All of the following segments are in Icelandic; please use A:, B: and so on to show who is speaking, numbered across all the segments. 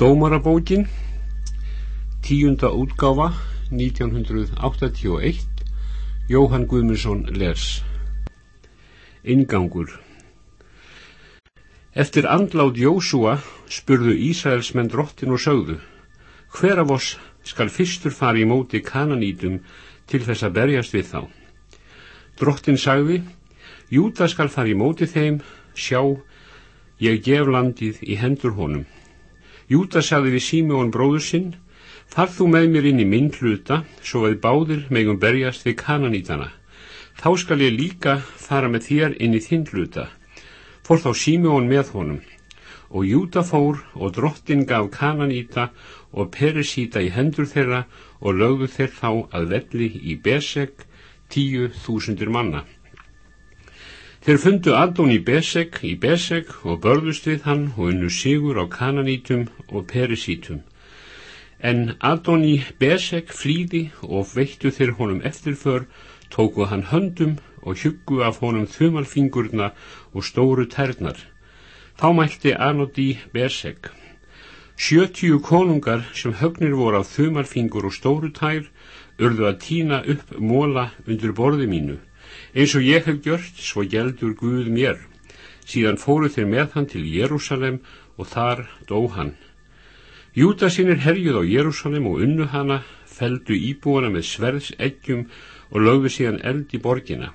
A: Dómarabókin tíunda útgáfa 1981 Jóhann Guðmundsson les. Ingangur Eftir andlátt Jósúa spurðu Ísraelsmenn drottin og sögðu hver af oss skal fyrstur fara í móti kananítum til þess að berjast við þá? Drottin sagði Júta skal fara í móti þeim sjá ég gef landið í hendur honum Júta sagði við Símjón bróður sinn, þar þú með mér inn í minn hluta, svo að báðir megum berjast við kananítana. Þá skal ég líka fara með þér inn í þinn hluta. Fór þá Símjón með honum. Og Júta fór og drottin gaf kananíta og perisíta í hendur þeirra og lögðu þeir þá að velli í Besek tíu þúsundir manna. Þeir fundu Adón í Besek, í Besek og börðust við hann og unnu sigur á Kananítum og Perisítum. En Adón í Besek flýði og veittu þeir honum eftirför, tóku hann höndum og huggu af honum þumalfingurna og stóru tærnar. Þá mælti Anodí Besek. Sjötjú konungar sem högnir voru á þumalfingur og stóru tær urðu að týna upp móla undir borði mínu eins og ég hef gjört svo gældur Guð mér. Síðan fóru þeir með hann til Jérúsalem og þar dó hann. Júdasinir herjuð á Jérúsalem og unnu hana feldu íbúana með sverðs eggjum og lögðu síðan eld í borgina.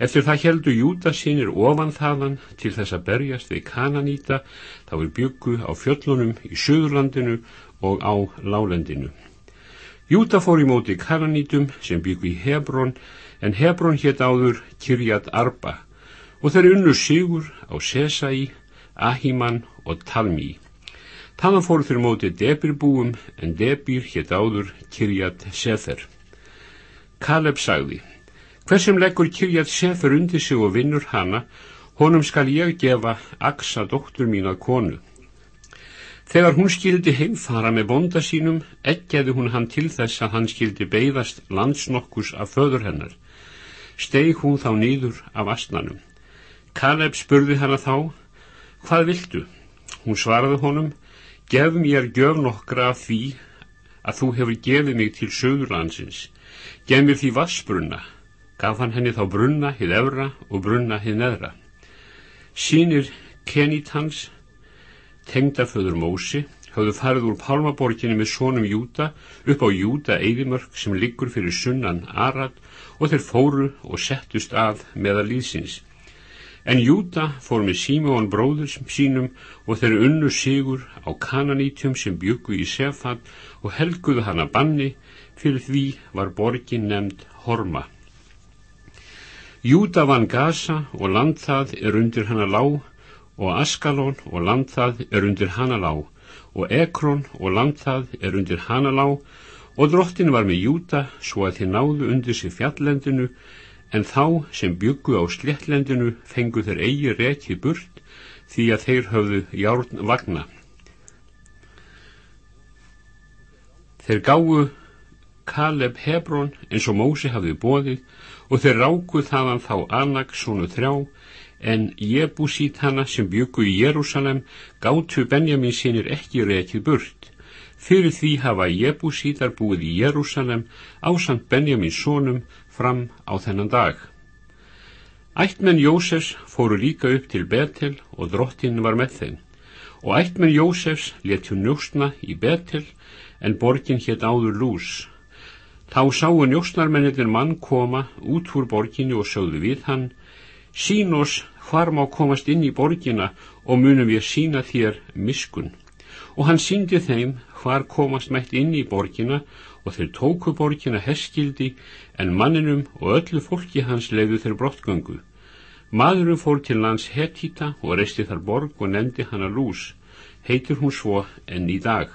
A: Eftir það heldu Júdasinir ofan þaðan til þess að berjast við Kananíta þá er byggu á fjöllunum í Suðurlandinu og á Lálendinu Júda fór í móti Kananítum sem byggu í Hebrón en Hebrón hétt áður Kirjat Arba og þeir unnu sigur á Sesai, Ahiman og Talmi. Þannig fóru þeir mótið Debirbúum en Debir hétt áður Kirjat Sefer. Kaleb sagði, hversum leggur Kirjat Sefer undir sig og vinnur hana, honum skal ég gefa Aksa dóttur mín að konu. Þegar hún skildi heimfara með bonda sínum, ekkjaði hún hann til þess að hann skildi beigðast landsnokkus af föður hennar steig hún þá nýður af astnanum. Kaleb spurði hana þá, hvað viltu? Hún svaraði honum, gef mér gjöf nokkra af því að þú hefur gefið mig til söðurlandsins. Gef mér því vassbrunna. Gaf hann henni þá brunna hið evra og brunna hið neðra. Sýnir Kenitans, tengdaföður Mósi, hafðu farið úr Pálmaborginni með sónum Júta upp á Júta Eidimörk sem liggur fyrir sunnan Arad og þeir fóru og settust að meða líðsins. En Júta fór með Símón bróður sínum og þeir unnu sigur á kananítjum sem byggu í Sefat og helguðu hana banni, fyrir því var borgin nefnd Horma. Júta vann Gaza og land það er undir hana lág og Askalón og land það er undir hana lág og Ekrón og land það er undir hana lág og drottin var með Júta svo að þið náðu undir sig fjallendinu en þá sem byggu á slettlendinu fengu þeir eigi rekið burt því að þeir höfðu járn vagna. Þeir gáu Kaleb Hebrón eins og Mósi hafði bóðið og þeir ráku þaðan þá Anak svonu þrjá en Jebusít hana sem byggu í Jérúsalem gáttu Benjamin sínir ekki rekið burt Fyrir því hafa Jebusítar búið í Jérúsalem ásand Benjamin sónum fram á þennan dag. Ættmenn Jósefs fóru líka upp til Betel og drottinn var með þeim og ættmenn Jósefs letu njóstna í Betel en borgin hétt áður lús. Þá sáu njóstnarmennir mann koma út úr borginni og sögðu við hann Sín oss hvar má komast inn í borginna og munum við sína þér miskun og hann síndi þeim hvar komast mætt inn í borgina og þeir tóku borgina heskildi en manninum og öllu fólki hans leiðu þeir brottgöngu. Maðurum fór til lands Hetita og reisti þar borg og nefndi hana Lús, heitir hún svo enn í dag.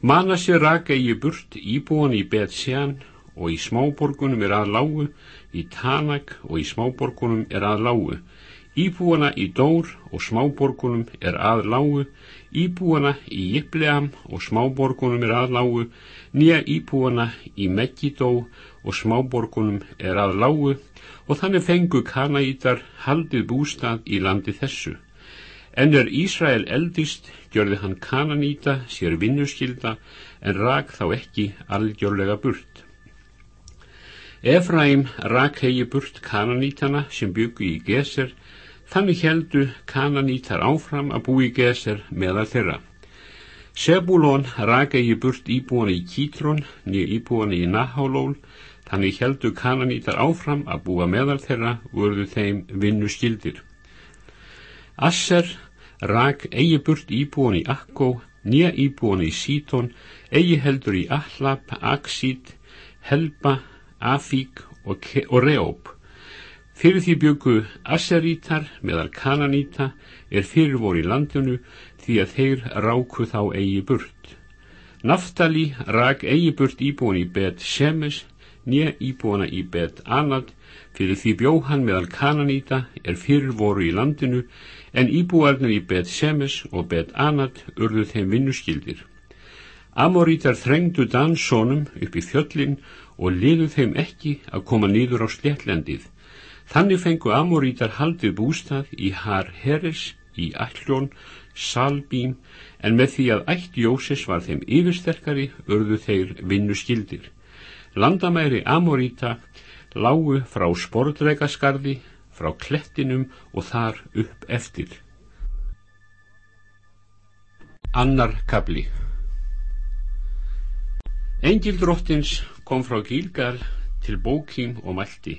A: Manassi raka í burt íbúan í Bet-Sjan og í smáborgunum er að lágu, í Tanak og í smáborgunum er að lágu, íbúana í Dór og smáborgunum er að lágu, íbúana í Jipleam og smáborgunum er aðlágu, nýja íbúana í Megidó og smáborgunum er aðlágu og þannig fengu kanaítar haldið bústað í landi þessu. En er Ísrael eldist, gjörði hann Kananíta sér vinnuskilda en rak þá ekki algjörlega burt. Efraim rak hegi burt Kananítana sem byggu í Geser, þannig heldu Kananítar áfram að bú í Geser meðal þeirra. Sebulon rak hegi burt íbúana í Kítrón, nýja íbúana í Nahálól, þannig heldu Kananítar áfram að búa meðal þeirra voruðu þeim vinnuskildir. Asser rak eigi burt íbúan í Akkó, nýja íbúan í Sítón, eigi heldur í Allab, Aksít, Helba, Afík og, og Reób. Fyrir því byggu Asserítar meðal Kananíta er fyrir voru í landinu því að þeir ráku þá eigi burt. Naftali rak eigi burt íbúan í Bet Semes, nýja íbúana í Bet Anad, fyrir því bjóhan meðal Kananíta er fyrir voru í landinu en íbúarnir í Bet Semes og Bet Anat urðu þeim vinnuskildir. Amorítar þrengdu danssónum upp í fjöllin og liðu þeim ekki að koma nýður á sléttlendið. Þannig fengu Amorítar haldið bústað í Har Heres, í Alljón, Salbím, en með því að ætt Jóses var þeim yfirsterkari urðu þeir vinnuskildir. Landamæri Amoríta lágu frá Spordregaskarði frá klettinum og þar upp eftir. Annar kabli Engil drottins kom frá Gílgal til Bókím og Mælti.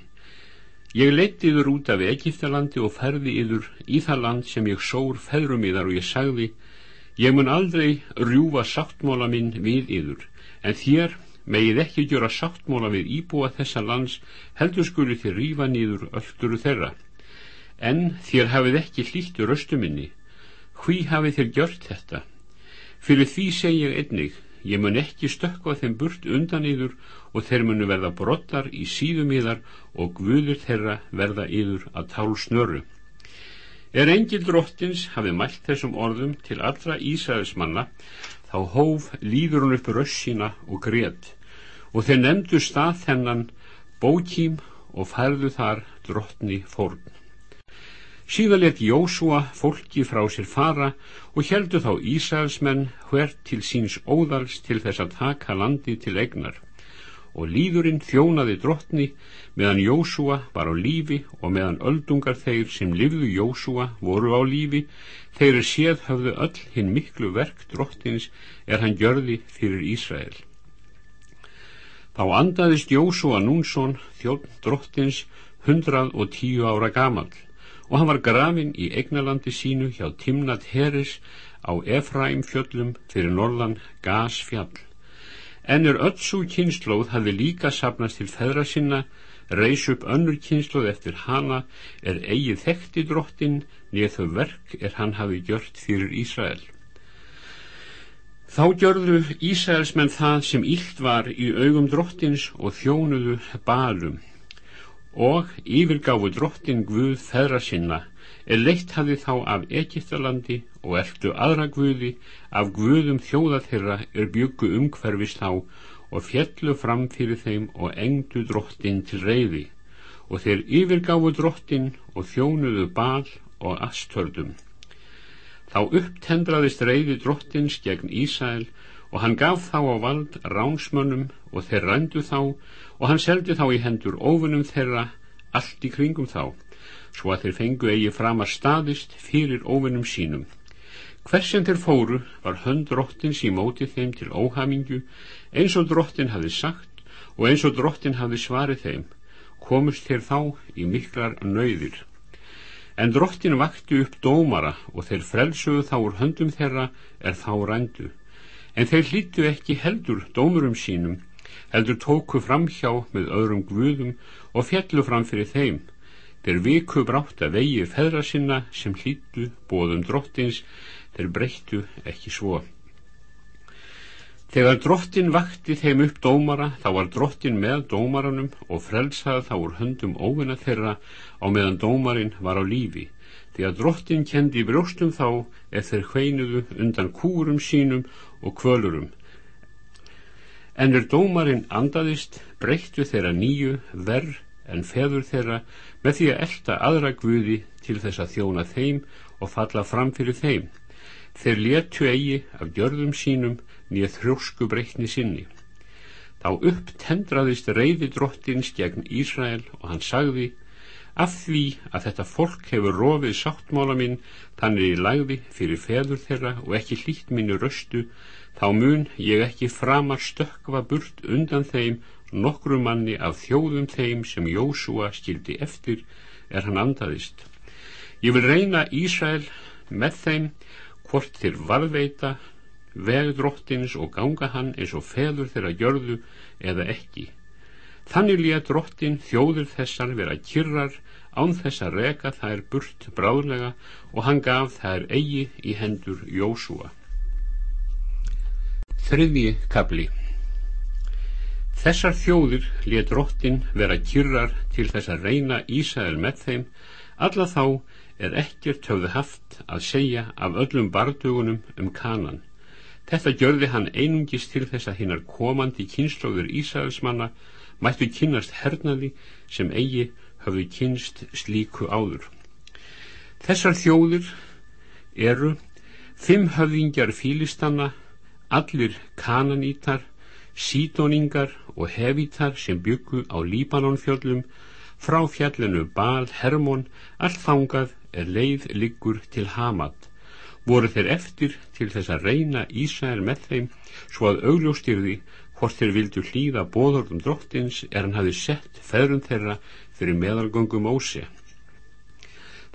A: Ég leti yður út af Egiptalandi og ferði yður í það land sem ég sór feðrum yðar og ég sagði, ég mun aldrei rjúfa sáttmóla minn við yður, en þér megið ekki gjöra sáttmóla við íbúa þessa lands heldur skulu þér rífa nýður öllturu þeirra. En þér hafið ekki hlýttu röstuminni hví hafið þér gjört þetta? Fyrir því segi ég einnig ég mun ekki stökka þeim burt undan yður og þeir munu verða brottar í síðum yðar og guður þeirra verða yður að tál snöru er engil drottins hafið mælt þessum orðum til allra Ísæðismanna þá hóf líður hún upp rössina og greitt og þeir nefndu stað þennan bókím og færðu þar drottni fórn. Síðan let Jósúa fólki frá sér fara og heldu þá Ísælsmenn hvert til síns óðals til þess að taka landi til egnar. Og líðurinn þjónaði drottni meðan Jósúa var á lífi og meðan öldungar þeir sem livðu Jósúa voru á lífi, þeir séð höfðu öll hinn miklu verk drottins er hann gjörði fyrir Ísrael. Þá andaðist Jósúa Núnsson þjótt drottins hundrað og tíu ára gamal og hann var grafin í eignalandi sínu hjá Timnat Heris á Efraim fjöllum fyrir norðan Gas fjall. En er öll svo kynnslóð hafi líka sapnast til feðra sinna, reys upp önnur kynnslóð eftir hana, er eigið þekti drottin, nýð þau verk er hann hafi gjört fyrir Ísrael. Þá gjörðu Ísæðismenn það sem ílt var í augum drottins og þjónuðu balum og yfirgáfu drottin Guð feðra sinna er leitt hafi þá af Egiptalandi og eldu aðra Guði af Guðum þjóða þeirra er byggu umhverfist þá og fjellu fram fyrir þeim og engdu drottin til reyði og þeir yfirgáfu drottin og þjónuðu bal og astörðum Þá upptendraðist reyði drottins gegn Ísæl og hann gaf þá á vald ránsmönnum og þeir rændu þá og hann seldi þá í hendur óvinnum þeirra allt í kringum þá, svo að þeir fengu eigi fram að staðist fyrir óvinnum sínum. Hversen þeir fóru var hönd drottins í móti þeim til óhamingu, eins og drottin hafi sagt og eins og drottin hafi svarið þeim, komust þeir þá í miklar nöyðir. En drottin vakti upp dómara og þeir frelsuðu þá úr höndum þeirra er þá rændu. En þeir hlýttu ekki heldur dómurum sínum, heldur tóku fram hjá með öðrum guðum og fjallu fram fyrir þeim. Þeir viku brátt að vegi feðra sinna sem hlýttu bóðum drottins, þeir breyttu ekki svo. Þegar drottin vakti þeim upp dómara, þá var drottin með dómaranum og frelsaði þá úr höndum óvinna þeirra á meðan dómarinn var á lífi, að drottin kendi brjóstum þá eða þeir hveinuðu undan kúrum sínum og kvölurum. En er dómarinn andaðist, breyttu þeirra nýju verð en feður þeirra með því að elda aðra guði til þess að þjóna þeim og falla fram fyrir þeim. Þeir letu eigi af gjörðum sínum nýja þrjósku breytni sinni. Þá upptendraðist reyði drottins gegn Ísrael og hann sagði af því að þetta fólk hefur rofið sáttmála minn þannig í lagði fyrir feður þeirra og ekki hlýtt minni röstu þá mun ég ekki framar stökva burt undan þeim nokkru manni af þjóðum þeim sem Jósúa skildi eftir er hann andaðist. Ég vil reyna Ísrael með þeim hvort þeir varðveita veg drottins og ganga hann eins og feður þeirra gjörðu eða ekki. Þannig lía drottin þjóður þessar vera kyrrar án þess að reka þær burt bráðlega og hann gaf þær eigi í hendur Jósúa. Þriðji kabli Þessar þjóður lía drottin vera kyrrar til þess að reyna Ísæðel með þeim, alla þá er ekkert höfðu haft að segja af öllum bardugunum um kanan Þetta gjörði hann einungis til þess að hinnar komandi kynslóður Ísraelsmanna mættu kynast hernaði sem eigi hafðu kynst slíku áður. Þessar þjóður eru fimm höfðingjar fílistanna, allir kananítar, sídóningar og hevítar sem byggu á Líbanonfjöllum frá fjallinu Bal Hermon allt þangað er leið liggur til Hamad voru þeir eftir til þess að reyna Ísæl með þeim svo að augljóstýrði hvort þeir vildu hlýða bóðordum drottins er hann hafi sett feðrun þeirra fyrir meðalgöngum óse.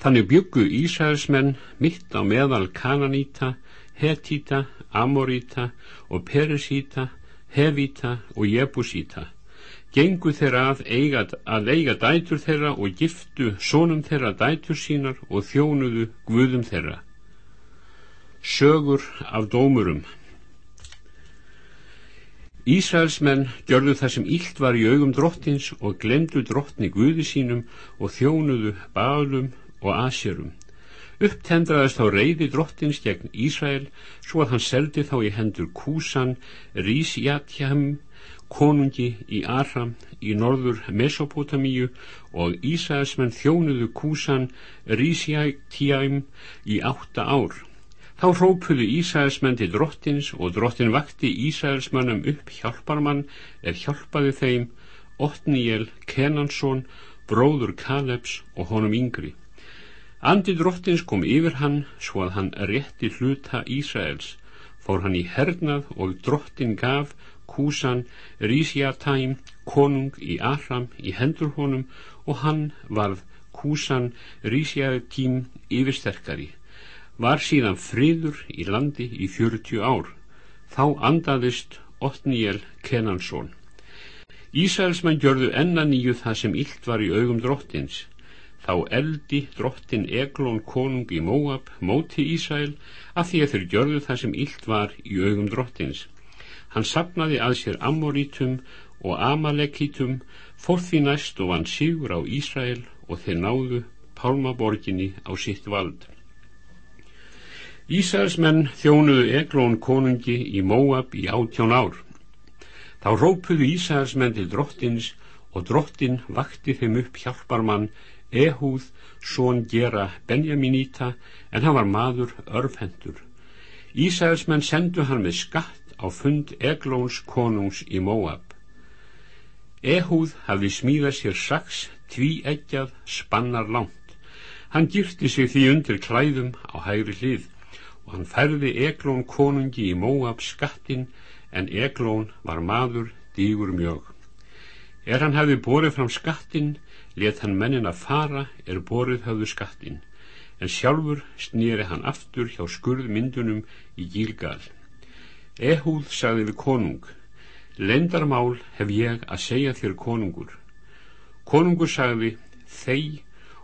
A: Þannig byggu Ísælsmenn mitt á meðal Kananíta, Hetíta, Amoríta og Peresíta, Hevita og Jebusíta. Gengu þeirra að eiga, að eiga dætur þeirra og giftu sónum þeirra dætur sínar og þjónuðu guðum þeirra Sögur af dómurum Ísraelsmenn gjörðu það sem ílt var í augum drottins og glemdu drottni guði sínum og þjónuðu bálum og asjörum. Upptendraðist þá reyði drottins gegn Ísrael svo að hann seldi þá í hendur Kúsan, Rísjatjam, konungi í Aram í norður Mesopotamíu og Ísraelsmenn þjónuðu Kúsan, Rísjatjam í átta ár. Þá hrópuðu Ísæðismenn til drottins og drottin vakti Ísæðismannum upp hjálparmann er hjálpaði þeim Otníel Kenansson, bróður Kalebs og honum yngri. Andi drottins kom yfir hann svo að hann rétti hluta Ísæðils, fór hann í hernað og drottin gaf Kúsan Rísjatæm konung í Aram í hendur honum og hann varð Kúsan Rísjatím yfirsterkari var síðan friður í landi í fjörutjú ár. Þá andaðist Otníel Kenansson. Ísælsmenn gjörðu enna nýju það sem illt var í augum drottins. Þá eldi drottin Eglón konung í Móab móti Ísæl af því að þeir gjörðu það sem illt var í augum drottins. Hann sapnaði að sér Amorítum og Amalekítum fór því næst og vann sigur á Ísæl og þeir náðu Pálmaborginni á sitt vald. Ísæðismenn þjónuðu Eglón konungi í Móab í átjón ár. Þá rópuðu Ísæðismenn til drottins og drottin vakti þeim upp hjálparmann Ehúð, són gera Benjaminíta, en hann var maður örfhendur. Ísæðismenn sendu hann með skatt á fund Eglóns konungs í Móab. Ehúð hafði smíðað sér saks tví eggjað spannar langt. Hann gyrti sig því undir klæðum á hægri hlið og hann færði Eglón konungi í Móab skattin en Eglón var maður dýgur mjög. Er hann hefði borið fram skattin, let hann mennin að fara er borið höfðu skattin, en sjálfur snýri hann aftur hjá skurðmyndunum í Gílgal. Ehúð sagði við konung, lendarmál hef ég að segja þér konungur. Konungur sagði, þeir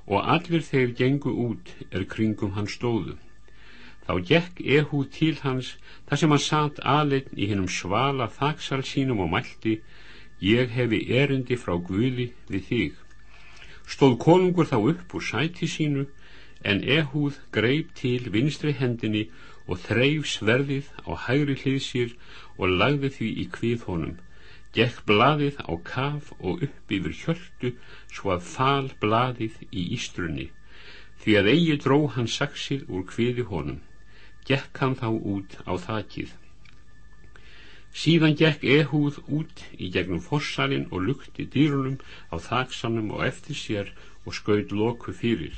A: og allir þeir gengu út er kringum hann stóðu. Þá gekk Ehú til hans þar sem hann satt aðleinn í hennum svala þaksal sínum og mælti ég hefi erindi frá Guði við þig. Stóð konungur þá upp úr sæti sínu en Ehúð greip til vinstri hendinni og þreif sverðið á hægri hlið sér og lagði því í kvið honum. Gekk bladið á kaf og upp yfir hjöldu svo að fal bladið í ístrunni. Því að eigi dró hann saksið úr kviði honum. Gekk hann þá út á þakið síðan gekk ehúð út í gegnum fossalinn og lukti dýrunum á þaksanum og eftir sér og skaut loku fyrir.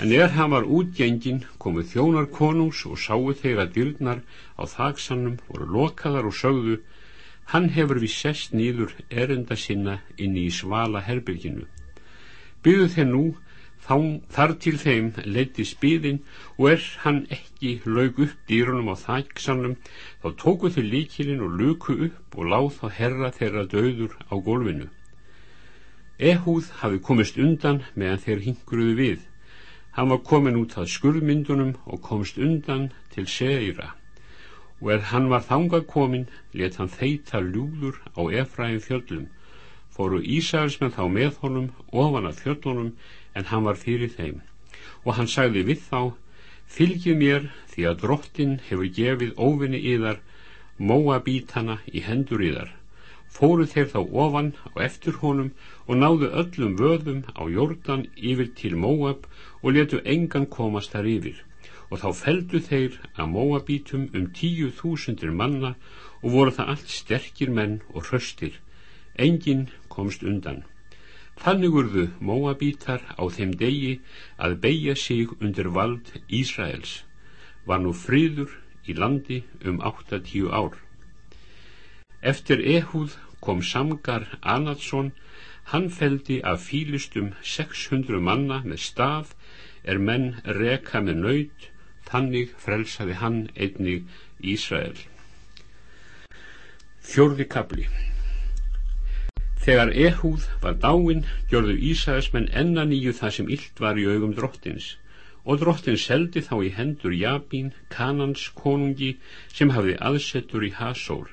A: En er hann var útgengin komu þjónar konungs og sáu þeirra dyrnar á þaksanum voru lokaðar og sögðu hann hefur við sest nýður erenda sinna inn í svala herbyrginu. Byggðu þeir nú Þá, þar til þeim leiti spiðin og er hann ekki laug upp dýrunum á þæksanum þá tóku þau líkilinn og luku upp og láð þá herra þeirra döður á gólfinu. Ehúð hafi komist undan meðan þeir hingruðu við. Hann var komin út að skurðmyndunum og komist undan til segira og er hann var þangað komin let hann þeita ljúður á Efraim fjöllum fóru Ísæðismenn þá með honum ofan að fjöllunum en hann var fyrir þeim. Og hann sagði við þá fylgjið mér því að drottin hefur gefið óvinni yðar móabítana í hendur yðar. Fóru þeir þá ofan á eftir honum og náðu öllum vöðum á jórdan yfir til Móab og letu engan komast þar yfir. Og þá feldu þeir að Móabítum um tíu þúsundir manna og voru það allt sterkir menn og hröstir engin komst undan Þannig urðu Móabítar á þeim degi að beigja sig undir vald Ísraels. Var nú friður í landi um 8-10 ár. Eftir Ehúð kom Samgar Anadsson, hann feldi af fílistum 600 manna með staf er menn reka með nöyt, þannig frelsaði hann einnig Ísrael. Fjörði kapli Þegar Ehúð var dáin, gjörðu Ísæðismenn enna nýju það sem illt var í augum drottins og drottin seldi þá í hendur Jabín, Kanans konungi sem hafði aðsettur í Hasór.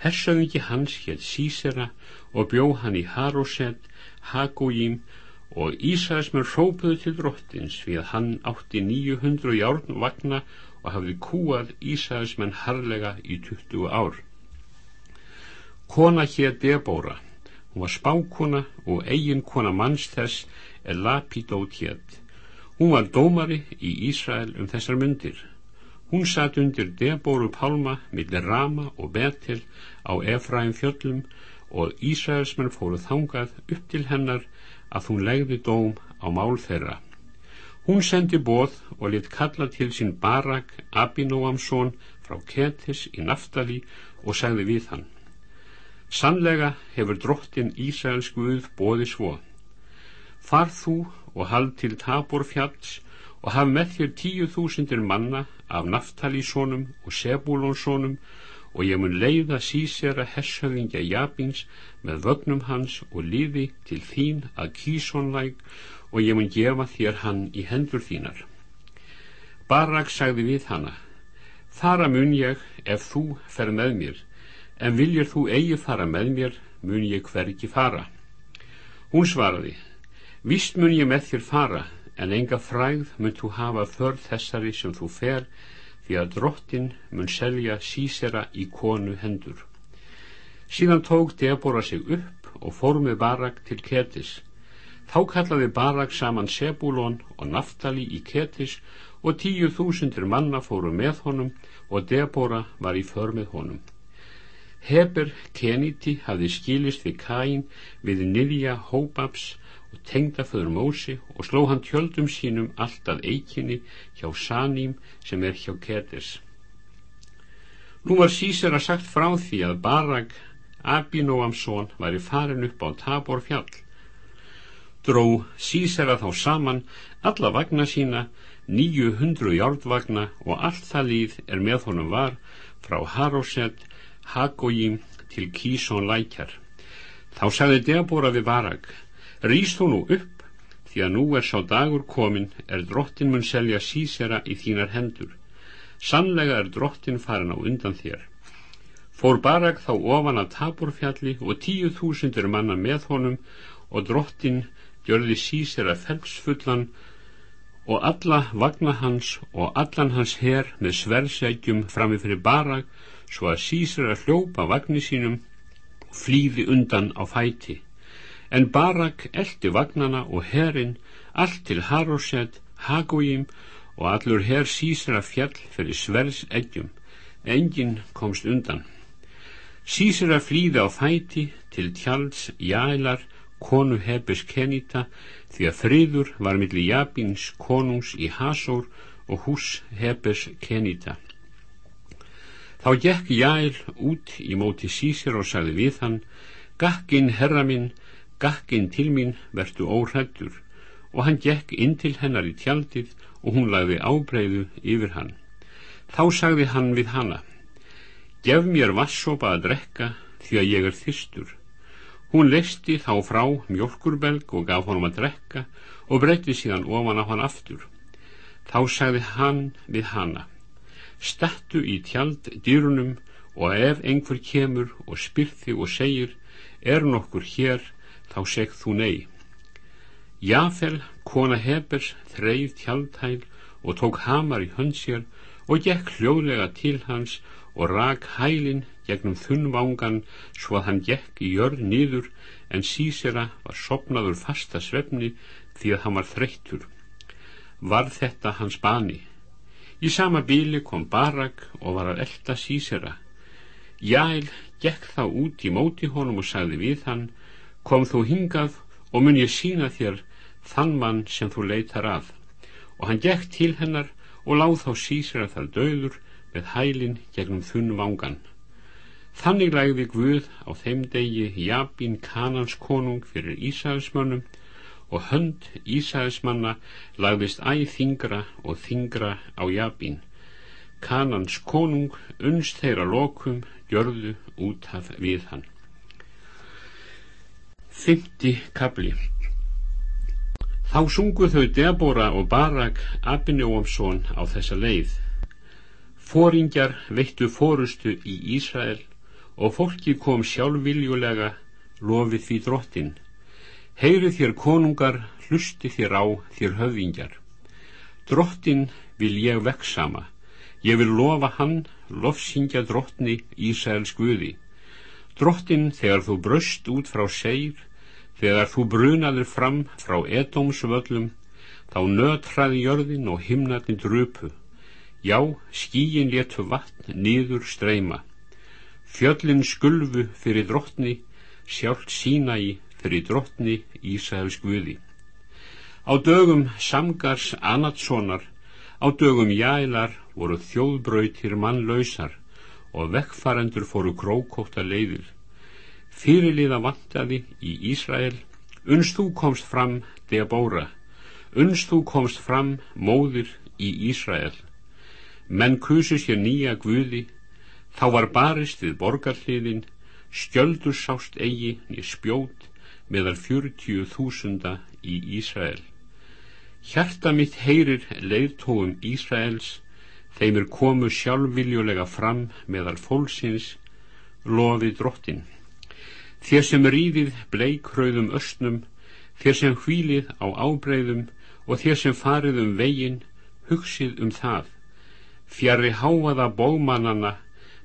A: Hersauðingi hans hétt Sísera og bjó hann í Haroset, Hagójím og Ísæðismenn rópuðu til drottins við að hann átti 900 járn vagna og hafði kúað Ísæðismenn harlega í 20 ár. Kona hétt Debóra Hún var spákona og eigin kona manns þess er Lapidót hétt. Hún var dómari í Ísrael um þessar myndir. Hún satt undir Debóru Pálma millir Rama og Betil á Efraim fjöllum og Ísraelsmenn fóruð þangað upp til hennar að hún legði dóm á mál þeirra. Hún sendi bóð og lit kalla til sín Barak Abinóamsson frá Ketis í Naftali og sagði við hann Sannlega hefur drottin Ísæls Guð bóði svo. Far þú og hald til Tabor fjalls og haf með þér tíu þúsindir manna af Naftalísónum og Sebúlónsónum og ég mun leiða sísera hershöfingja Jabins með vögnum hans og liði til þín að kísónlæg og ég mun gefa þér hann í hendur þínar. Barak sagði við hanna, þara mun ég ef þú fer með mér en viljur þú eigi fara með mér, mun ég hverki fara. Hún svaraði, víst mun ég með þér fara, en enga fræð mun þú hafa för þessari sem þú fer, því að drottin mun selja sísera í konu hendur. Síðan tók Debora sig upp og fór með Barak til Ketis. Þá kallaði Barak saman Sebulon og Naftali í Ketis og tíu þúsundir manna fóru með honum og Debora var í för með honum. Heber Keniti hafði skilist við Kain við Nilja Hóbabs og tengda föður Mósi og sló hann tjöldum sínum alltaf eikinni hjá Saním sem er hjá Ketes. Nú var Sísera sagt frá því að Barak Abinóamsson væri farin upp á Tabor fjall. Dró Sísera þá saman alla vagna sína, nýju hundru járdvagna og allt það líð er með honum var frá Haroset Hagojím til Kísón lækjar. Þá sagði Debora við Barak, rýst þú nú upp, því að nú er sá dagur komin, er drottin mun selja sísera í þínar hendur. Sannlega er drottin farin á undan þér. Fór Barak þá ofan að taburfjalli og tíu þúsundir manna með honum og drottin gjörði sísera felsfullan og alla vagna hans og allan hans herr með sverðsækjum framifyrir Barak svo að sísir að hljópa vagnir sínum og flýði undan á fæti en Barak eldi vagnana og herin allt til Haroset Hagójim og allur herr Sísra fjall fyrir svers eggjum. Engin komst undan. Sísra flýði á fæti til tjalds Jælar, konu Hebes Kenita, því að friður var millir Jabins konungs í Hasór og hús Hebes Kenita. Þá gekk Jæl út í móti Sísra og sagði við hann, Gakkin herra minn, gakkin til mín, vertu óhrættur og hann gekk inn til hennar í tjaldið og hún lagði ábreyðu yfir hann. Þá sagði hann við hanna, Gef mér vassopa að drekka því að ég er þyrstur. Hún leisti þá frá mjölkurbelg og gaf honum að drekka og breytti síðan ofan á hann aftur. Þá sagði hann við hanna, Stattu í tjald dýrunum og ef einhver kemur og spyrði og segir, er nokkur hér, þá segð þú nei. Jafel, kona Hebers, þreif tjaldhæl og tók hamar í hönd sér og gekk hljóðlega til hans og rak hælin gegnum þunnvangan svo að hann gekk í jörð nýður en sísera var sopnaður fasta svefni því að hann var þreyttur. Var þetta hans bani? Í sama bíli kom Barak og var að elda sísera. Jæl gekk þá út í móti honum og sagði við hann, kom þú hingað og mun ég sína þér þann mann sem þú leitar að og hann gekk til hennar og láð þá sísra þar döður með hælin gegnum þunn vangan þannig lægði Guð á þeim degi Jabín Kanans konung fyrir Ísæðismönnum og hönd Ísæðismanna lagðist æð þingra og þingra á Jabín Kanans konung unst þeirra lokum gjörðu út af við hann Fymti kabli Þá sungu þau Debora og Barak Abinjóamsson á þessa leið. Fóringjar veittu fórustu í Ísrael og fólki kom sjálfviljulega lofið því drottin. Heyri þér konungar, hlusti þér á þér höfingjar. Drottin vil ég veksama. Ég vil lofa hann, lofsingja drottni Ísraels guði. Drottin þegar þú bröst út frá segr Þegar þú brunaður fram frá edómsvöllum, þá nötraði jörðin og himnarnir drupu. Já, skíin letu vatn nýður streyma. Fjöllin skulfu fyrir drottni, sjálft sína í fyrir drottni Ísæðs Guði. Á dögum Samgars Anatssonar, á dögum Jælar voru þjóðbröytir mannlausar og vekkfarendur fóru krókóta leiðir. Fyrirliða vantaði í Ísrael unst þú komst fram Debóra unst þú komst fram móðir í Ísrael? Menn kusu sér nýja guði. Þá var barist við borgarliðin skjöldur sást eigi niður spjót meðal fjörtíu þúsunda í Ísrael. Hjarta mitt heyrir leiðtóum Ísraels. Þeim er komu sjálfviljulega fram meðal fólksins. Lofi drottin. Þér sem rýðið bleikröðum östnum, þér sem hvílið á ábreyðum og þér sem farið um veginn, hugsið um það. Fjari háaða bómannana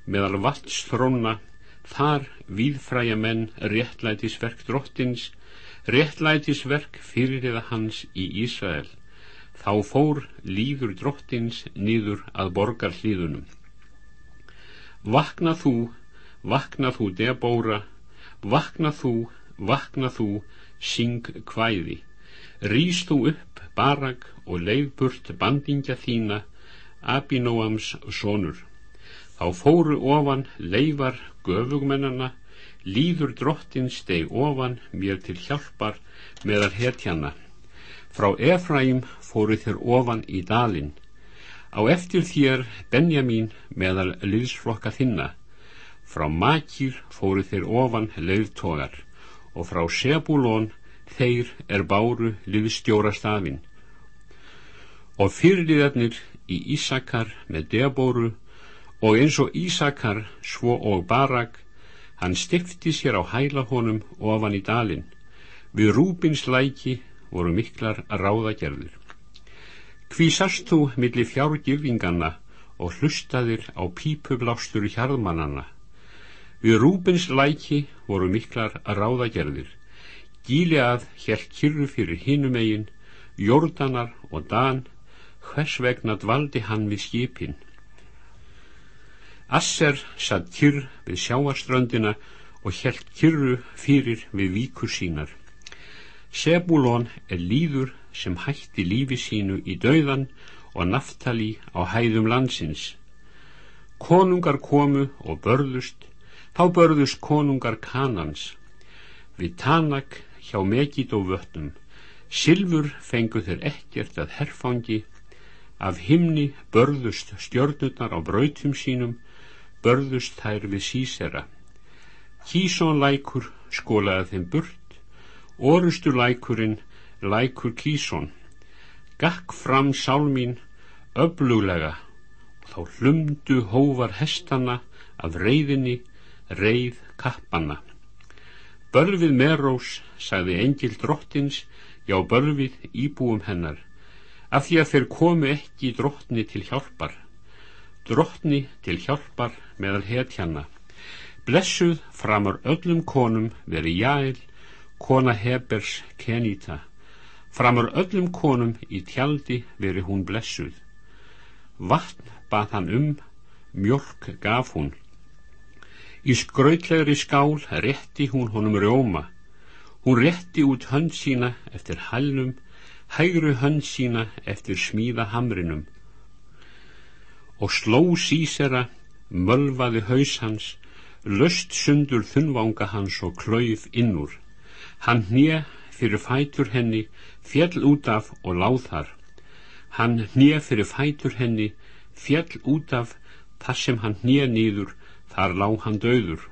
A: meðal vatnstróna, þar víðfræja menn réttlætisverk drottins, réttlætisverk fyrirriða hans í Ísrael. Þá fór líður drottins niður að borgar hlýðunum. Vakna þú, vakna þú debóra, Vakna þú, vakna þú, syng hvæði, rýs þú upp barak og leiðburt bandingja þína, Abinóams sonur. Þá fóru ofan leifar göfugmennana, líður drottin steg ofan mér til hjálpar meðal hetjana. Frá Efraím fóru þér ofan í dalinn, á eftir þér Benjamin meðal liðsflokka þinna, frá Makir fóru þeir ofan leiðtogar og frá Sebulón þeir er báru liðstjóra stafinn og fyrirliðarnir í Ísakar með Debóru og eins og Ísakar svo og Barak hann stifti sér á hæla honum ofan í dalinn við Rúbins læki voru miklar ráðagerður hví sast þú millir fjárgirðinganna og hlustaðir á pípublástur hjarðmannana Við Rúbins læki voru miklar ráðagerðir. Gíleað hjælt kyrru fyrir hinum eigin, Jórdanar og Dan, hvers vegna dvaldi hann við skipin. Asser satt kyrr við sjáarströndina og helt kyrru fyrir við víkur sínar. Sebulon er líður sem hætti lífi sínu í dauðan og naftali á hæðum landsins. Konungar komu og börðust, þá börðust konungar kanans. Við tanak hjá Megid og vötnum, Silfur fengu þeir ekkert að herfangi, af himni börðust stjörnurnar á brautum sínum, börðust þær við sísera. Kísón lækur skólaði þeim burt, orustu lækurinn lækur kísón. Gakk fram sálmín öfluglega og þá hlumdu hóvar hestana af reyðinni, reyð kappanna. Bölvið Merós, sagði engil drottins, já bölvið íbúum hennar, af því að þeir komu ekki drottni til hjálpar. Drottni til hjálpar meðal hetjanna. Blessuð framar öllum konum veri Jæl, kona Hebers Kenita. Framar öllum konum í tjaldi veri hún blessuð. Vatn bað hann um, mjölk gaf hún. Í skrautlegri skál rétti hún honum rjóma. Hún rétti út hönd sína eftir hælnum, hægru hönd sína eftir smíða hamrinum. Og sló sísera, mölvaði haus hans, löst sundur þunvanga hans og klauf innur. Hann hnið fyrir fætur henni, fjell út af og láð þar. Hann hnið fyrir fætur henni, fjell út af þar sem hann hnið nýður, þar lág hann döður.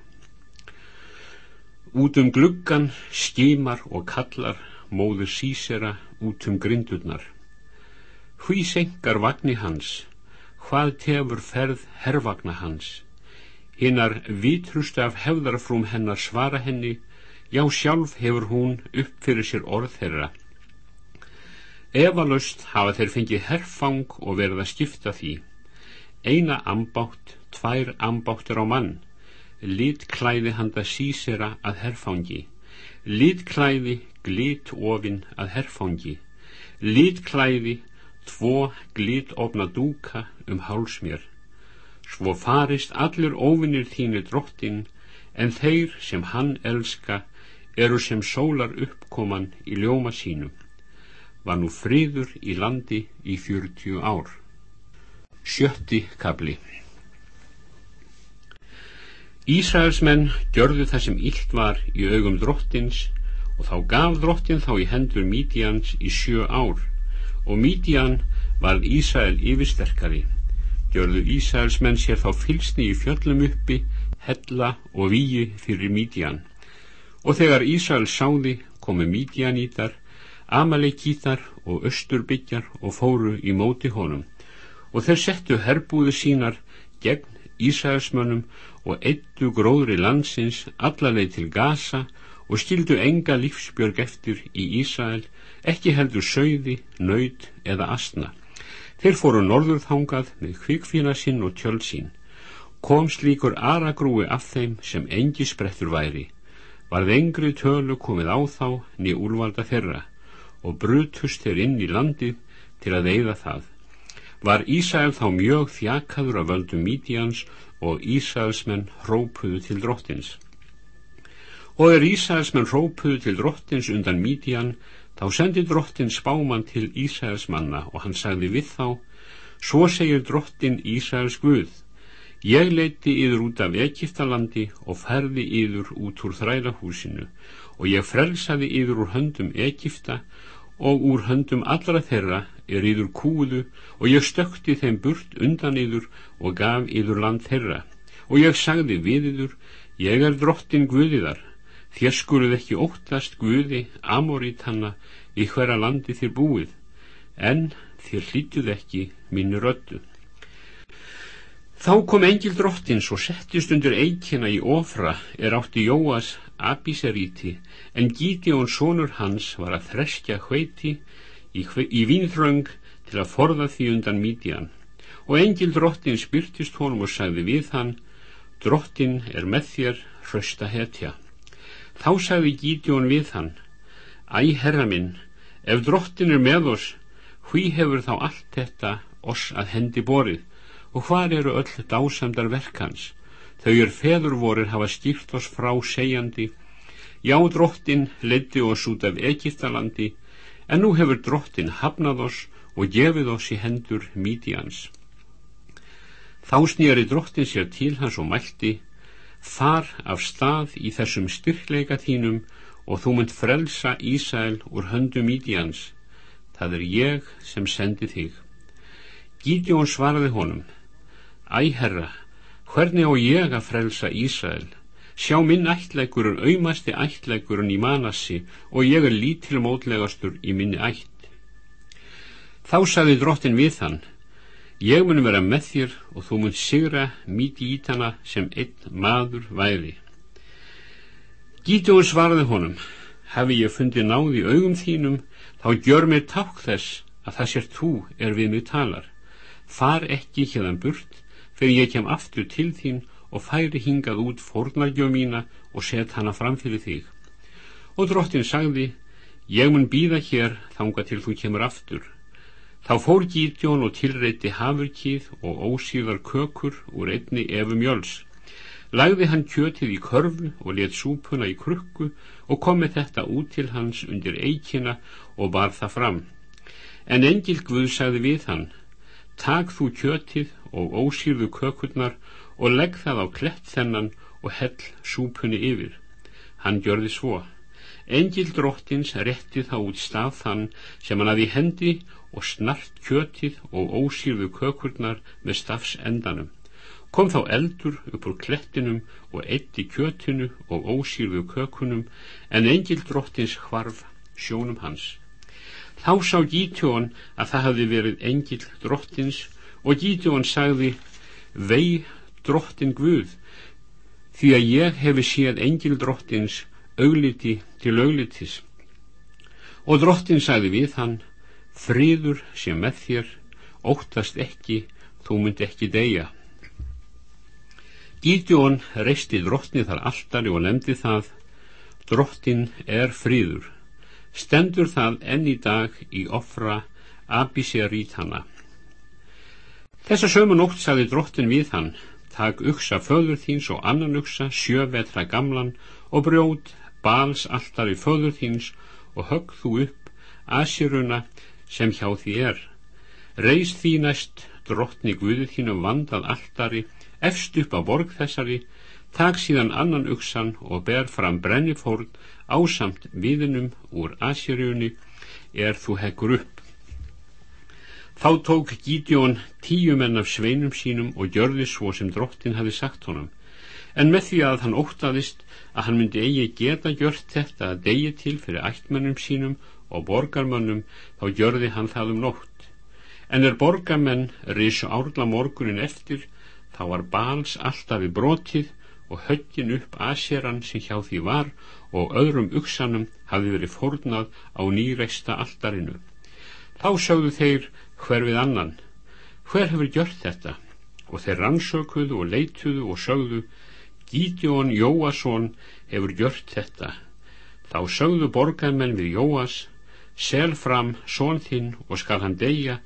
A: Út um gluggan skimar og kallar móður sísera út um grindurnar. Hví senkar vagni hans, hvað tefur ferð herrvagna hans. Hinnar vitrustu af hefðarfrúm hennar svara henni, já sjálf hefur hún upp fyrir sér orð þeirra. Efalust hafa þeir fengið herrfang og verið að skipta því eina ambátt, tvær ambáttur á mann, litklæði handa sísera að herfangi, litklæði glit ofinn að herfangi, litklæði tvo glit ofna dúka um hálsmér. Svo farist allir ofinnir þínu drottin, en þeir sem hann elska eru sem sólar uppkoman í ljóma sínum. Var nú friður í landi í fjörtjú ár. Sjötti kabli Ísraelsmenn gjörðu það sem illt var í augum drottins og þá gaf drottin þá í hendur Mídians í sjö ár og Mídian varð Ísrael yfirsterkari. Gjörðu Ísraelsmenn sér þá fylsni í fjöllum uppi hella og víi fyrir Mídian. Og þegar Ísrael sáði komu Mídianítar Amalekítar og Östurbyggjar og fóru í móti honum. Og þeir settu herbúðu sínar gegn Ísæðismönnum og eittu gróðri landsins allarleið til Gaza og skildu enga lífsbjörg eftir í Ísæl, ekki heldur sögði, nöyt eða asna. Þeir fóru norðurþángað með kvikfína sinn og tjöld sín. Kom slíkur aragrúi af þeim sem engi sprettur væri. Varð engri tölu komið á þá ný úlvalda þeirra og brutust þeir inn í landið til að eigða það. Var Ísæl þá mjög þjakaður af völdum Mídians og Ísælsmenn hrópuðu til drottins. Og er Ísælsmenn hrópuðu til drottins undan Mídian, þá sendi drottin spáman til Ísælsmanna og hann sagði við þá, svo segir drottin Ísæls Guð, ég leiti yður út af Egiptalandi og ferði yður út úr þrælahúsinu og ég frelsaði yður úr höndum Egipta og úr höndum allra þeirra er yður kúðu og ég stökti þeim burt undan yður og gaf yður land þeirra. Og ég sagði við yður ég er drottin Guðiðar þér skuluð ekki óttast Guði amorítanna í hverja landi þér búið en þér hlýttuð ekki mínu rödu Þá kom engil drottins og settist undir eikina í ofra er átti Jóas Abiseríti en Gídeon sonur hans var að þreskja hveiti í, í vínþröng til að forða því undan mídjan og engil drottin spyrtist honum og sagði við hann drottin er með þér hrösta hetja þá sagði Gídjón við hann æ herra minn Ef drottin er með oss, hví hefur þá allt þetta oss að hendi borið og hvar eru öll dásamdar verkans? Þau er feður vorir hafa skýrt oss frá segjandi, já drottin leiti oss út af Egiptalandi, en nú hefur drottin hafnað oss og gefið oss í hendur mítians. Þá snýri drottin sér til hans og mælti, far af stað í þessum styrkleika þínum og þú mynd frelsa Ísæl úr höndu mítians, það er ég sem sendi þig. Gídjón svaraði honum, æ herra, hvernig á ég að frelsa Ísæl? Sjá minn ættleikur er auðmasti ættleikurinn í manassi og ég er lítil mótlegastur í minni ætt. Þá saði drottin við hann, ég mun vera með þér og þú mun sigra míti ítana sem einn maður væri. Gítjóður svaraði honum, hafi ég fundið náð í augum þínum, þá gjör mér ták þess að það sér þú er við mig talar. Far ekki hérðan burt, fyrir ég kem aftur til þín og færi hingað út fórnargjöf mína og set hana fram fyrir þig. Og drottin sagði, ég mun býða hér þanga til þú kemur aftur. Þá fór Gítjón og tilreiti hafurkið og ósýðar kökur úr einni efum jöls. Lagði hann kjötið í körfu og let súpuna í krukku og komi þetta út til hans undir eikina og bar það fram. En engil Guð sagði við hann, tak þú kjötið og ósýðu kökurnar og legg það á klett þennan og hell súpunni yfir. Hann gjörði svo. Engil drottins rétti þá út stað þann sem hann aði hendi og snart kjötið og ósýrðu kökurnar með stafs endanum. Kom þá eldur upp úr klettinum og eitti kjötinu og ósýrðu kökunum en engil drottins hvarf sjónum hans. Þá sá Gítjón að það hafi verið engil drottins og Gítjón sagði vei drottin Guð því að ég hefi séð engil drottins augliti til auglitis. Og drottin sagði við hann friður sé með þér óttast ekki, þú mynd ekki deyja. Gídjón reisti drottni þar alltari og nefndi það drottin er friður. Stendur það enn í dag í ofra Abiserítana Þessa sömu nótt sagði drottin við hann tak uksa föður þíns og annan uksa sjövetra gamlan og brjót bals alltari föður þíns og högg þú upp Asiruna sem hjá því er reys því næst drottni Guðið þínu vandað alltari efst upp á borg þessari tak síðan annan uksan og ber fram brennifórn ásamt viðinum úr Asjörjunni er þú heggur upp. Þá tók Gídjón tíu menn af sveinum sínum og gjörði svo sem drottin hafi sagt honum. En með því að hann óttaðist að hann myndi eigi geta gjört þetta að degi til fyrir ættmennum sínum og borgarmönnum þá gjörði hann það um nótt. En er borgarmenn risu árla morgunin eftir þá var bals alltaf í brotið og höggin upp aseran sem hjá því var og öðrum uksanum hafi verið fórnað á nýreista alltarinu þá sögðu þeir hver við annan? Hver hefur gjört þetta? Og þeir rannsökuðu og leituðu og sögðu Gídjón Jóasson hefur gjört þetta. Þá sögðu borgarmenn við Jóas sel fram són þinn og skal hann deyja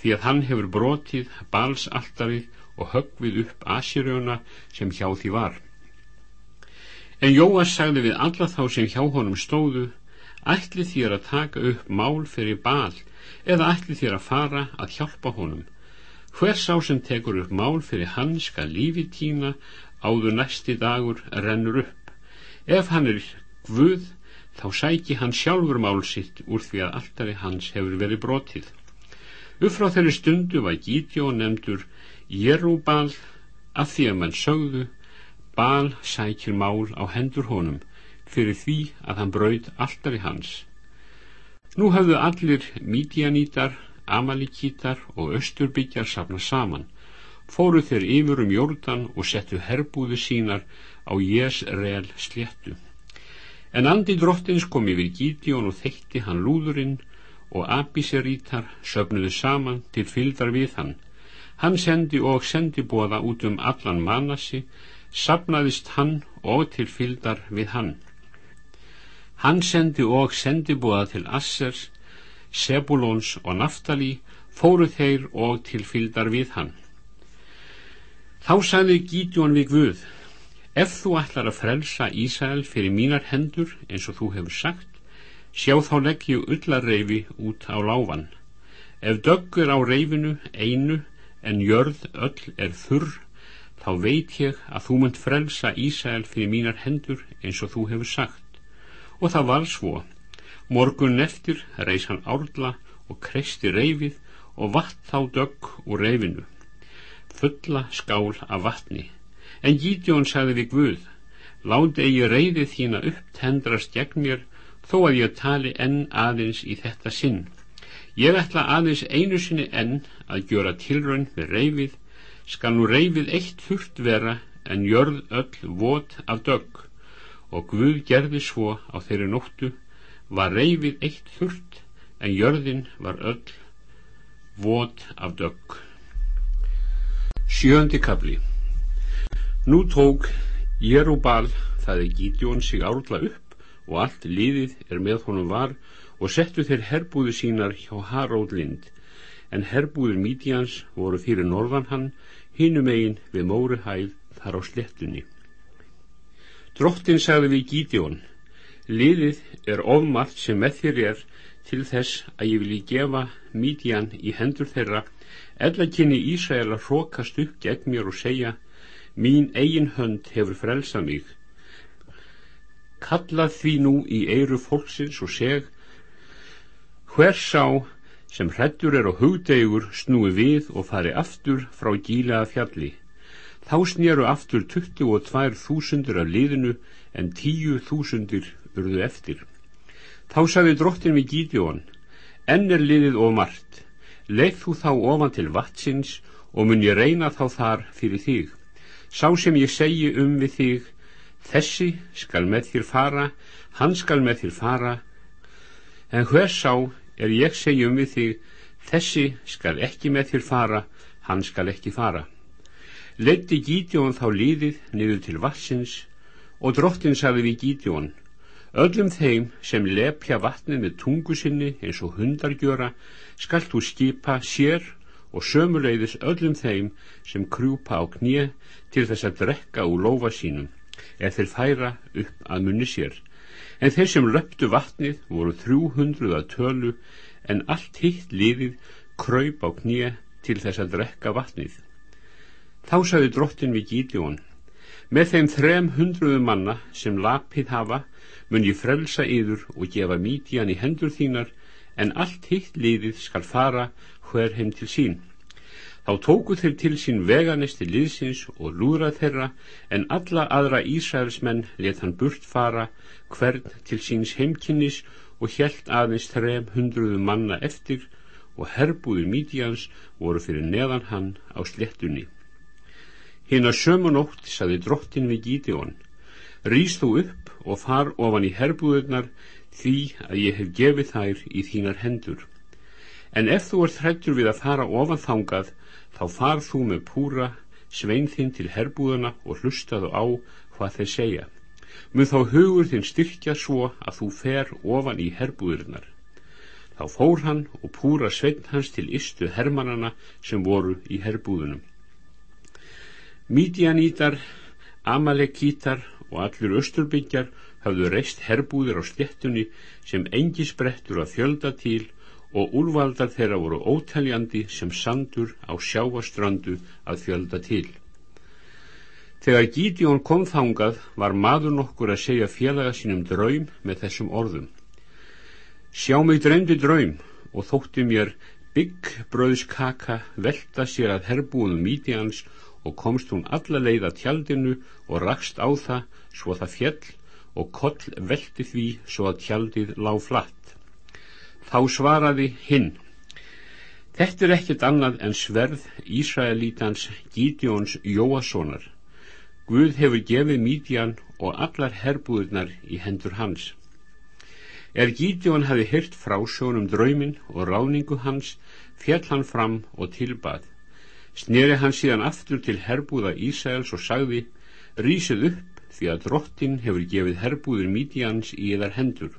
A: því að hann hefur brotið balsaltarið og höggvið upp asirjöna sem hjá því var. En Jóas sagði við alla þá sem hjá honum stóðu ætli þér að taka upp mál fyrir bal eða ætli þér að fara að hjálpa honum? Hver sá sem tekur upp mál fyrir hann skal lífi tína áður næsti dagur rennur upp. Ef hann er Guð þá sæki hann sjálfur mál sitt úr því að alltari hans hefur verið brotið. Uppfrá þeirri stundu var Gítjó nefndur Jerúbal af því að mann sögðu Bal sækir mál á hendur honum fyrir því að hann braud alltari hans. Nú hafðu allir mídianítar, amalíkítar og östurbyggjar safna saman, fóru þeir yfir um jórdan og settu herbúðu sínar á Jésrel sléttu. En andi drottins kom yfir Gídjón og þeitti hann lúðurinn og Abiserítar söfnuðu saman til fyldar við hann. Hann sendi og sendi bóða út um allan manassi, sapnaðist hann og til fyldar við hann. Hann sendi og sendi bóða til Assers, Sebulons og Naftali fóru þeir og tilfyldar við hann. Þá sagði Gídjón við Guð, ef þú ætlar að frelsa Ísæl fyrir mínar hendur eins og þú hefur sagt, sjá þá leggju ullarreifi út á láfan. Ef döggur á reifinu einu en jörð öll er þurr, þá veit ég að þú munt frelsa Ísæl fyrir mínar hendur eins og þú hefur sagt. Og það var svo. Morgun eftir reys hann árla og kreisti reifið og vatt þá dögg úr reifinu. Fulla skál af vatni. En Gídjón sagði Guð, láti eigi reyðið þína upp tendrast gegn mér þó að ég tali enn aðeins í þetta sinn. Ég ætla aðeins einu sinni enn að gjöra tilraun með reyfið, skal nú reyfið eitt þurft vera en jörð öll vot af dögg og Guð gerði svo á þeirri nóttu var reyfið eitt þurft en jörðin var öll vot af dögg. Sjöndi kabli Nú tók Jerúbal, það er Gídjón, sig árla upp og allt liðið er með honum var og settu þeir herbúðu sínar hjá Haróð Lind. En herbúður Mídians voru fyrir norðan hann hinum eigin við móri hæð þar á slettunni Drottin sagði við Gídjón liðið er ofmart sem með þér er til þess að ég vilji gefa Mídian í hendur þeirra. Eðla kynni Ísrael að hrókast upp gegn mér og segja mín eigin hönd hefur frelsað mig. Kalla því nú í eiru fólksins og seg hver sá sem hrettur er á hugdegur snúi við og fari aftur frá gílaða fjalli þá snýru aftur 22.000 af liðinu en 10.000 urðu eftir. Þá sagði drottin við Gídjón enn er liðið of margt. Leið þú þá ofan til vatsins og mun ég reyna þá þar fyrir þig sá sem ég segi um við þig þessi skal með þér fara hann skal með þér fara. En hver sá er ég segjum við þig þessi skal ekki með þér fara hann skal ekki fara. Leiti Gídjón þá líðið niður til vassins og drottin sagði við Gídjón öllum þeim sem lepja vatnið með tungu sinni eins og hundar gjöra skalt þú skipa sér og sömuleiðis öllum þeim sem krjúpa á knið til þess að drekka úr lofa sínum er þeir færa upp að munni sér. En þeir sem löptu vatnið voru þrjú hundruð að tölu en allt hitt liðið kröyp á knýja til þess að drekka vatnið. Þá sagði drottin við Gídjón með þeim þrem hundruðu manna sem lapið hafa mun ég frelsa yður og gefa mítian í hendur þínar en allt hitt liðið skal fara hver heim til sín Þá tóku þeir til sín veganesti liðsins og lúra þeirra en alla aðra Ísraelsmenn let hann burt fara hvern til síns heimkynnis og hjælt aðeins þrem hundruðu manna eftir og herbúður Mídians voru fyrir neðan hann á slettunni. Hinn að sömunótt saði drottin við Gídeon, rýst þú upp og far ofan í herbúðurnar því að ég hef gefið þær í þínar hendur. En ef þú ert hrættur við að fara ofan þangað, þá farð þú með púra svein þinn til herbúðana og hlustaðu á hvað þeir segja. Mun þá hugur þinn styrkja svo að þú fer ofan í herbúðurinnar þá fór hann og púra svein hans til istu hermannana sem voru í herbúðunum. Mídianítar Amalekítar og allir östurbyggjar hafðu reist herbúðir á sléttunni sem engi sprettur að fjölda til og úrvaldar þeirra voru ótaljandi sem sandur á sjáastrandu að fjölda til. Þegar Gídjón kom þangað var maður nokkur að segja félaga sínum draum með þessum orðum. Sjá mig dreymdi draum og þótti mér bygg bröðskaka velta sér að herbúðum mítians og komst hún alla leið að tjaldinu og rakst á það svo það fjell og koll velti því svo að tjaldið lág flatt. Þá svaraði hinn, þetta er ekkert annað en sverð Ísraelítans Gídjóns Jóassonar. Guð hefur gefið Mídjan og allar herbúðunar í hendur hans. Er Gídjón hafi hyrt frásjónum draumin og ráningu hans, fjall hann fram og tilbað. Sneri hann síðan aftur til herbúða Ísraels og sagði, rísið upp því að drottin hefur gefið herbúður Mídjans í eðar hendur.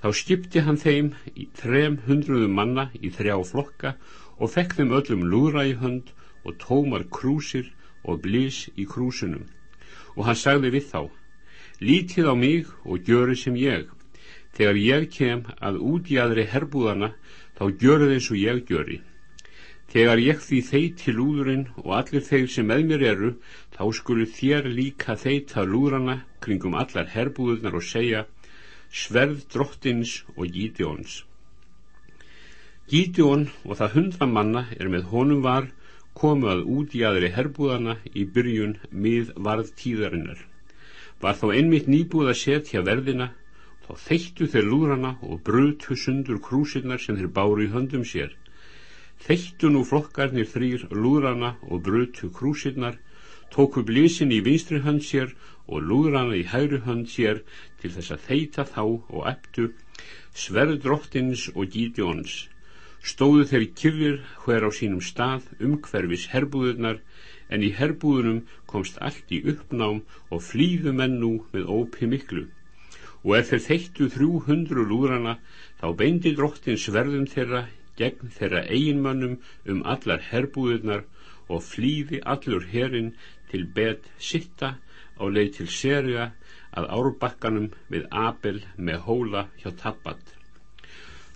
A: Þá skipti hann þeim í þrem hundruðu manna í þrjá flokka og fekk þeim öllum lúðra í hönd og tómar krúsir og blís í krúsunum. Og hann sagði við þá, lítið á mig og gjöru sem ég. Þegar ég kem að út í aðri herbúðana, þá gjöru þeim svo ég gjöri. Þegar ég því þeiti lúðurinn og allir þeir sem með mér eru, þá skulu þér líka þeita lúðrana kringum allar herbúðunar og segja, sverð drottins og Gídeons. Gídeon og það hundra manna er með honum var, komu að út í aðri herbúðana í byrjun mið varð tíðarinnar. Var þá einmitt nýbúð að setja verðina, þá þeittu þeir lúðrana og brutu sundur krúsinnar sem þeir báru í höndum sér Þeittu nú flokkarnir þrýr lúðrana og brutu krúsinnar, tóku blísin í vinstri hönd sér og lúðrana í hægri hönd sér til þess að þeita þá og eftu sverðdrottins og gítjóns. Stóðu þeir kyrrir hver á sínum stað umhverfis herbúðurnar en í herbúðunum komst allt í uppnám og flýðu menn nú með ópi miklu. Og ef þeir þeittu þrjú hundru lúðrana þá beindi drottin sverðum þeirra gegn þeirra eiginmönnum um allar herbúðunar og flýði allur herin til bet sitta á leið til serja að árbakkanum við Abel með hóla hjá Tabbat.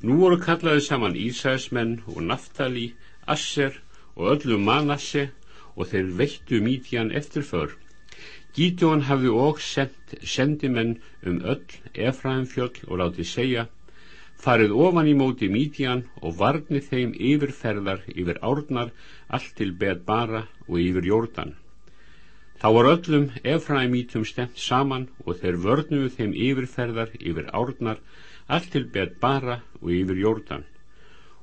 A: Nú voru kallaði saman Ísæsmenn og Naftali, Asser og öllu Manasse og þeir veittu mítjan eftir för. Gítjón hafði og sendt sendimenn um öll Efraim fjöll og láti segja farið ofan í móti Mítian og varni þeim yfirferðar yfir árnar allt til bet bara og yfir jórdan. Þá var öllum Efraimítum stemt saman og þeir vörnuðu þeim yfirferðar yfir árnar allt til bet bara og yfir jórdan.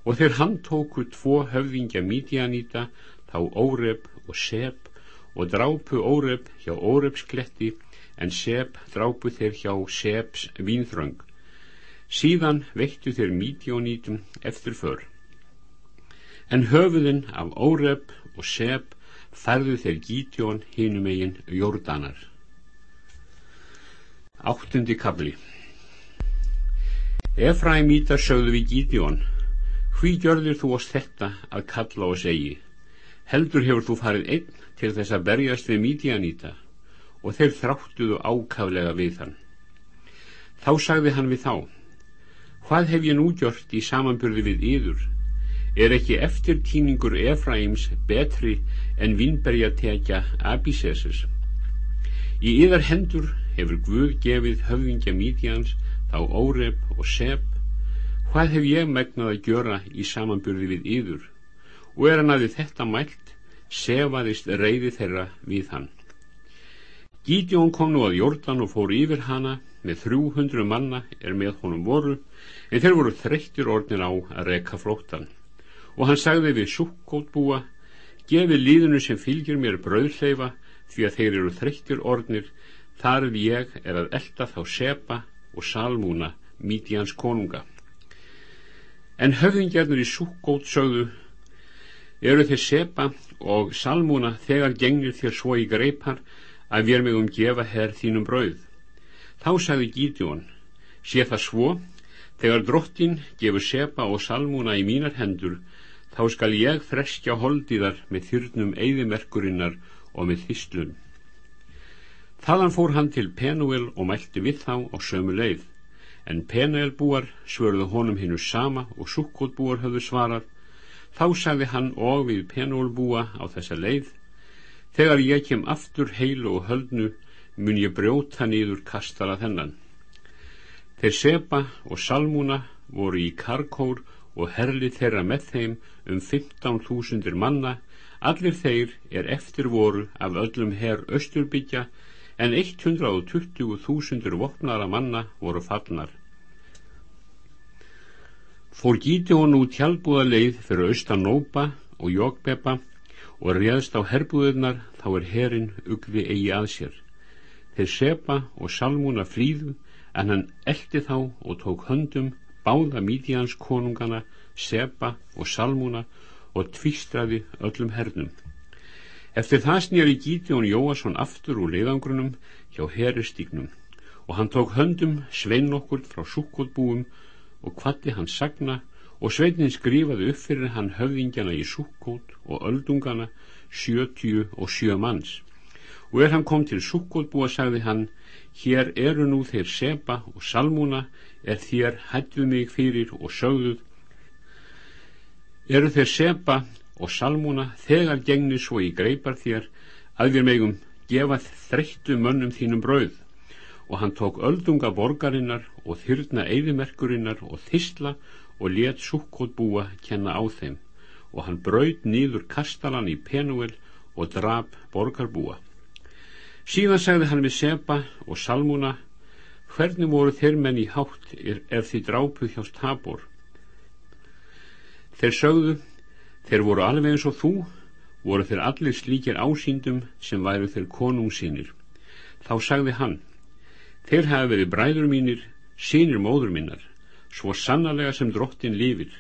A: Og þeir handtóku tvo höfðingja Mítianíta, þá Óreb og Seb og drápu Óreb hjá Órebskletti en Seb drápu þeir hjá Sebs vínþröng síðan veittu þeir mítjónítum eftir för. En höfuðin af Óreb og Seb færðu þeir Gítjón hinum eigin Jórdanar. Áttundi kabli Efraimítar sögðu við Gítjón hví gjörðir þú oss þetta að kalla og segi heldur hefur þú farið einn til þess að berjast við Mítianíta og þeir þráttuðu ákaflega við hann. Þá sagði hann við þá Hvað hef ég nú gjört í samanburði við yður? Er ekki eftirtíningur Efraims betri en vinnberjatekja Abisesus? Í yðar hendur hefur Guð gefið höfðingja Mídians, þá Óreb og Seb. Hvað hef ég megnað að gjöra í samanburði við yður? Og er hann að þetta mælt, sefaðist reyði þeirra við hann. Gídjón kom nú að Jórdan og fór yfir hana með þrjú hundru manna er með honum voru en þeir voru þreyttir orðin á að reka flóttan og hann sagði við sukkótbúa gefið líðinu sem fylgir mér brauðleifa því að þeir eru þreyttir orðnir þarf ég er að elda þá sepa og salmúna míti hans konunga. En höfðingjarnir í sukkót sögðu eru þeir sepa og salmúna þegar gengir þér svo í greipar að við erum um gefa herr þínum brauð. Þá sagði Gídjón sé það svo Þegar drottin gefur sepa og salmúna í mínar hendur, þá skal ég freskja holdiðar með þyrnum eigðimerkurinnar og með þýstlun. Þaðan fór hann til Penuel og mælti við þá á sömu leið, en Penuel búar svörðu honum hinnu sama og Sukkot búar höfðu svarað, þá sagði hann og við Penuel búa á þessa leið, þegar ég kem aftur heilu og höldnu, mun ég brjóta nýður kastala þennan. Þeir Seba og Salmúna voru í Karkór og herli þeirra með þeim um 15.000 manna, allir þeir er eftir voru af öllum herr Östurbyggja en 120.000 vopnara manna voru fallnar. Fór gíti hún út hjálpúða leið fyrir Östanópa og Jókbeppa og réðst á herbúðunar þá er herrin ugði eigi að sér. Þeir Seba og Salmúna flýðu en hann eldi þá og tók höndum báða mídíans konungana Seba og Salmúna og tvistraði öllum hernum eftir það snýri Gíti og Jóasson aftur úr leiðangrunum hjá heristíknum og hann tók höndum svein okkur frá súkkótbúum og kvatti hann sagna og sveinin skrifaði upp fyrir hann höfðingjana í súkkót og öldungana sjötju og sjö manns. Og er hann kom til súkkótbúa sagði hann hér eru nú þeir sepa og salmúna er þér hættu mig fyrir og sögðuð eru þeir sepa og salmúna þegar gengni svo í greipar þér að við megum gefa þreyttu mönnum þínum brauð. Og hann tók öldunga borgarinnar og þyrna eðimerkurinnar og þysla og let sukkot búa kenna á þeim. Og hann braud nýður kastalan í Penuel og drap borgarbúa. Síðan sagði hann við Seba og Salmuna hvernig voru þeir menn í hátt ef þið drápu hjá Stabor þeir sögðu þeir voru alveg eins og þú voru þeir allir slíkir ásýndum sem væru þeir konungsínir þá sagði hann Þeir hafa verið bræður mínir, sínir móður minnar, svo sannarlega sem drottin lífir.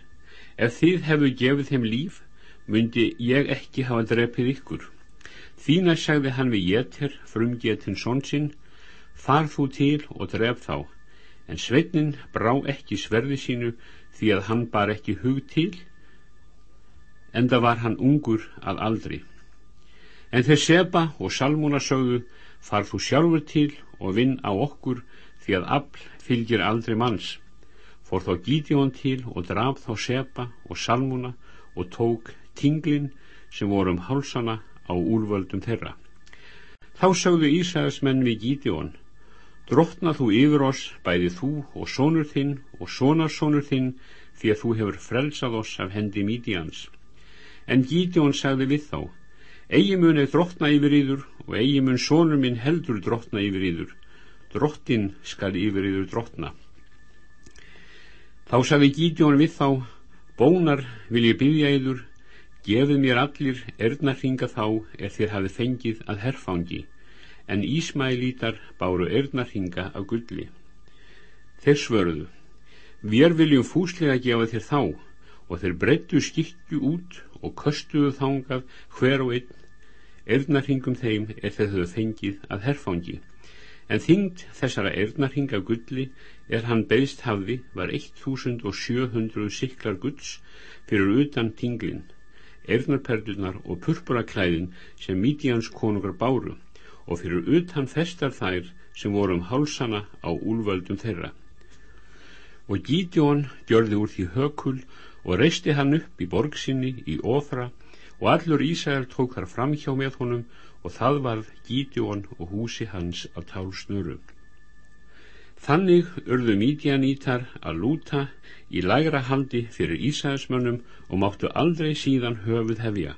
A: Ef þið hefðu gefið þeim líf, myndi ég ekki hafa drepið ykkur. Þína sagði hann við Jéter, frumgetinn sonsinn, far þú til og dref þá. En sveitnin brá ekki sverði sínu því að hann bar ekki hug til, enda var hann ungur að aldri. En þeir Seba og Salmúna sögðu, far þú sjálfur til og vinn á okkur því að afl fylgir aldrei manns fór þá Gídjón til og draf þá Sepa og Salmuna og tók tinglin sem voru um hálsana á úrvöldum þeirra. Þá sögðu Ísæðismenn við Gídjón drottna þú yfir oss bæði þú og sónur þinn og sónarsónur þinn því að þú hefur frelsað oss af hendi mídíans en Gídjón sagði við þá eigi mun er drottna yfir yður og eigi mun sónur minn heldur drottna yfir yður. Drottin skal yfir yður drottna þá sagði Gídjón við þá bónar vil ég byggja yður gefið mér allir erðnarhinga þá er þér hafið fengið að herfangi. En Ísmælítar báru erðnarhinga af gulli. Þeir svörðu við viljum fúslega gefa þér þá. Og þeir breyttu skikju út og köstuðu þángað hver og einn. Erðnarhingum þeim er þeir höfðu fengið að herfangi, en þyngd þessara erðnarhinga gulli er hann beðst hafði var 1700 siklar gulls fyrir utan tinglinn, erðnarperlunar og purpuraklæðin sem Mídians konungar báru og fyrir utan festar þær sem voru um hálsana á úlvöldum þeirra. Og Gídjón gjörði úr því hökul og reisti hann upp í borgsinni í ofra og allur Ísæl tók þar fram hjá með honum og það varð Gídjón og húsi hans af tálsnuru. Þannig urðu mídjanítar að lúta í lægra haldi fyrir Ísæðismönnum og máttu aldrei síðan höfuð hefja.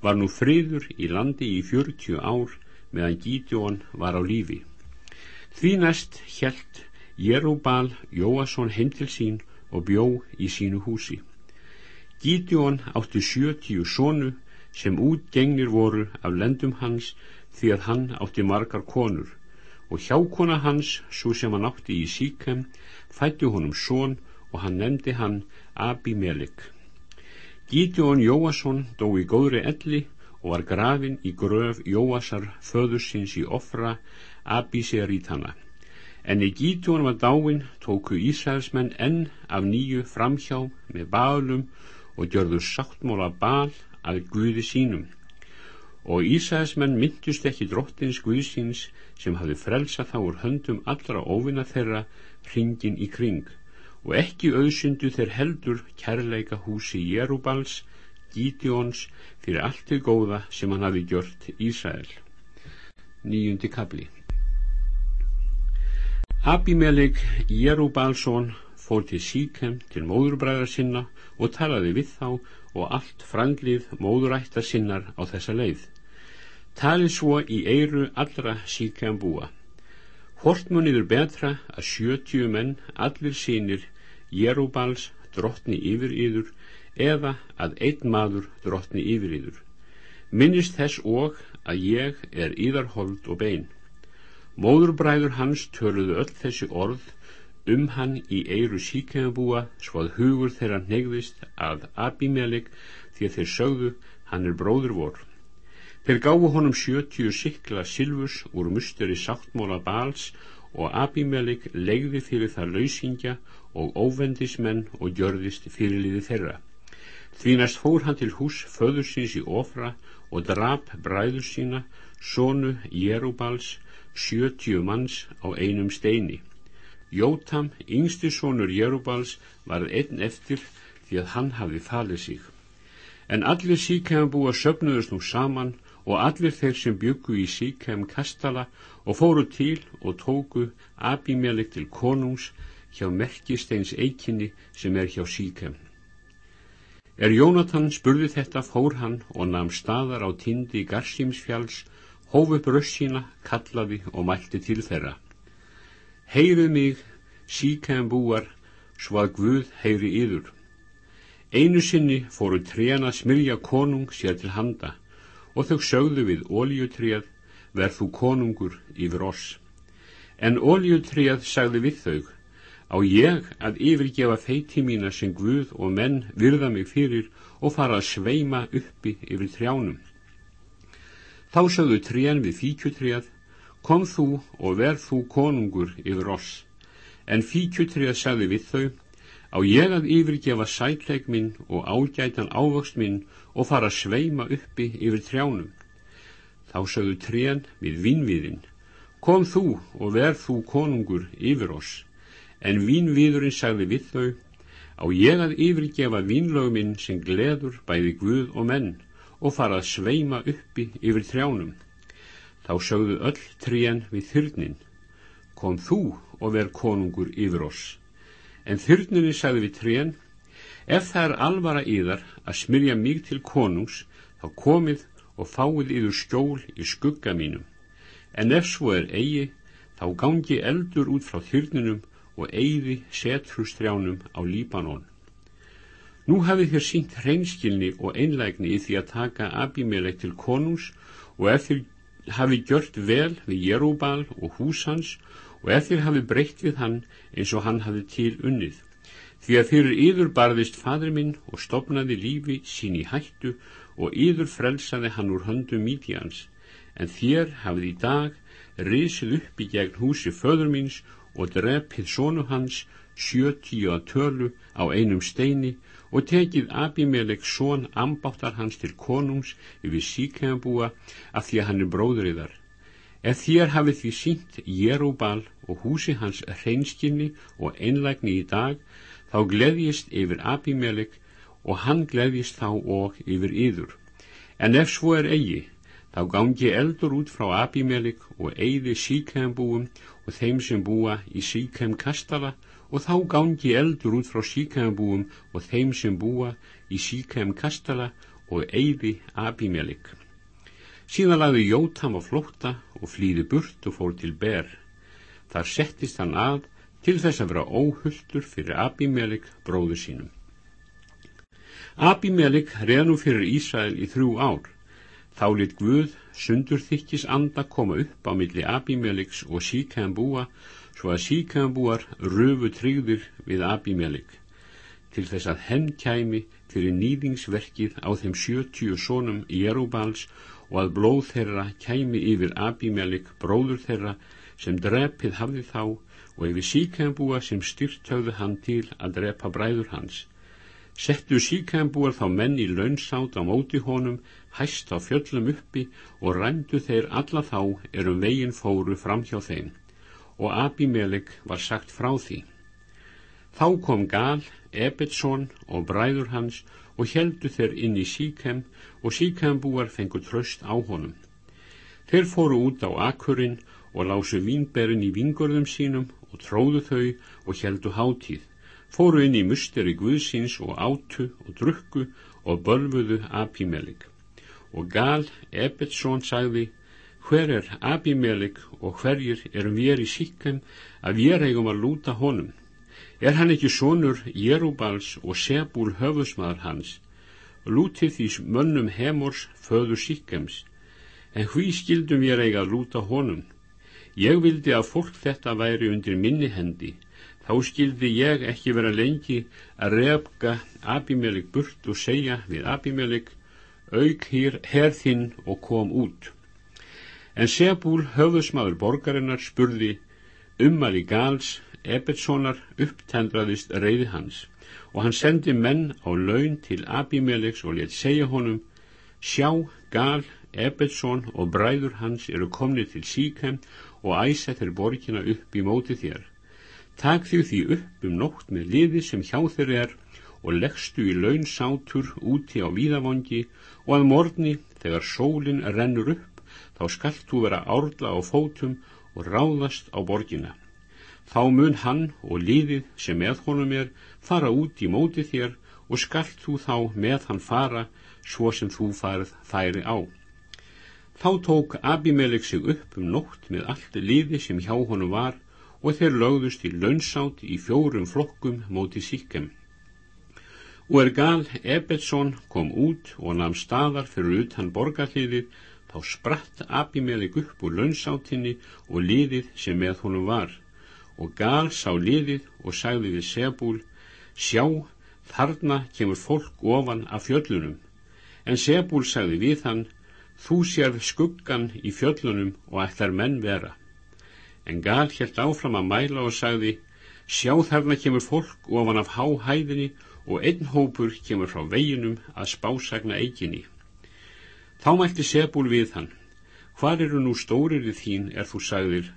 A: Var nú friður í landi í fjörtju ár meðan Gídjón var á lífi. Því næst helt Jerúbal Jóasson heim til sín og bjó í sínu húsi. Gídjón átti sjötíu sónu sem útgengnir voru af lendum hans því að hann átti margar konur og hjákona hans, svo sem hann átti í síkem, fætti honum són og hann nefndi hann Abimelik. Gídjón Jóasson dó í góðri elli og var grafin í gröf Jóasar föðursins í ofra Abiserítana. En í Gídjón var dáin tóku Ísraelsmenn enn af nýju framhjá með bálum og gjörðu sáttmóla bal að Guði sínum og Ísæðismenn myndust ekki drottins Guðsins sem hafi frelsað þá úr höndum allra óvinna þeirra hringin í kring og ekki auðsyndu þeir heldur kærleika húsi Jerubals, Gídjóns fyrir allt til góða sem hann hafi gjört Ísæðil. Nýjundi kabli Abimelik Jerubalsson fór til Síkem til móðurbræðar sinna og talaði við þá og allt franglið móðurættar sinnar á þessa leið. Talið svo í eiru allra Síkem búa. Hvort muniður betra að sjötju menn allir sínir Jerubals drottni yfir yður eða að einn maður drottni yfir yður. Minnist þess og að ég er íðarhold og bein. Móðurbræður hans töluðu öll þessi orð um hann í eiru síkjafabúa svo að hugur þeirra negðist að Abimelik því að þeir sögðu hann er bróður vor. Þeir gáðu honum sjötjú sikla silfus úr musteri sáttmóla bals og Abimelik legði fyrir það lausingja og óvendismenn og gjörðist fyrirliði þeirra. Því næst fór hann til hús föðursins í ofra og drap bræður sína, sonu Jerubals, sjötjú manns á einum steini. Jótam, yngsti sonur Jerubals, varð einn eftir því að hann hafi falið sig. En allir síkæðan búa söpnuðust nú saman og allir þeir sem byggu í síkæðum kastala og fóru til og tóku Abimelik til konungs hjá merkisteins eikinni sem er hjá síkæðum. Er Jónatan spurði þetta fór hann og namn staðar á tindi Garsímsfjalls, hóf upp rössina, kallaði og mælti til þeirra. Heyrið mig, síkæðum búar, svo að Guð heyri yður. Einu sinni fóru tréna smyrja konung sér til handa og þau sögðu við óljutréð verð þú konungur yfir oss. En óljutréð sagði við þau á ég að yfirgefa feiti mína sem Guð og menn virða mig fyrir og fara að sveima uppi yfir trjánum. Þá sögðu trén við fíkjutréð kom þú og verð þú konungur yfir oss. En fíkjutréð sagði við þau á ég að yfirgefa sætleik minn og ágætan ávöxt minn og fara að sveima uppi yfir trjánum. Þá sögðu trén við vinnviðin, kom þú og verð þú konungur yfir oss, en vinnviðurinn sagði við þau, á ég að yfirgefa vinnlöguminn sem gleður bæði Guð og menn og fara að sveima uppi yfir trjánum. Þá sögðu öll trén við þyrnin, kom þú og verð konungur yfir oss En þyrninni sagði við trén, ef það er alvara yðar að smyrja mig til konungs, þá komið og fáið yður skjól í skugga mínum. En ef svo er eigi, þá gangi eldur út frá þyrninum og eigði setrustrjánum á Líbanon. Nú hafið þér sínt hreinskilni og einlægni í því að taka Abimelek til konungs og ef þér hafið gjört vel við Jerúbal og hús hans og ef þér hafi breytt við hann eins og hann hafi til unnið. Því að fyrir yður barðist fadur minn og stopnaði lífi sín í hættu og yður frelsaði hann úr höndum mítíans, en þér hafið í dag risið upp í gegn húsi föður míns og drepið sónu hans sjötíu að tölu á einum steini og tekið Abimelek són ambáttar hans til konungs yfir síkæðabúa af því að hann er bróðriðar Ef þér hafið því sínt Jerúbal og húsi hans hreinskynni og einlægni í dag, þá gleðjist yfir Abimelik og hann gleðjist þá og yfir yður. En ef svo er eigi, þá gangi eldur út frá Abimelik og eigði síkæmbúum og þeim sem búa í síkæm kastala og þá gangi eldur út frá síkæmbúum og þeim sem búa í síkæm kastala og eigði Abimelik. Síðan lagði Jótam á flótta og flýði burt og fór til ber. Þar settist hann að til þess að vera óhulltur fyrir Abimelik bróðu sínum. Abimelik reð nú fyrir Ísæl í þrjú ár. Þá lit Guð sundur þykkis anda koma upp á milli Abimeliks og síkæðan búa svo að síkæðan búar röfu tryggðir við Abimelik til þess að henn kæmi fyrir nýðingsverkið á þeim sjötjú sónum Jerúbals og að blóð þeirra kæmi yfir Abimelik bróður þeirra sem drepið hafði þá og yfir síkæmbúa sem styrt höfðu hann til að drepa bræður hans. Settu síkæmbúar þá menn í launsátt á móti honum, hæst á fjöllum uppi og rændu þeir alla þá erum veginn fóru fram hjá þeim og Abimelik var sagt frá því. Þá kom Gal, Ebetsson og bræður hans og heldu þeir inn í síkem og síkembúar fengu tröst á honum. Þeir fóru út á akkurinn og lásu vínberinn í vingörðum sínum og tróðu þau og heldu hátíð, fóru inn í musteri Guðsins og átu og drukku og bölfuðu Abimelik. Og Gal, Ebetsson, sagði, hver er Abimelik og hverjir erum við í síkem að við eigum að lúta honum? Er hann ekki sonur Jerúbals og Sebúl höfusmaður hans, lútið því mönnum Hemors föðu síkkems, en hví skildum ég eiga að lúta honum? Ég vildi að fólk þetta væri undir minni hendi, þá skildi ég ekki vera lengi að refga Abimelik burt og segja við Abimelik, auk hér herðinn og kom út. En Sebúl höfusmaður borgarinnar spurði, ummali Gals, Ebetssonar, upptendraðist reyði hans og hann sendi menn á laun til Abimelegs og let segja honum Sjá, Gal, Ebetsson og bræður hans eru komnið til Síkem og æsa þeir borgina upp í móti þér. Takk því því upp um nótt með liði sem hjá þeir er og leggstu í launsátur úti á víðavangi og að morgni þegar sólinn rennur upp þá skallt þú vera árla á fótum og ráðast á borgina. Þá mun hann og líðið sem með honum er fara út í móti þér og skallt þú þá með hann fara svo sem þú farð þæri á. Þá tók Abimelek sig upp um nótt með allt líði sem hjá honum var og þeir lögðust í launsátt í fjórum flokkum móti síkkem. Og er gal Ebetsson kom út og namn staðar fyrir utan borgarliðið þá spratt Abimelek upp úr launsáttinni og liðið sem með honum var og Gal sá liðið og sagði við Sebúl, sjá, þarna kemur fólk ofan af fjöllunum. En Sebúl sagði við hann, þú sérð skuggan í fjöllunum og ætlar menn vera. En Gal helt áfram að mæla og sagði, sjá þarna kemur fólk ofan af háhæðinni og einn hópur kemur frá veginum að spásagna eiginni. Þá mælti Sebúl við hann, hvar eru nú stóririð þín er þú sagðir,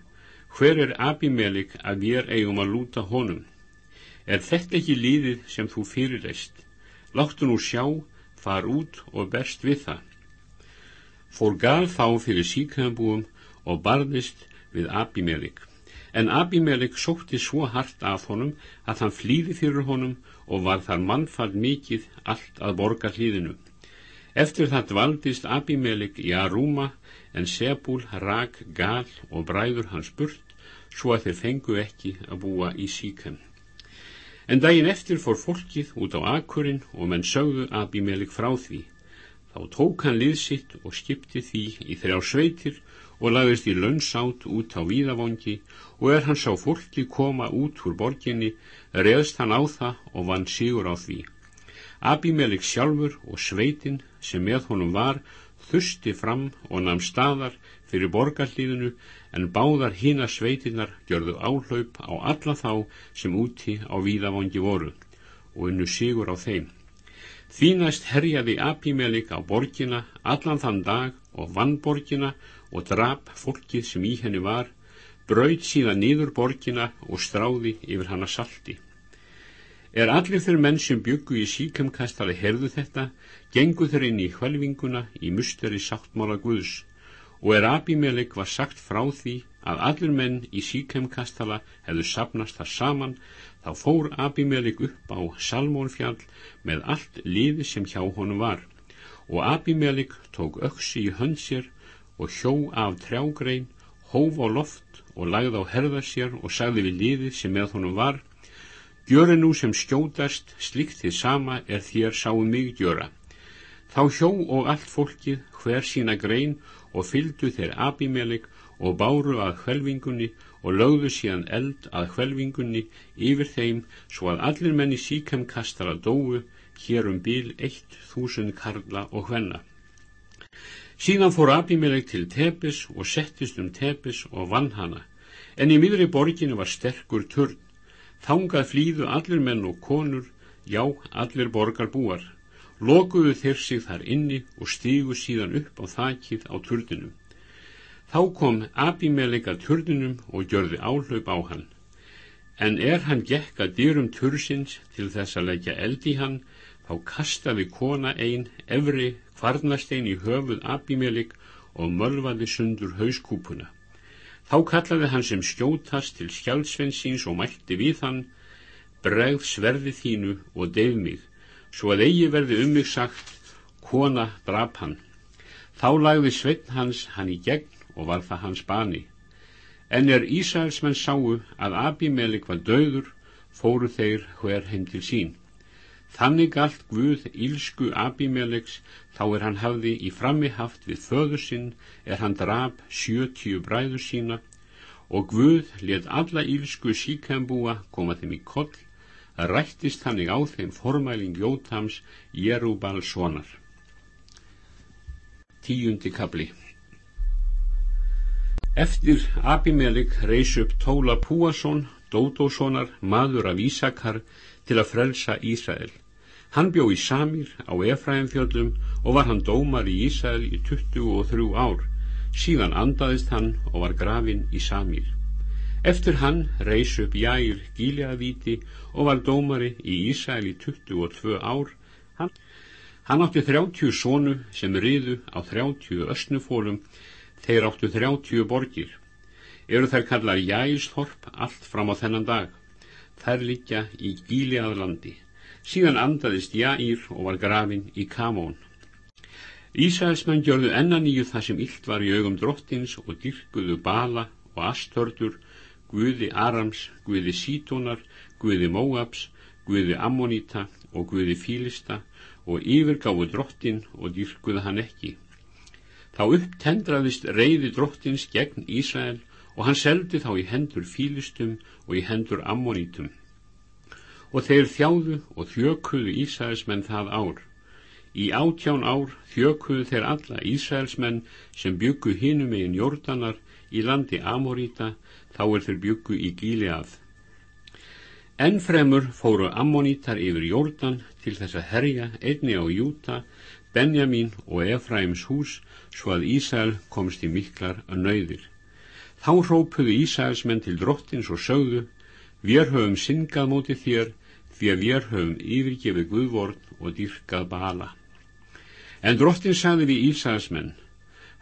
A: Hver er Abimelik að við eigum að lúta honum? Er þetta ekki líðið sem þú fyrirreist? Láttu nú sjá, far út og berst við það. Fór gal þá fyrir síknabúum og barðist við Abimelik. En Abimelik sótti svo hart af honum að hann flýði fyrir honum og var þar mannfall mikið allt að borga hlýðinu. Eftir það dvaldist Abimelik í Arúma en Sebúl rak gal og bræður hans burt svo að þeir fengu ekki að búa í síkan. En daginn eftir fór fólkið út á akkurinn og menn sögðu Abimelik frá því. Þá tók hann liðsitt og skipti því í þrjá sveitir og lagðist í launsátt út á víðavangi og er hann sá fólki koma út úr borginni, reðst hann á það og vann sígur á því. Abimelik sjálfur og sveitin sem með honum var þusti fram og namn staðar fyrir borgarlíðinu en báðar hína sveitinnar gjörðu áhlaup á alla þá sem úti á víðavangi voru og unnu sigur á þeim. Þínast herjaði Abimelik á borgina allan þann dag og vann borgina og drap fólkið sem í henni var, braud síðan nýður borgina og stráði yfir hana salti. Er allir þeir menn sem byggu í síkemkastali herðu þetta, gengu þeir inn í hvelvinguna í musteri sáttmála Guðs og er Abimelik var sagt frá því að allir menn í síkemkastala hefðu sapnast þar saman, þá fór Abimelik upp á Salmónfjall með allt liði sem hjá honum var og Abimelik tók öksi í hönd sér og hjó af trjágrein, hóf á loft og lagði á herða sér og sagði við liðið sem með honum var Gjöru nú sem skjótast, slikt þið sama er þér sáum mig gjöra. Þá hjó og allt fólkið hver sína grein og fyldu þeir abimelik og báru að hvelvingunni og lögðu síðan eld að hvelvingunni yfir þeim svo að allir menni síkem kastara dóu hér um bíl eitt þúsund karla og hvenna. Síðan fór abimelik til Tepis og settist um Tepis og vann hana, en í miðri borginu var sterkur turn Þangað flýðu allir menn og konur, já, allir borgar búar. Lokuðu þeir sig þar inni og stígu síðan upp á þakið á turdinum. Þá kom Abimelik að turdinum og gjörði áhlaup á hann. En er hann gekk að dyrum tursins til þess að leggja eld í hann, þá kastaði kona einn efri kvarnastein í höfuð Abimelik og mölvaði sundur hauskúpuna. Þá kallaði hann sem skjótast til skjálfsvennsins og mælti við hann, bregð sverði þínu og deyð mig, svo að eigi verði um mig sagt, kona drap hann. Þá lagði sveitn hans hann í gegn og var það hans bani. En er Ísraelsmenn sáu að Abimelik var döður, fóru þeir hver heim til sín. Þannig allt Guð ílsku Abimelegs þá er hann hafði í frammi haft við föður sinn er hann drap sjötíu bræður sína og Guð let alla ílsku síkembúa koma þeim í koll að rættist þannig á þeim formæling Jótams Jerúbal sonar. Tíundi kabli Eftir Abimelik reys upp Tóla Púason, Dódóssonar, maður af Ísakar, til að frelsa Ísrael. Hann bjó í Samir á Efraimfjöldum og var hann dómar í Ísrael í 23 ár. Síðan andaðist hann og var grafin í Samir. Eftir hann reys upp Jægir Gíleavíti og var dómari í Ísrael í 22 ár. Hann, hann átti 30 sónu sem riðu á 30 ösnufólum, þeir áttu 30 borgir. Eru þær kallar Jægisþorp allt fram á þennan dag. Þær liggja í Gíleaðlandi. Síðan andaðist Jair og var grafin í Kamón. Ísæðismenn gjörðu ennaníu það sem illt var í augum drottins og dyrkuðu Bala og Astördur, Guði Arams, Guði Sítónar, Guði Móabs, Guði Ammonita og Guði Fílista og yfirgáðu drottin og dyrkuðu hann ekki. Þá upptendraðist reyði drottins gegn Ísæl og hann seldi þá í hendur Fílistum og í hendur Ammonitum og þeir þjáðu og þjökuðu Ísæðismenn það ár. Í átján ár þjökuðu þeir alla Ísæðismenn sem byggu hinum megin Jórdanar í landi Amoríta, þá er þeir byggu í Gíleað. Ennfremur fóru Ammonítar yfir Jórdan til þess að herja einni á Júta, Benjamin og Efraims hús svo að Ísæl komst í miklar að nöyðir. Þá hrópuðu Ísæðismenn til drottins og sögðu, við höfum syngað móti þér því að við höfum yfirgefið Guðvorn og dyrkað Bala. En drottin sagði við Ísæðismenn,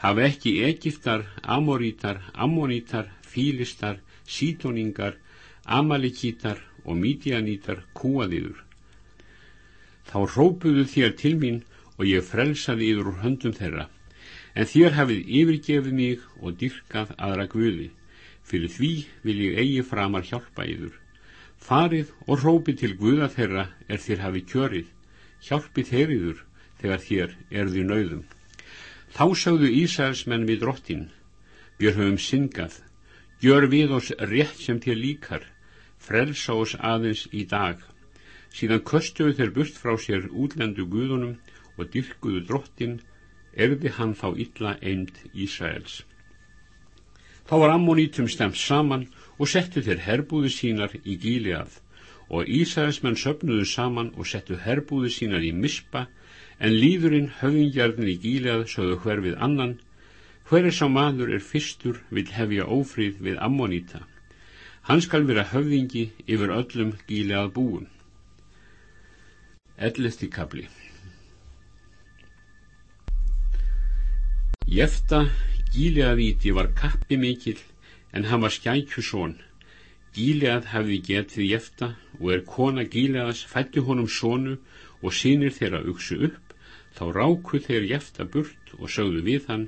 A: hafa ekki Egiptar, Amorítar, Ammonítar, Fílistar, Sítoningar, Amalikítar og Mídianítar kúaðiður. Þá rópuðu þér til mín og ég frelsaði yfir úr höndum þeirra, en þér hafið yfirgefið mig og dyrkað aðra guði, fyrir því vil ég eigi framar hjálpa yfir. Farið og rópið til Guða þeirra er þér hafi kjörið, hjálpið þeirriður þegar þér erðu nöyðum. Þá sögðu Ísæðismenn við drottin, við höfum syngað, gjör við oss rétt sem þér líkar, frelsa oss aðeins í dag. Síðan köstuðu þeir burt frá sér útlendu Guðunum og dyrkuðu drottin, erði hann þá illa eind Ísæðils. Þá var ammonítum stemt saman og settu þeir herbúðu sínar í Gíleað og Ísæðismenn söpnuðu saman og settu herbúðu sínar í Mispa en líðurinn höfingjarnin í Gíleað sögðu hver við annan hver er sá maður er fyrstur vil hefja ófríð við Ammonita hann skal vera höfðingi yfir öllum Gíleað búum. Ellesti kabli Jefta Gíleaðíti var kappi mikill en hann var skækjusón. Gíleað hafði getið jefta og er kona Gíleaðs fætti honum sónu og sínir þeirra uksu upp, þá ráku þeir jefta burt og sögðu við hann,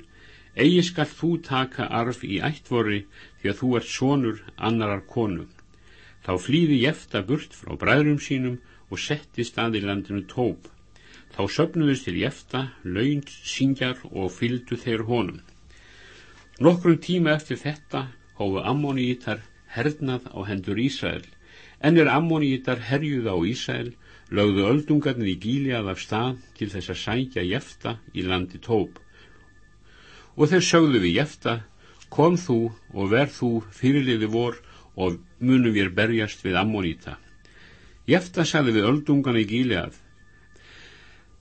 A: eigi skal þú taka arf í ættvori því að þú ert sónur annarar konu. Þá flýði jefta burt frá bræðrum sínum og setti staði landinu tóp. Þá söpnuðist til jefta, laund, syngjar og fyldu þeir honum. Nokkrum tíma eftir þetta hófu Ammonítar hernað á hendur Ísrael, en er Ammonítar herjuð á Ísrael, lögðu öldungarnir í Gíliað af stað til þess að sækja Jefta í landi tóp. Og þeir sögðu við Jefta, kom þú og verð þú fyrirliði vor og munum við berjast við Ammoníta. Jefta sagði við öldungarna í Gíliað,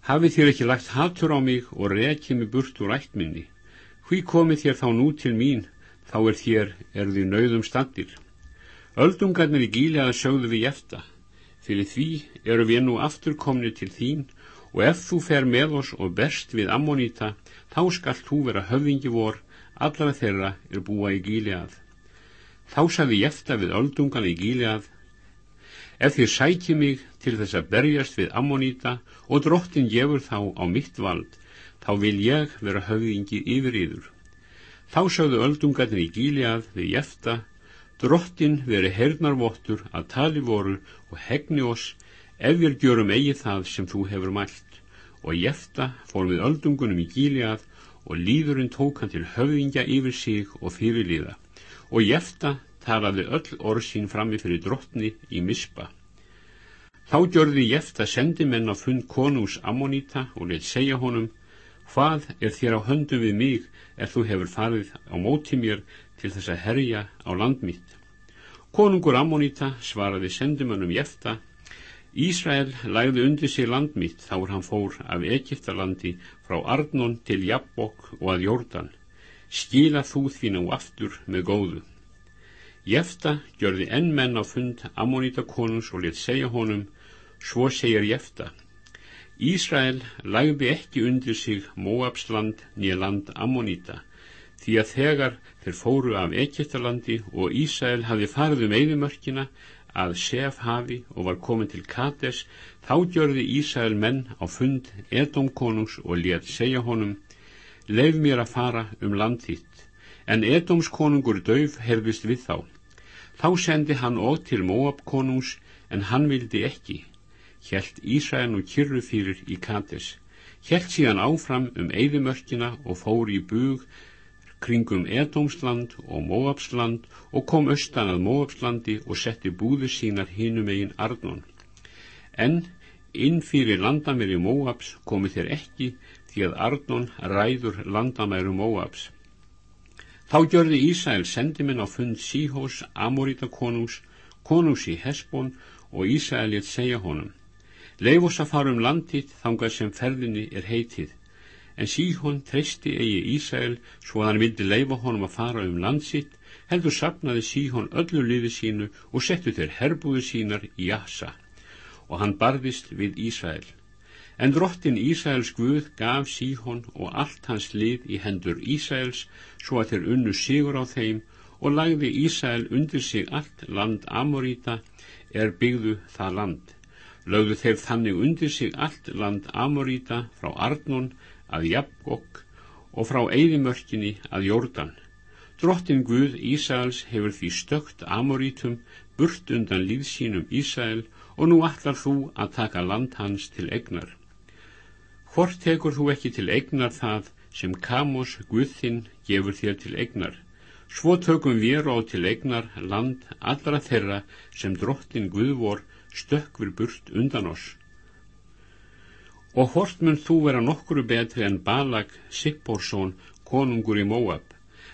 A: hafið þér ekki lagt hattur á mig og rekið mig burt úr ættminni, hví komið þér þá nú til mín, þá er þér erði nauðum standir. Öldungarnir í gílega sögðu við jæfta, fyrir því eru við nú aftur komni til þín og ef þú fer með oss og berst við ammoníta, þá skall þú vera höfðingi vor, allara þeirra er búa í gíleað. Þá sagði jæfta við öldungan í gíleað, ef þér sæki mig til þess að berjast við ammoníta og drottin gefur þá á mitt vald, þá vil ég vera höfðingi yfir yður. Þá sögðu öldungarnir í Gíliað við Jefta, drottin veri hernarvottur að tali voru og hegni oss ef við gjörum eigi það sem þú hefur mælt. Og Jefta fór við öldungunum í Gíliað og líðurinn tók hann til höfðingja yfir sig og fyrirliða. Og Jefta talaði öll orð sín frammi fyrir drottni í Mispa. Þá gjörði Jefta sendimenn á fund konús Ammonita og leitt segja honum, hvað er þér á höndum við mig er þú hefur farið á móti mér til þess að herja á land mitt. Konungur Ammonita svaraði sendimönnum Jefta, Ísrael lægði undir sig land mitt þá er hann fór af Egiptalandi frá Arnón til Jabbok og að Jórdan. Skila þú því nú aftur með góðu. Jefta gjörði enn menn á fund Ammonita konungs og let segja honum, svo segir Jefta, Ísrael lagði ekki undir sig Móabsland nýja land Ammonita því að þegar þeir fóru af Ekkertalandi og Ísrael hafi farið um eðimörkina að Sef hafi og var komin til Kates þá gjörði Ísrael menn á fund Edomkonungs og let segja honum leif mér að fara um land þitt. En Edomskonungur döf herfist við þá. Þá sendi hann ótt til Móabkonungs en hann vildi ekki Hjælt Ísæðan og kyrru fyrir í Kates. Hjælt síðan áfram um Eidimörkina og fór í bug kringum Edómsland og Móabsland og kom austan að Móabslandi og setti búðu sínar hinum eigin Arnón. En inn fyrir landamæri Móabs komi þér ekki því að Arnón ræður landamæru Móabs. Þá gjörði Ísæl sendiminn á fund Síhós, Amoríta konungs, konungs í Hesbón og Ísæl létt segja honum Leif oss að fara um landið þangað sem ferðinni er heitið, en Síhón treysti eigi Ísæl svo að hann vildi leifa honum að fara um landsitt, heldur sapnaði Síhón öllu liði sínu og settu þeir herbúðu sínar í Asa, og hann barðist við Ísæl. En drottin Ísæls Guð gaf Síhón og allt hans lið í hendur Ísæls svo að þeir unnu sigur á þeim og lagði Ísæl undir sig allt land Amoríta er byggðu það land lögðu þeir þannig undir sig allt land Amoríta frá Arnón að Jabgokk og frá Eidimörkinni að Jórdan. Drottin Guð Ísæls hefur því stökt Amorítum burt undan líðsínum Ísæl og nú allar þú að taka land hans til egnar. Hvort tekur þú ekki til egnar það sem Kamos Guðinn gefur þér til egnar? Svo tökum við á til egnar land allra þeirra sem drottin Guðvor stökkfur burt undan oss. Og hvort mun þú vera nokkru betri en Balag Sipporsson, konungur í Móab?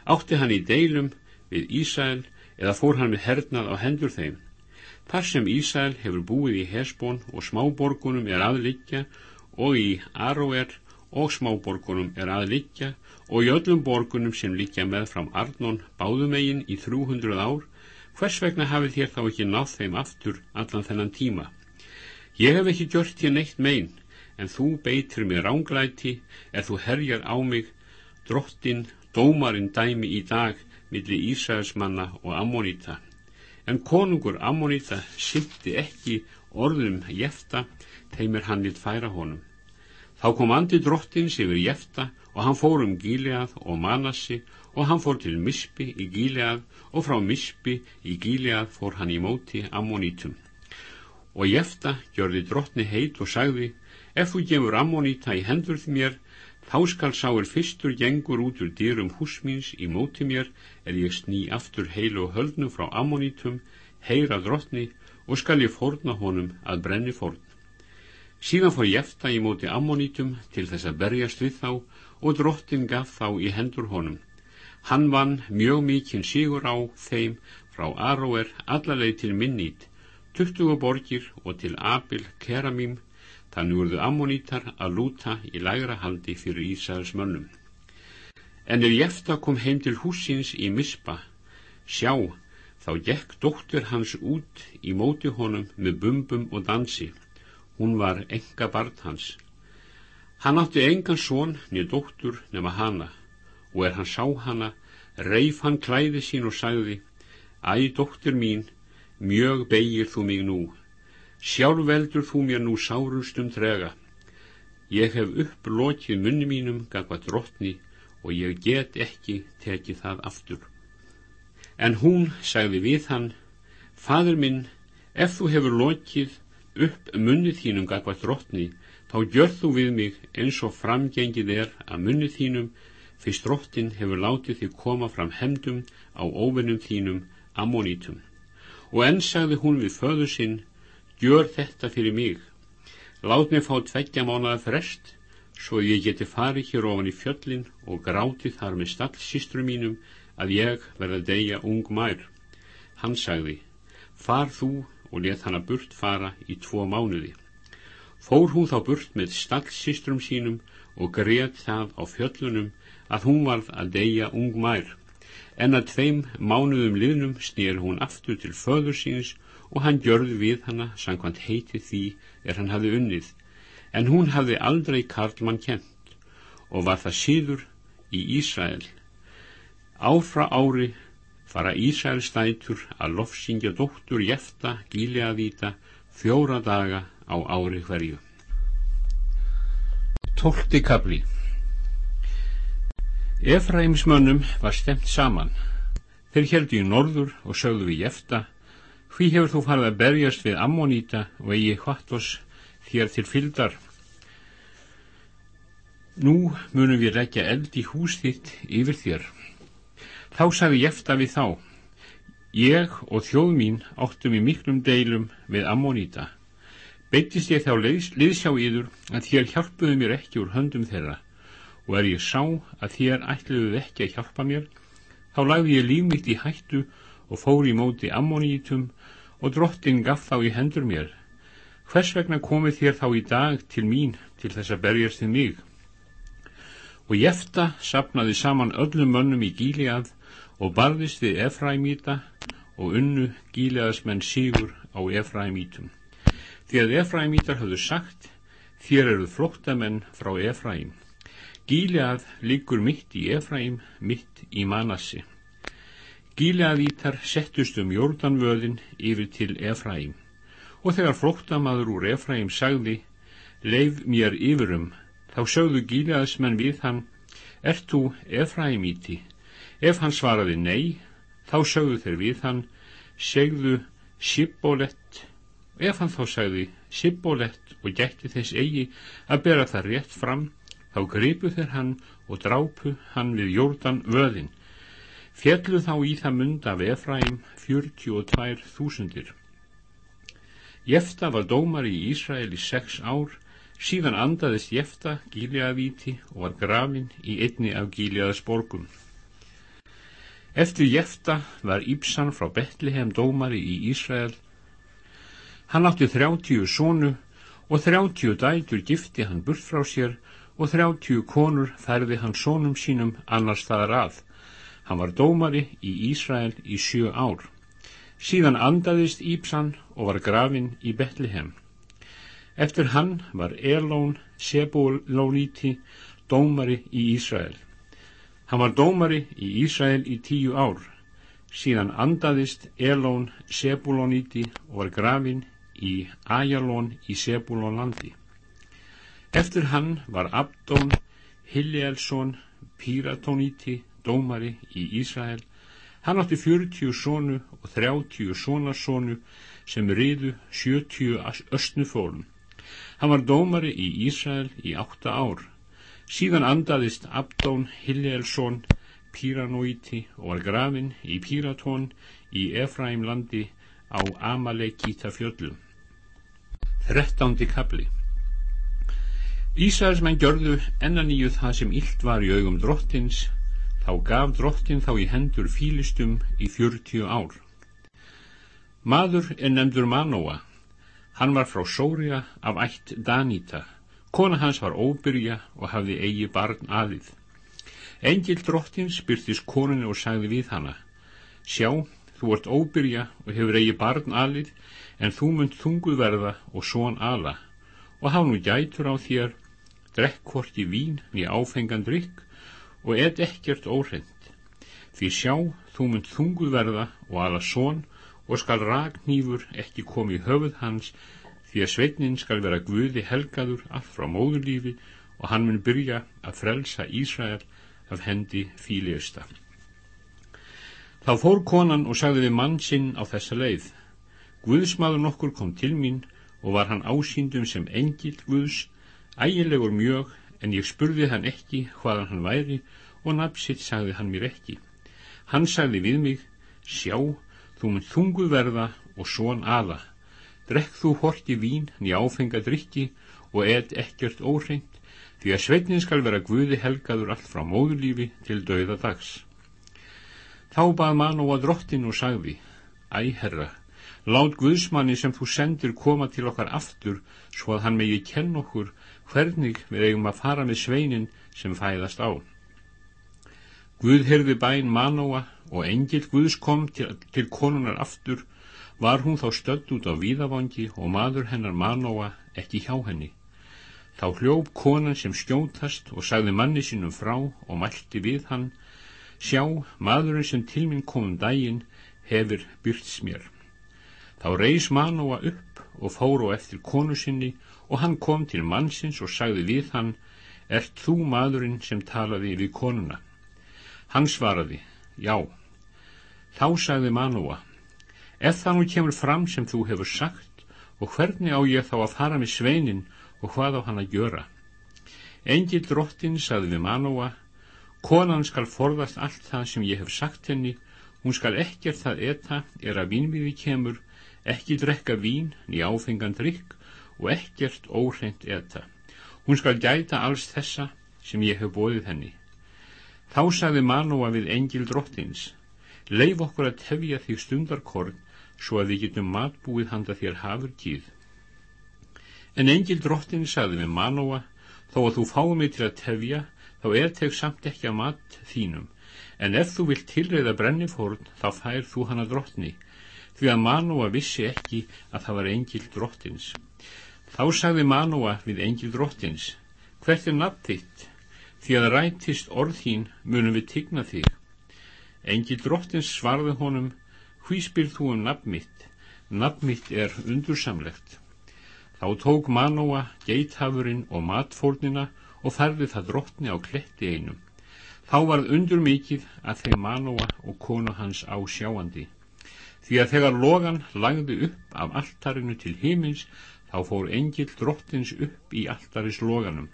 A: Átti hann í deilum við Ísæl eða fór hann með hernað á hendur þeim? Þar sem Ísæl hefur búið í Hesbón og smáborgunum er aðliggja og í Aroer og smáborgunum er aðliggja og í öllum borgunum sem liggja með fram Arnón báðumegin í 300 ár Hvers vegna hafið þér þá ekki náð þeim aftur allan þennan tíma? Ég hef ekki gjört þér neitt megin, en þú beitir mér ránglæti er þú herjar á mig, drottin, dómarinn dæmi í dag millir Ísæðismanna og Ammonita. En konungur Ammonita sýtti ekki orðum jefta, þeimir hann litt færa honum. Þá kom andi drottins yfir jefta og hann fór um Gíleað og Manassi og hann fór til Mispi í Gíleað og frá Mispi í Gíleað fór hann í móti Ammonítum. Og Jefta gjörði drottni heit og sagði, ef þú gefur Ammoníta í hendur því mér, þá skal sáir fyrstur gengur út úr dýrum húsmíns í móti mér, er ég sný aftur heilu og höldnum frá Ammonítum, heyra drottni og skal ég forna honum að brenni forn. Síðan fór Jefta í móti Ammonítum til þess að berjast við þá og drottin gaf þá í hendur honum. Hann vann mjög mikinn sigur á þeim frá Aróer allarleið til Minnít, 20 borgir og til Abil Keramím, þannig voruðu ammonítar að lúta í lægra haldi fyrir Ísæðars mönnum. En ef Jefta kom heim til húsins í Mispa, sjá, þá gekk dóttur hans út í móti honum með bumbum og dansi. Hún var enga barn hans. Hann átti engan són niður dóttur nema hana og er hann sá hana, reif hann klæði sín og sagði, Æ, dóttir mín, mjög beigir þú mig nú, sjálf veldur þú mér nú sárustum trega. Ég hef upplokið munni mínum gagva drottni og ég get ekki tekið það aftur. En hún sagði við hann, Fadur minn, ef þú hefur lokið upp munni þínum gagva drottni, þá gjörð þú við mig eins og framgengið er að munni þínum fyrst drottin hefur látið þig koma fram hemdum á óvinnum þínum ammonítum. Og enn sagði hún við föðu sinn, gjör þetta fyrir mig, lát mig fá tveggja mánuða frest, svo ég geti farið hér ofan í fjöllin og grátið þar með stallsýstru mínum að ég verða degja ung mær. Hann sagði, far þú og let hana burt fara í tvo mánuði. Fór hún þá burt með stallsistrum sínum og greið það á fjöllunum að hún varð að deyja ung mær. En að tveim mánuðum liðnum snýr hún aftur til föður síns og hann gjörði við hana sangkvæmt heiti því er hann hafði unnið. En hún hafði aldrei Karlmann kent og var það síður í Ísrael. Áfra ári fara Ísraels stætur að lofsingja dóttur Jefta Gíleavíta fjóra daga á ári hverju. Tólti kabli Efraimsmönnum var stemt saman. Þeir heldu í norður og sögðu við Jefta hví hefur þú farið að berjast við Ammoníta og eigi hvattos þér til fyldar. Nú munum við leggja eld í hús þitt yfir þér. Þá sagði Jefta við þá, ég og þjóð mín áttum í miklum deilum við Ammonita. Beittist ég þá liðs, liðsjá yður að þér hjálpuðu mér ekki úr höndum þeirra og er ég sá að þér ætluðu ekki að hjálpa mér, þá lagði ég líf mitt í hættu og fór í móti Ammonitum og drottin gaf þá í hendur mér. Hvers vegna komið þér þá í dag til mín til þess að berjast þið mig? Og Jefta sapnaði saman öllum mönnum í Gíliað og barðist við Efraimíta og unnu gíleðasmenn sígur á Efraimítum. Því að Efraimítar höfðu sagt, þér eruð flóttamenn frá Efraim. Gíleað liggur mitt í Efraim, mitt í Manassi. Gíleaðítar settust um jórdanvöðin yfir til Efraim og þegar flóttamaður úr Efraim sagði, leif mér yfirum, þá sögðu gíleaðsmenn við hann, ert þú Efraimíti? Ef hann svaraði nei, þá sögðu þeir við hann, segðu Sibbolett. Ef hann þá sagði Sibbolett og gætti þess eigi að bera það rétt fram, þá gripu þeir hann og drápu hann við jórdan vöðin. Fjallu þá í það mund af Efraim 42.000. Jefta var dómar í Ísrael í sex ár, síðan andaðist Jefta Gíliavíti og var grafin í einni af Gíliaðsborgum. Eftir Jefta var Íbsan frá Betlehem dómari í Ísrael. Hann átti þrjáttíu sónu og þrjáttíu dætur gifti hann burt frá sér og þrjáttíu konur færði hann sónum sínum annars staðar að. Hann var dómari í Ísrael í sjö ár. Síðan andaðist Íbsan og var grafin í Betlehem. Eftir hann var Elón Sebólóníti dómari í Ísrael. Hann var dómari í Ísrael í tíu ár, síðan andaðist Elón Sebulóníti og var grafin í Ajalón í Sebulónlandi. Eftir hann var Abdón Hilleelsson Píratóníti dómari í Ísrael. Hann átti fjörtíu sónu og þrjáttíu sónarsónu sem riðu sjötíu östnufólum. Hann var dómari í Ísrael í átta ár Síðan andaðist Abdón Hillelsson Píranóiti og var grafin í Píratón í Efraimlandi á Amalekíta fjöllum. Þrettándi kapli Ísæðismenn gjörðu ennaníu það sem illt var í augum drottins, þá gaf drottin þá í hendur fílistum í fjörtíu ár. Maður er nefndur Manóa, hann var frá Sória af ætt Daníta Kona hans var óbyrja og hafði eigi barn aðið. Engil drottins byrtist konunni og sagði við hana, sjá, þú ert óbyrja og hefur eigi barn aðið, en þú munt þunguð verða og són ala, og há nú gætur á þér, drekk hvort í vín við áfengan drikk og edd ekkert óhrend. Því sjá, þú munt þunguð verða og ala són og skal ragnýfur ekki komi í höfuð hans því að sveitnin skal vera Guði helgaður allt frá móðurlífi og hann mun byrja að frelsa Ísrael af hendi fíliusta. Þá fór konan og sagði við mann sinn á þessa leið. Guðsmaður nokkur kom til mín og var hann ásýndum sem engil Guðs, ægilegur mjög, en ég spurði hann ekki hvaðan hann væri og napsitt sagði hann mér ekki. Hann sagði við mig, sjá, þú mun þungu verða og svon aða drekk þú horti vín ný áfenga drikki og edd ekkert óhreint því að sveitnin skal vera Guði helgaður allt frá móðurlífi til dauða dags Þá bað Manóa drottin og sagði, Æ, herra, lát Guðsmanni sem þú sendir koma til okkar aftur, svo að hann megi kenn okkur hvernig við eigum að fara með sveinin sem fæðast á. Guð heyrði bæn Manóa og engil Guðs kom til, til konunar aftur, var hún þá stödd út á víðavangi og maður hennar Manóa ekki hjá henni. Þá hljóf konan sem skjótast og sagði manni sínum frá og mælti við hann, sjá, maðurinn sem til minn komum daginn hefur byrts mér. Þá reys Manóa upp og fór á eftir konu sinni og hann kom til mannsins og sagði við hann, ert þú maðurinn sem talaði við konuna? Hann svaraði, já. Þá sagði Manóa, ef það nú kemur fram sem þú hefur sagt og hvernig á ég þá að fara með sveinin og hvað á hann að gjöra. Engil drottin saði við Manóa, konan skal forðast allt það sem ég hef sagt henni, hún skal ekkert það eta er að vínviði kemur, ekki drekka vín, ný áfengan drikk og ekkert óhreint eta. Hún skal gæta alls þessa sem ég hef bóðið henni. Þá saði Manóa við engil drottins, leif okkur að tefja þig stundarkorn svo að við getum matbúið handa þér hafur kýð. En engil drottin sagði við Manóa, þó að þú fáið mig til að tefja, þá er teg samt ekki að mat þínum, en ef þú vilt tilreyða brennifórn, þá fær þú hana drottni, því að Manóa vissi ekki að það var engil drottins. Þá sagði Manóa við engil drottins, hvert er nafn þitt, því að rætist orð þín munum við tigna þig. Engil drottins svarði honum, hví spyr þú um nafn mitt, nafn mitt er undursamlegt. Þá tók Manóa geithafurinn og matfórnina og færði það drottni á kletti einum. Þá varð undur mikið að þeim Manóa og konu hans á sjáandi. Því að þegar logan lagði upp af alltarinu til himins, þá fór engil drottins upp í alltaris loganum.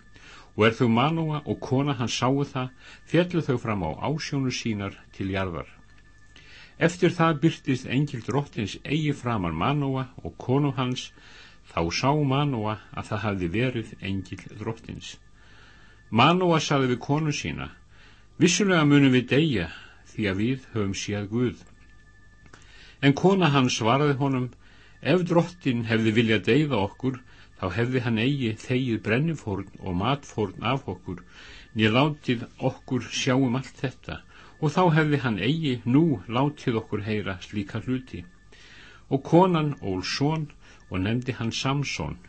A: Og er þau Manóa og kona hans sáu það, fjallu þau fram á ásjónu sínar til jarðar. Eftir það byrtist engil drottins eigi framar Manóa og konu hans, Þá sá Manóa að það hafði verið engil drottins. Manóa saði við konu sína, vissulega munum við deyja því að við höfum séð Guð. En kona hans svaraði honum, ef drottin hefði viljað deyða okkur, þá hefði hann eigi þegið brennifórn og matfórn af okkur, nýja látið okkur sjáum allt þetta, og þá hefði hann eigi nú látið okkur heyra slíka hluti. Og konan ól són og nefndi hann Samson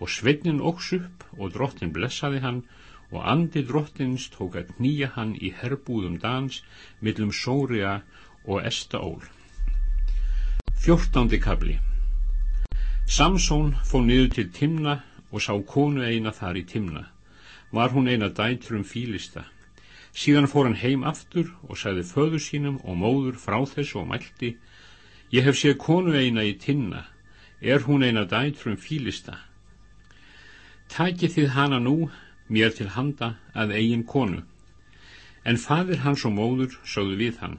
A: og sveitnin óks upp og drottin blessaði hann og andi drottins tók að knýja hann í herbúðum dans millum Sória og Estaól. Fjórtándi kabli Samson fóð niður til Timna og sá konu eina þar í Timna. Var hún eina dætrum fílista. Síðan fór hann heim aftur og sagði föður sínum og móður frá þessu og mælti Ég hef séð konu eina í Timna er hún eina dætrum fílista. Tækið þið hana nú mér til handa að eigin konu. En fadir hans og móður sögðu við hann.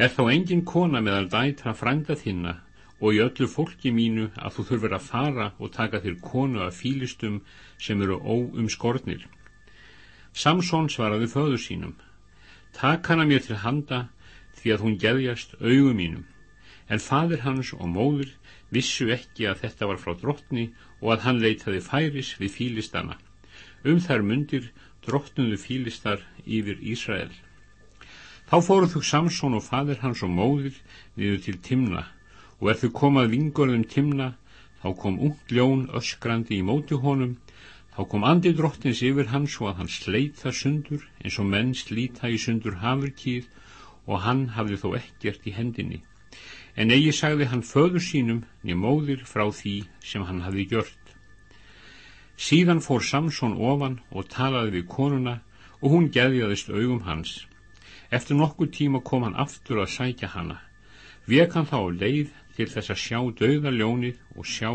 A: Er þá engin kona meðal dætra frænda þinna og í öllu fólki mínu að þú þurfur að fara og taka þér konu af fílistum sem eru óumskornir. Samson svaraði föður sínum. Takk hana mér til handa því að hún geðjast augum mínum. En fadir hans og móður vissu ekki að þetta var frá drottni og að hann leitaði færis við fílistana. Um þær mundir drottnuðu fílistar yfir Ísrael. Þá fóruð þau Samson og fadir hans og móðir niður til Timna og er þau komað vingorðum Timna þá kom ungt ljón öskrandi í móti honum þá kom andi drottins yfir hans og að hann sleit það sundur eins og menn slíta í sundur hafurkýð og hann hafði þó ekkert í hendinni en eigi sagði hann föður sínum niður móðir frá því sem hann hafi gjört. Síðan fór Samson ofan og talaði við konuna og hún geðjaðist augum hans. Eftir nokkuð tíma kom hann aftur að sækja hana. Vek hann þá leið til þess að sjá dauða ljónið og sjá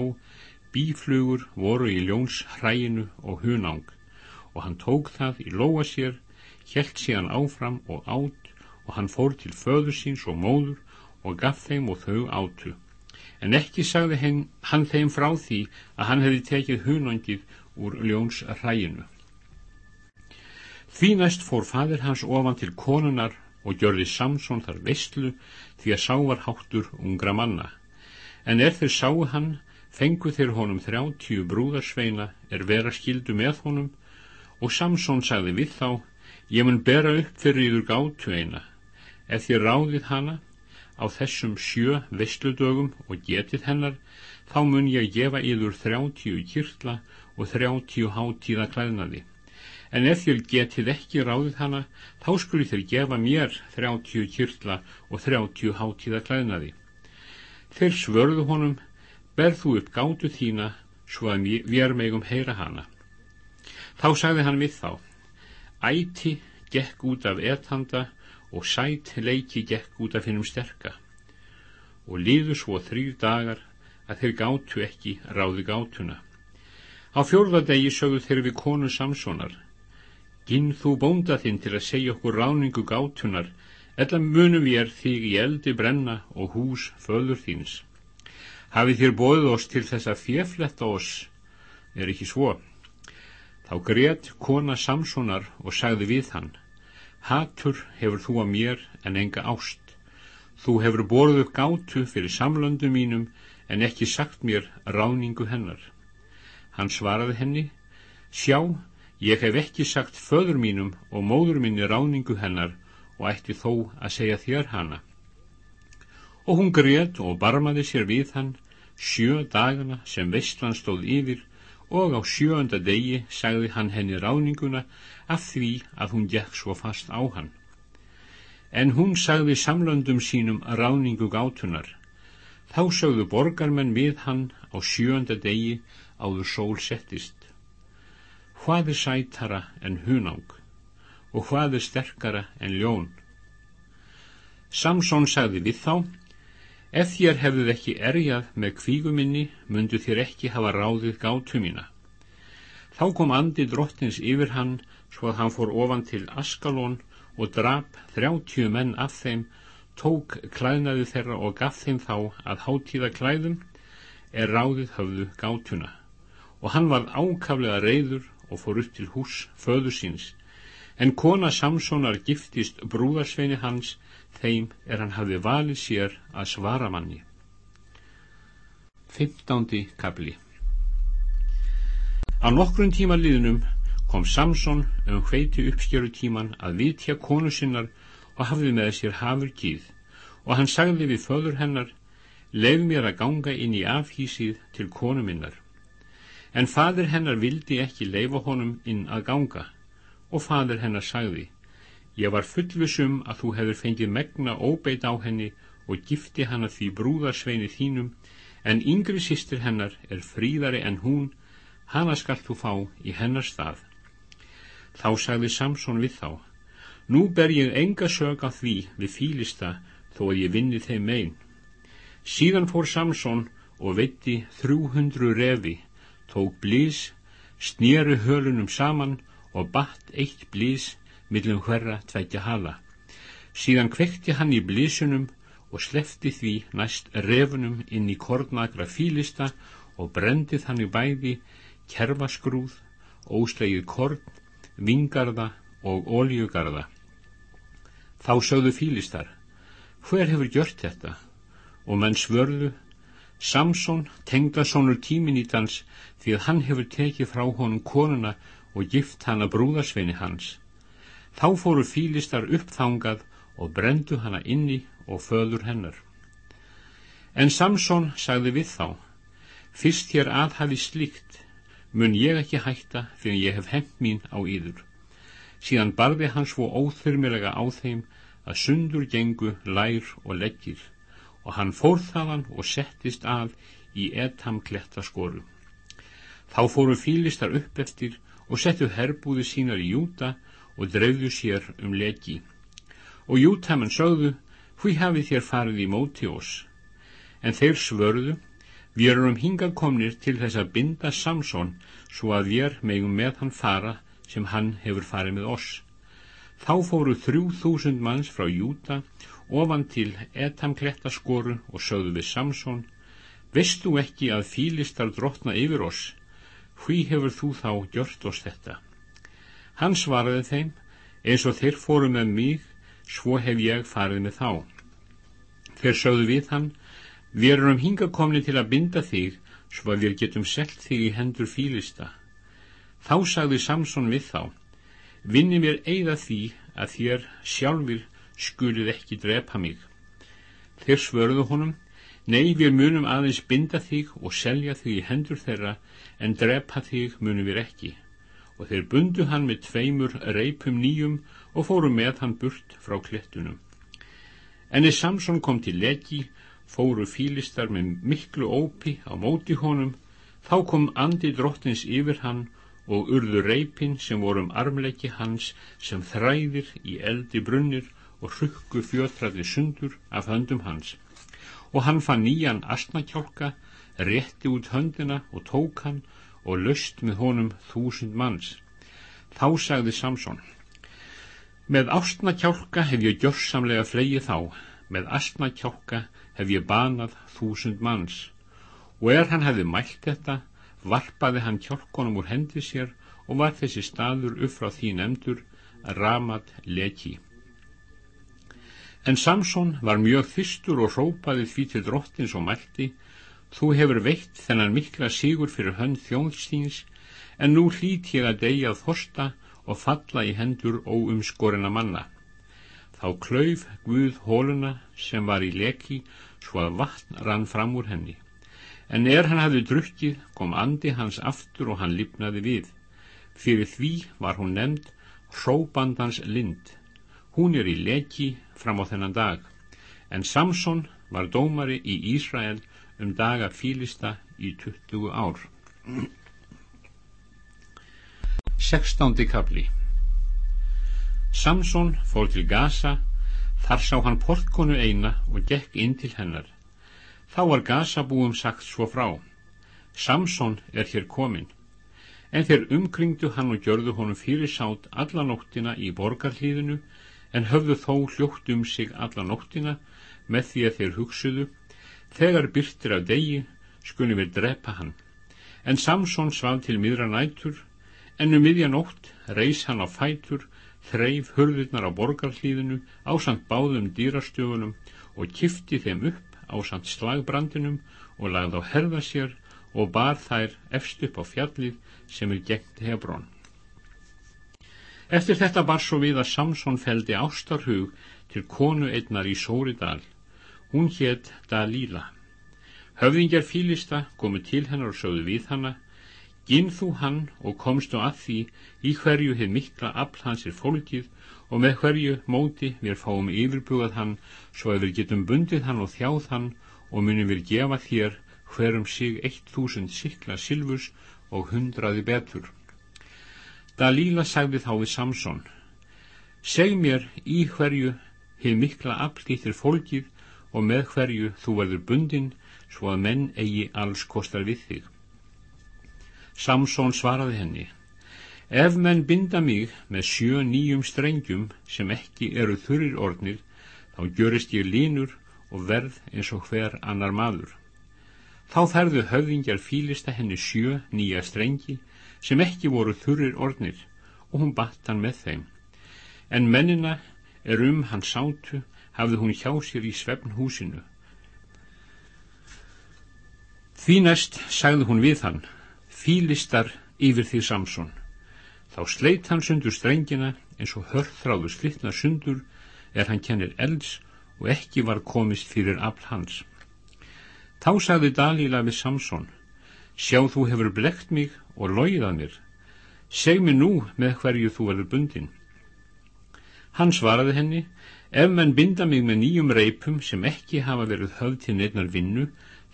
A: bíflugur voru í ljóns hræinu og hunang og hann tók það í lóa sér, helt síðan áfram og átt og hann fór til föður síns og móður og gaf þeim og þau átu. En ekki sagði henn, hann þeim frá því að hann hefði tekið hunangið úr ljóns ræginu. Því næst fór fadir hans ofan til konunar og gjörði Samson þar veistlu því að sá var háttur ungra manna. En er þeir sáu hann, fengu þeir honum þrjáttíu brúðarsveina er vera skildu með honum og Samson sagði við þá, ég mun bera upp fyrir yður gátu eina, ef þér ráðið hana á þessum sjö veistludögum og getið hennar, þá mun ég gefa yður þrjáttíu kyrkla og þrjáttíu hátíða klæðnaði. En ef þér getið ekki ráðið hana, þá skuli þér gefa mér þrjáttíu kyrkla og þrjáttíu hátíða klæðnaði. Þeir svörðu honum, berð þú upp gátu þína, svo að við megum heyra hana. Þá sagði hann við þá, æti gekk út af etanda og sæt leiki gekk út af hinnum sterka. Og líðu svo þrýr dagar að þeir gátu ekki ráði gátuna. Á fjórðadegi sögðu þeir við konu Samsonar, Ginn þú bónda þinn til að segja okkur ráningu gátunar, eða munum ég er þig í eldi brenna og hús föður þíns. Hafið þér bóðið oss til þess að fjefletta oss, er ekki svo. Þá greiðt kona Samsonar og sagði við hann, Hatur hefur þú að mér en enga ást. Þú hefur borðið upp gátu fyrir samlöndu mínum en ekki sagt mér ráningu hennar. Hann svaraði henni, Sjá, ég hef ekki sagt föður mínum og móður minni ráningu hennar og ætti þó að segja þér hana. Og hún greiðt og barmaði sér við hann sjö dagana sem vestlan stóð yfir og á sjöönda degi sagði hann henni ráninguna af því að hún gekk svo fast á hann. En hún sagði samlöndum sínum ráningu gátunar. Þá sögðu borgarmenn við hann á sjöönda degi áður sól settist. Hvað er sætara en hunang og hvað er sterkara en ljón? Samson sagði við þá, Ef þér hefðuð ekki erjað með kvíguminni, mundu þér ekki hafa ráðið gátu mína. Þá kom andi drottins yfir hann, svo að hann fór ofan til Askalón og drap þrjáttíu menn af þeim, tók klæðnaði þeirra og gaf þeim þá að hátíða klæðum, er ráðið höfðu gátuna. Og hann var ákaflega reyður og fór upp til hús föðu síns, en kona Samsonar giftist brúðarsveini hans, þeim er hann hafi valið sér að svara manni. 15. kapli Á nokkrum tíma liðnum kom Samson um hveiti uppskjöru tíman að vitja konu sinnar og hafði með sér hafur kýð og hann sagði við föður hennar leif mér að ganga inn í afhísið til konu minnar. En fadur hennar vildi ekki leifa honum inn að ganga og fadur hennar sagði Ég var fullvisum að þú hefur fengið megna óbeit á henni og gifti hana því brúðarsveini þínum, en yngri sýstir hennar er fríðari en hún, hana skall þú fá í hennar stað. Þá sagði Samson við þá, nú ber ég enga sög á því við fýlista þó að ég vinni þeim megin. Síðan fór Samson og veitti þrjúhundru refi, tók blís, snýru hölunum saman og batt eitt blís millum hverra tveikja hala. Síðan kvekti hann í blísunum og slefti því næst refunum inn í kornagra fílista og brendið hann í bæði kervaskrúð, óslegið korn, vingarða og óljugarða. Þá sögðu fílistar, hver hefur gjört þetta? Og menn svörðu, Samson tengda sonur tíminítans því að hann hefur tekið frá honum konuna og gift hana brúðarsveini hans. Þá fóru fílistar uppþangað og brendu hana inni og föður hennar. En Samson sagði við þá, fyrst hér aðhafi slíkt, mun ég ekki hætta fyrir ég hef hemmt mín á yður. Síðan barði hann svo óþyrmilega á þeim að sundur gengu lær og leggir og hann fór þaðan og settist að í etam kletta skoru. Þá fóru fílistar upp eftir og settu herbúði sínar í júta og dreifðu sér um leki. Og jútamann sögðu, hví hafið þér farið í móti oss? En þeir svörðu, við erum hingað komnir til þess að binda Samson svo að við megum með hann fara sem hann hefur farið með oss. Þá fóru þrjú þúsund manns frá Júta ofan til etamklettaskoru og sögðu við Samson, veist þú ekki að fílistar drotna yfir oss? Hví hefur þú þá gjört oss þetta? Hann svaraði þeim, eins og þeir fóru með mig, svo hef ég farið með þá. Þeir sögðu við hann, við erum hingakomni til að binda þig, svo að við getum selt þig í hendur fílista. Þá sagði Samson við þá, vinni mér eigða því að þér sjálfur skulið ekki drepa mig. Þeir svörðu honum, nei við munum aðeins binda þig og selja þig í hendur þeirra en drepa þig munum við ekki. Og þeir bundu hann með tveimur reipum nýjum og fóru með hann burt frá klettunum. En eða Samson kom til leki, fóru fílistar með miklu ópi á móti honum, þá kom andi drottins yfir hann og urðu reipin sem vorum armleiki hans sem þræðir í eldi brunnir og hrukku fjötraði sundur af höndum hans og hann fann nýjan astnakjálka rétti út höndina og tók hann og löst með honum þúsund manns. Þá sagði Samson með astnakjálka hef ég gjörsamlega flegið þá. Með astnakjálka hef ég banað þúsund manns. Og er hann hefði mælt þetta varpaði hann kjálkonum úr hendi sér og var þessi staður upp frá því nefndur Ramat Leki En Samson var mjög fyrstur og rópaði því til drottins og mælti, þú hefur veitt þennan mikla sigur fyrir hönd þjóðstíns, en nú hlít ég að deyja að þorsta og falla í hendur óumskorina manna. Þá klauf Guð hóluna sem var í leki svo að vatn rann fram úr henni. En er hann hafði drukkið kom andi hans aftur og hann lifnaði við. Fyrir því var hún nefnd Hróbandans lind. Hún er í leki fram á þennan dag, en Samson var dómari í Ísrael um daga fílista í 20 ár. 16. kapli Samson fór til Gaza, þar sá hann portkonu eina og gekk inn til hennar. Þá var Gaza búum sagt svo frá. Samson er hér komin. En þeir umkringdu hann og gjörðu honum fyrir sátt alla nóttina í borgarhlíðinu en höfðu þó hljótt um sig alla nóttina með því að þeir hugsuðu þegar byrtir af degi skunni við drepa hann. En Samson svað til miðra nætur en um miðja nótt reys hann á fætur þreif hurðurnar á borgarhlíðinu á samt báðum dýrastöfunum og kifti þeim upp á samt slagbrandinum og lagði á herða sér og bar þær efst upp á fjallið sem er gegnt Hebrón Eftir þetta bar svo við að Samson feldi ástarhug til konu einnar í Sóridal. Hún hétt Dalíla. Höfðingjar fílista komu til hennar og sögðu við hanna, Ginn þú hann og komstu að því í hverju hefð mikla afl hans er fólkið og með hverju móti við fáum yfirbúað hann svo að við getum bundið hann og þjáð hann og munum við gefa þér hverjum sig eitt þúsund sikla silfurs og hundraði betur. Dalíla sagði þá við Samson Seg mér í hverju hefð mikla aflýttir fólkið og með hverju þú verður bundin svo að menn eigi alls kostar við þig. Samson svaraði henni Ef menn binda mig með sjö nýjum strengjum sem ekki eru þurrir ornir þá görist ég línur og verð eins og hver annar maður. Þá þærðu höfðingjar fílista henni sjö nýja strengi sem ekki voru þurrir ornir og hún batt hann með þeim. En mennina er um hann sátu hafði hún hjá sér í svefnhúsinu. Því næst sagði hún við hann, fílistar yfir því Samson. Þá sleitt hann sundur strengina eins og hörþráðu slittna sundur er hann kennir elds og ekki var komist fyrir afl hans. Þá sagði Dalíla við Samson, sjá þú hefur blekt mig og logið að mér. Seg mér nú með hverju þú verður bundin. Hann svaraði henni, ef menn binda mig með nýjum reipum sem ekki hafa verið höfð til neinar vinnu,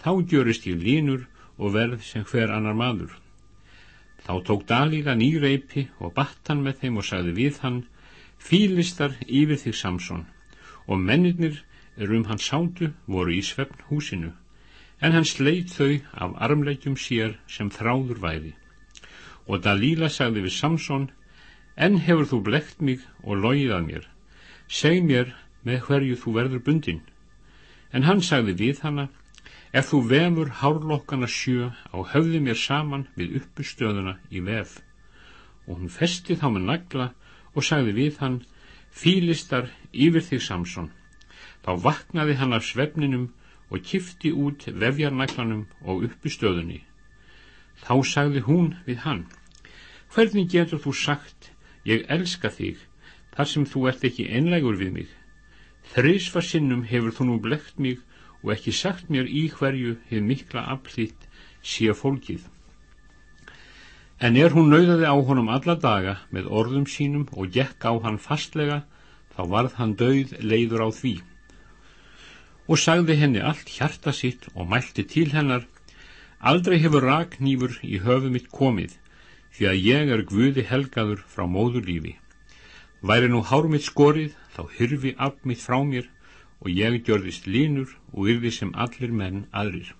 A: þá gjörist ég línur og verð sem hver annar maður. Þá tók Dalíla ný reipi og batt hann með þeim og sagði við hann, fílistar yfir þig Samson, og mennirnir er um hans sátu voru í svefn húsinu, en hann sleit þau af armleikjum sér sem þráður væði og Dalíla sagði við Samson enn hefur þú blekt mig og logið að mér? Seg mér með hverju þú verður bundin en hann sagði við hana ef þú vefur hárlokkana sjö á höfði mér saman við uppustöðuna í vef. Og hún festi þá með nagla og sagði við hann Fílistar yfir þig Samson. Þá vaknaði hann af svefninum og kifti út vefjarnæklanum og uppi stöðunni. Þá sagði hún við hann, hvernig getur þú sagt, ég elska þig, þar sem þú ert ekki einlegur við mig. Þreysfa sinnum hefur þú nú blekt mig og ekki sagt mér í hverju hefur mikla aflýtt sé fólkið. En er hún nauðaði á honum alla daga með orðum sínum og gekk á hann fastlega, þá varð hann dauð leiður á því. Og sagði henni allt hjarta sitt og mælti til hennar, aldrei hefur raknýfur í höfu mitt komið, því að ég er guði helgaður frá móðurlífi. Væri nú hár mitt skorið, þá hyrfi af mitt frá mér og ég gjörðist línur og yrði sem allir menn aðrir.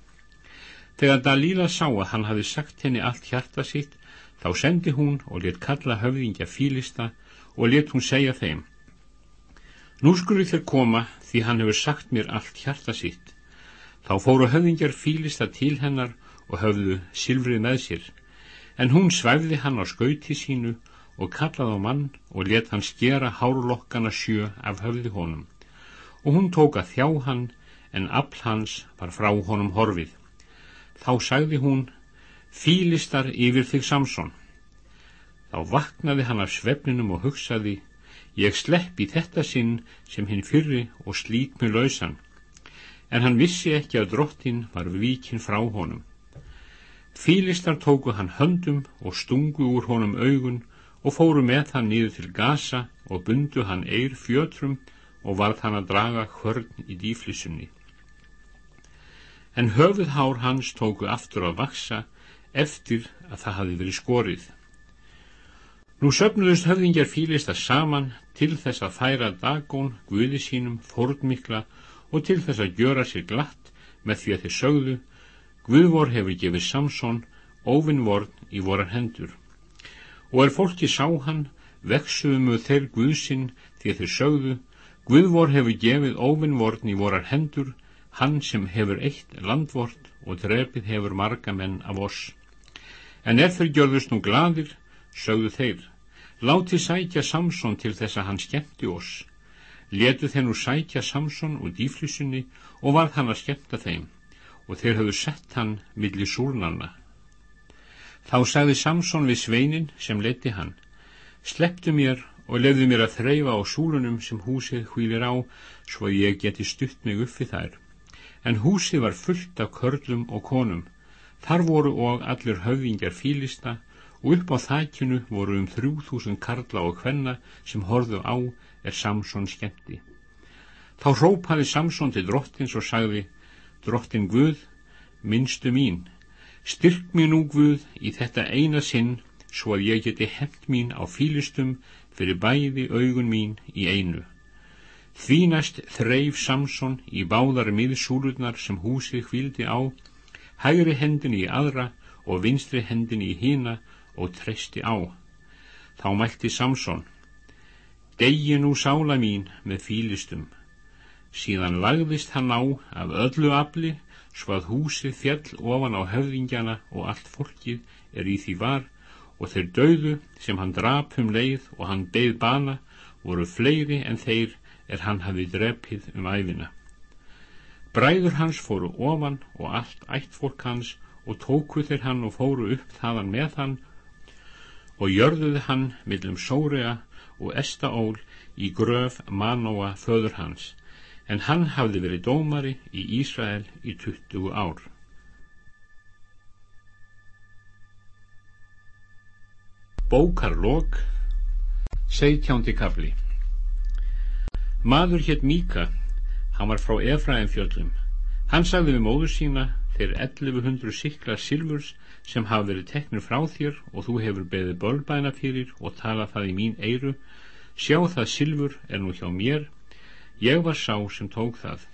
A: Þegar Dalíla sá að hann hafi sagt henni allt hjarta sitt, Þá sendi hún og let kalla höfðingja fílista og let hún segja þeim Nú skulu þér koma því hann hefur sagt mér allt hjarta sitt. Þá fóru höfðingjar fílista til hennar og höfðu silfrið með sér, en hún svæfði hann á skauti sínu og kallaði á mann og let hann skera hárlokkana sjö af höfði honum. Og hún tók að þjá hann, en afl hans var frá honum horfið. Þá sagði hún, Fílistar yfir þig Samson. Þá vaknaði hann af svefninum og hugsaði, ég slepp í þetta sinn sem hinn fyrri og slít með lausan. En hann vissi ekki að drottin var víkin frá honum. Fílistar tóku hann höndum og stungu úr honum augun og fóru með hann niður til gasa og bundu hann eir fjötrum og varð hann að draga hvörn í dýflissunni. En höfuð hár hans tóku aftur að vaksa eftir að það hafi verið skorið. Nú söfnuðust höfðingjar fílista saman til þess að færa Dagón guði sínum fórnmikla og til þess að gjöra sér glatt með því að þeir sögðu Guðvor hefur gefið Samson óvinnvorn í vorar hendur. Og er fólki sá hann, veksuðumu þeir Guðsinn því þeir sögðu Guðvor hefur gefið óvinnvorn í vorar hendur, hann sem hefur eitt landvort og drefið hefur marga menn af oss. En ef þeir gjörðust nú gladir, sögðu þeir, láti sækja Samson til þess að hann skemmti oss. Letu þeir nú sækja Samson úr dýflissunni og varð hann að skemmta þeim, og þeir hafðu sett hann millir súrnarna. Þá sagði Samson við sveinin sem leti hann, slepptu mér og lefðu mér að þreyfa á súlunum sem húsið hvílir á, svo ég geti stutt mig upp við þær. En húsið var fullt af körlum og konum, Þar voru og allir höfðingjar fílista og upp á þækjunu voru um þrjú þúsund karla og hvenna sem horðu á er Samson skemmti. Þá hrópaði Samson til drottins og sagði, drottin Guð, minnstu mín, styrk mér nú Guð í þetta eina sinn svo að ég geti hefnt mín á fílistum fyrir bæði augun mín í einu. Því næst þreif Samson í báðar miðsúlurnar sem húsið hvildi á hægri hendin í aðra og vinstri hendin í hína og treysti á. Þá mælti Samson, degi nú sála mín með fílistum. Síðan lagðist hann á af öllu afli, svo að húsið fjall ofan á höfðingjana og allt fólkið er í því var, og þeir döðu sem hann drap um leið og hann beð bana voru fleiri en þeir er hann hafi drepið um æfina. Bræður hans fóru ofan og allt ættfólk hans og tóku þeir hann og fóru upp þaðan með hann og jörðuði hann millum Sórea og Estaól í gröf Manóa föður hans en hann hafði verið dómari í Ísrael í 20 ár. Bókarlokk Seitjándi kabli Maður hétt Míka Hann var frá Efraim fjöllum. Hann sagði við móður sína, þeir 1100 siklar silfurs sem hafa verið teknir frá þér og þú hefur beðið bölbæna fyrir og talað það í mín eiru, sjá það silfur er nú hjá mér, ég var sá sem tók það.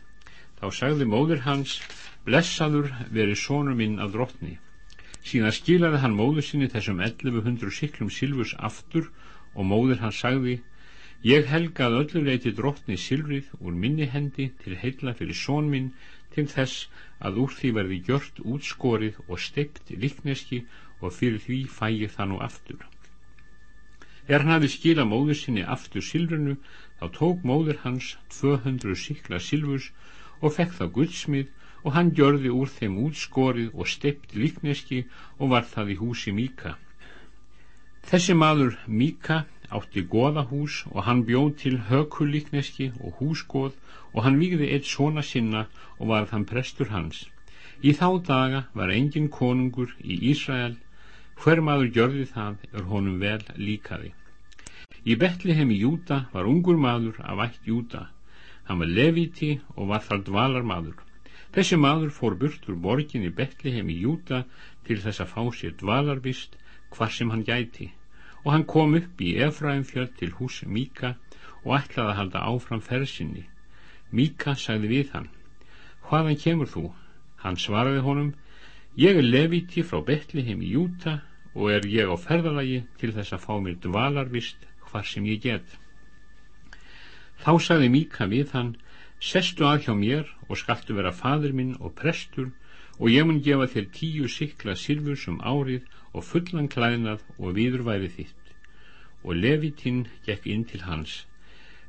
A: Þá sagði móður hans, blessaður verið sónur minn af drottni. Síðan skilaði hann móður sinni þessum 1100 siklum silfurs aftur og móður hans sagði, Ég helgað öllu leiti drottni silfrið úr minni hendi til heilla fyrir són minn til þess að úr því verði gjört útskorið og steipt likneski og fyrir því fæði það nú aftur. Er hann hafi skila móður sinni aftur silfrinu, þá tók móður hans 200 sikla silfurs og fekk þá guldsmið og hann gjörði úr þeim útskorið og steipt líkneski og var það í húsi Míka. Þessi maður Míka átti goðahús og hann bjóð til hökulíkneski og húsgoð og hann výgði eitt svona sinna og var þann prestur hans. Í þá daga var engin konungur í Ísrael, hver maður gjörði það er honum vel líkaði. Í Betlehem í Júta var ungur maður af ætt Júta. Hann var leviti og var þar dvalar maður. Þessi maður fór burt úr borgin í Betlehem í Júta til þess að fá sér dvalarvist hvar sem hann gæti og hann kom upp í Efraimfjörð til hús Míka og ætlaði að halda áfram fersinni. Míka sagði við hann, hvaðan kemur þú? Hann svaraði honum, ég er leviti frá Betlehem í Júta og er ég á ferðalagi til þess að fá mér dvalarvist hvar sem ég get. Þá sagði Míka við hann, sestu að hjá mér og skaltu vera fadur minn og prestur og ég mun gefa þér tíu sikla sirfur sem árið og fullan klæðnað og viðurværi þitt og Levitinn gekk inn til hans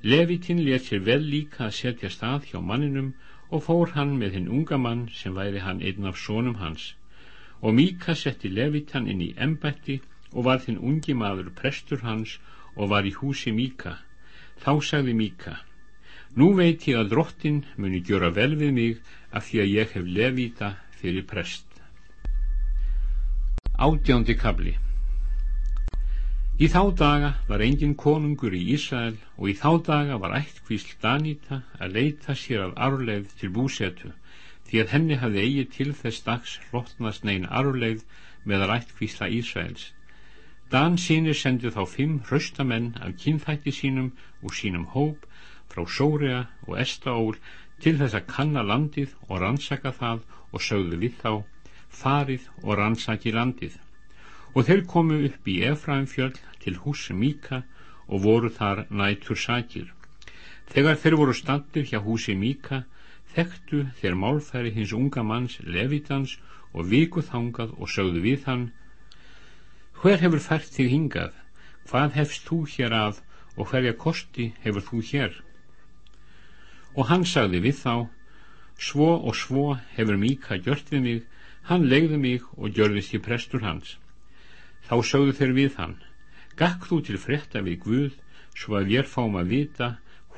A: Levitinn let sér vel líka að setja stað hjá manninum og fór hann með hinn unga mann sem væri hann einn af sónum hans. Og Míka setti Levitann inn í embætti og var þinn ungi maður prestur hans og var í húsi Míka. Þá sagði Míka Nú veit ég að drottin muni gjöra vel við mig af því að ég hef levita fyrir prest. Átjándi kabli Í þá daga var engin konungur í Ísrael og í þá daga var ættkvísl Danita að leita sér af arleið til búsetu því að henni hafði eigi til þess dags hlottnast negin arleið meðal ættkvísla Ísraels. Dan sínir sendi þá fimm hröstamenn af kynþætti sínum og sínum hóp frá Sórea og Estaól til þess að kanna landið og rannsaka það og sögðu við þá farið og rannsaki landið og þeir komu upp í Efraimfjöld til hús Míka og voru þar nætur sakir þegar þeir voru standir hjá húsi Míka þekktu þeir málfæri hins unga manns Levitans og viku þangað og sögðu við hann hver hefur fært þig hingað? Hvað hefst þú hér af og hverja kosti hefur þú hér? Og hann sagði við þá svo og svo hefur Míka gjört við mig hann legði mig og gjörðist ég prestur hans. Þá sögðu þeir við hann gakk þú til frétta við Guð svo að við fáum að vita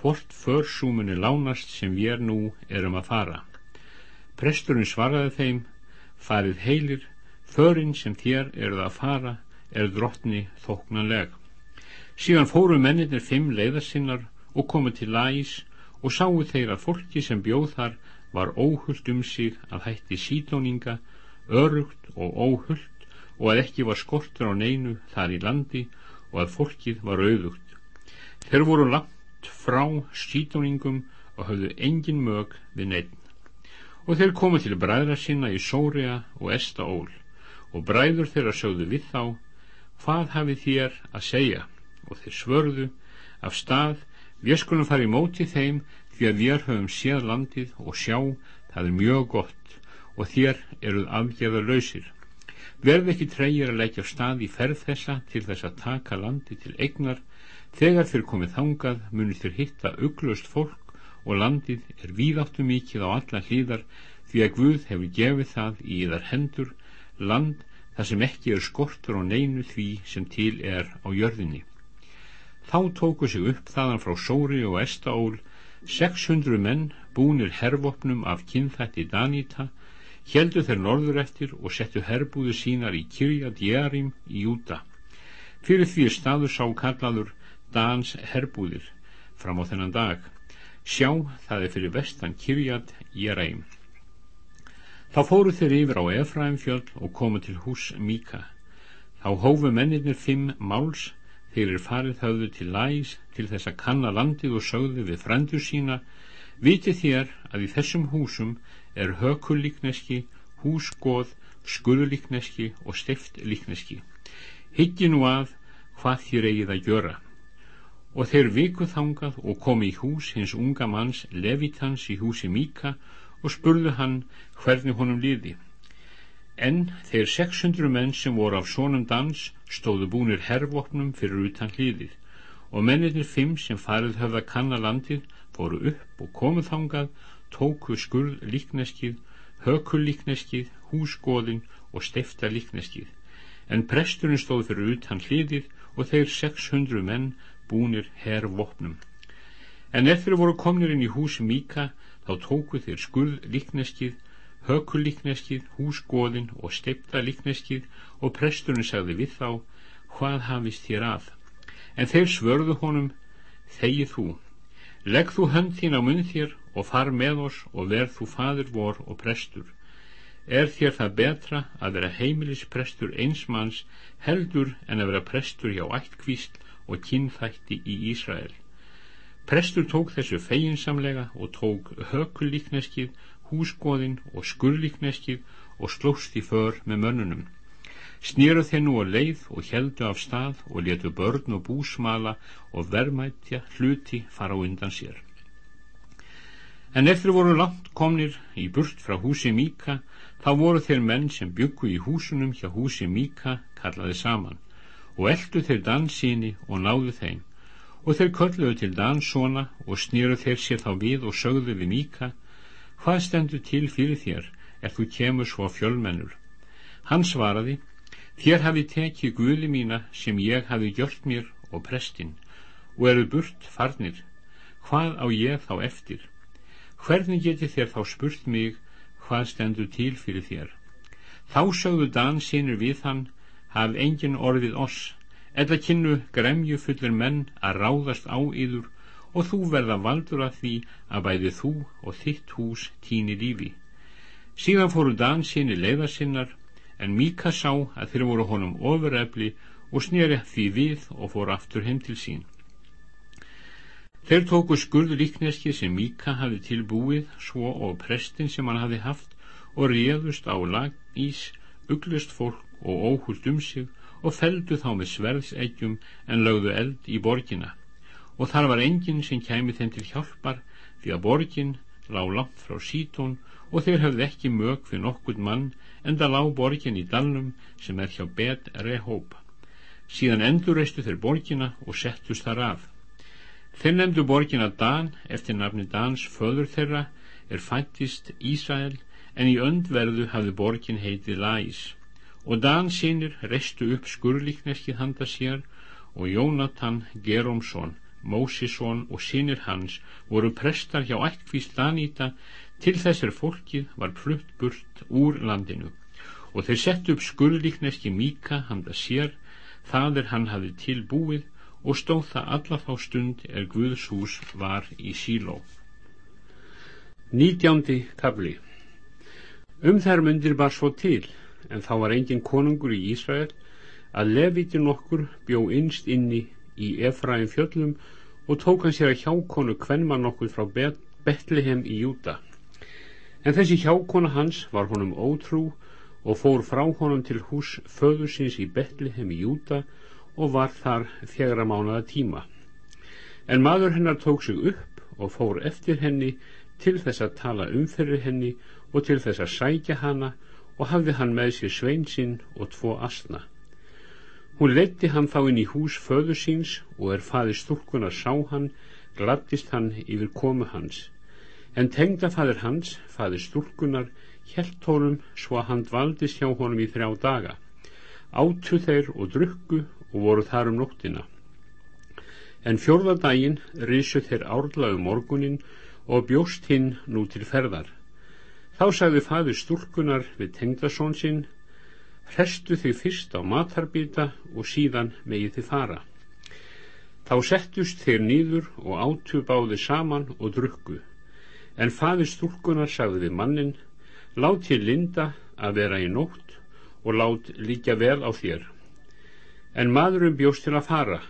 A: hvort försúmunni lánast sem við nú erum að fara. Presturinn svaraði þeim farið heilir förinn sem þér eruð að fara er drottni þóknanleg. Síðan fóru mennir fimm leiðarsinnar og komu til Læs og sáu þeir að fólki sem bjóð þar var óhullt um sig að hætti sídóninga, örugt og óhullt og að ekki var skortur á neinu þar í landi og að fólkið var auðugt. Þeir voru langt frá sídóningum og hafðu engin mög við neitt. Og þeir komu til bræðra sinna í Sórea og Estaól og bræður þeirra sögðu við þá, hvað hafið þér að segja? Og þeir svörðu af stað Við skulum fara í móti þeim því að við höfum séð landið og sjá það er mjög gott og þér eruð afgeða lausir. Verð ekki treyir að leggja stað í ferð þessa til þess að taka landi til eignar. Þegar þeir komið þangað munir þeir hitta uglust fólk og landið er víðáttu mikið á alla hlýðar því að Guð hefur gefið það í yðar hendur land þar sem ekki er skortur á neinu því sem til er á jörðinni. Þá tóku sig upp þaðan frá Sóri og Estaól 600 menn búnir hervopnum af kynþætti Danita heldu þeir norður eftir og settu herbúðu sínar í Kirjad Jérim í Júta. Fyrir því staður sá kallaður Dans herbúðir fram á þennan dag. Sjá, það er fyrir vestan Kirjad Jérim. Þá fóru þeir yfir á Efraimfjöld og komu til hús Míka. Þá hófu mennirnir fimm máls Þeir er farið höfðu til læs til þess að kanna landið og sögðu við frændur sína Viti þér að í þessum húsum er hökullíkneski, húsgóð, skurðlíkneski og stiftlíkneski. Higgi nú að hvað þér eigið að gjöra. Og þeir vikuð þangað og komi í hús hins unga manns Levitans í húsi Míka og spurðu hann hvernig honum liði. En þeir 600 menn sem voru af sonum dans stóðu búnir herrvopnum fyrir utan hlýðið
B: og mennirnir fimm sem farið höfða kanna landið fóru upp og komuð þangað, tóku skurð líkneskið, hökul líkneskið, húsgóðin og steifta líkneskið. En presturinn stóð fyrir utan hliðið og þeir 600 menn búnir herrvopnum. En eftir voru komnir inn í hús Míka, þá tóku þeir skurð líkneskið, hökul líkneskið, húsgóðin og steifta líkneskið og presturinn sagði við þá, hvað hafist þér að? En þeir svörðu honum, þegið þú, legg þú hönd þín á munn þér og far með oss og verð þú fadur vor og prestur. Er þér það betra að vera heimilisprestur einsmanns heldur en að vera prestur hjá ættkvísl og kynþætti í Ísrael. Prestur tók þessu feginsamlega og tók hökullíkneskið, húsgóðin og skurlíkneskið og slóst í för með mönnunum snýru þeir nú að leið og heldu af stað og letu börn og búsmala og vermætja hluti fara á undan sér. En eftir voru langt komnir í burt frá húsi Míka, þá voru þeir menn sem byggu í húsunum hjá húsi Míka kallaði saman og eldu þeir dansíni og náðu þeim og þeir kölluðu til dansona og snýru þeir sér þá við og sögðu við Míka, hvað stendur til fyrir þér ef þú kemur svo fjölmennur? Hann svaraði, Þér hafi tekið guði mína sem ég hafi gjört mér og prestinn og eru burt farnir. Hvað á ég þá eftir? Hvernig geti þér þá spurt mig hvað stendur til fyrir þér? Þá sögðu dansinir við hann, haf engin orðið oss, eða kynnu gremju fullir menn að ráðast á yður og þú verða valdur að því að bæði þú og þitt hús týni lífi. Síðan fóru dansinir leiðasinnar en Míka sá að þeir voru honum ofurefli og snýri því við og fór aftur heim til sín. Þeir tóku skurð líkneski sem Míka hafi tilbúið svo og prestin sem hann hafi haft og réðust á lagís, uglust fólk og óhult um sig og feldu þá með sverðseggjum en lögðu eld í borgina og þar var enginn sem kæmi þeim til hjálpar því að borgin lág langt frá sítón og þeir hafði ekki mög fyrir nokkur mann en það lág borgin í dalnum sem er hjá Bet Rehóp. Síðan endurreistu þeir borgina og settust þar af. Þeir nefndu borgina Dan eftir nafni Dans föður þeirra er fættist Ísrael en í öndverðu hafði borgin heitið Lais. Og Dan sínir reistu upp skurlíkneskið handa sér og Jónatan Gerómsson, Mósisson og sínir hans voru prestar hjá ættkvísl Daníta Til þessir fólkið var flutt burt úr landinu og þeir sett upp skurðlíkneski Míka handa sér, það er hann hafið tilbúið og stóð það alla þá stund er Guðs hús var í síló. Nítjándi kafli Um þær myndir bar svo til, en þá var engin konungur í Ísrael, að levitin okkur bjó innst inni í Efraim fjöllum og tók hann sér að hjákonu kvenman okkur frá Betlehem í Júta En þessi hjákona hans var honum ótrú og fór frá honum til hús föðusins í Betlehem í Júta og var þar fjegra mánada tíma. En maður hennar tók sig upp og fór eftir henni til þess að tala um fyrir henni og til þess að sækja hana og hafði hann með sér sveinsinn og tvo asna. Hún letti hann þá inn í hús föðusins og er faði stúrkunar sá hann, glattist hann yfir komu hans en tengdafadir hans, fadir stúrkunar, hjælt honum svo að hann dvaldist hjá honum í þrjá daga. Átu þeir og drukku og voru þar um nóttina. En fjórðadaginn risu þeir árlaðu um morgunin og bjóst hinn nú til ferðar. Þá sagði fadir stúrkunar við tengdasón sinn, hrestu þig fyrst á matarbita og síðan megið þið fara. Þá settust þeir nýður og átu báði saman og drukku. En faði stúlkunar sagði við mannin, lát ég linda að vera í nótt og lát líka vel á þér. En maðurum bjóst til að fara.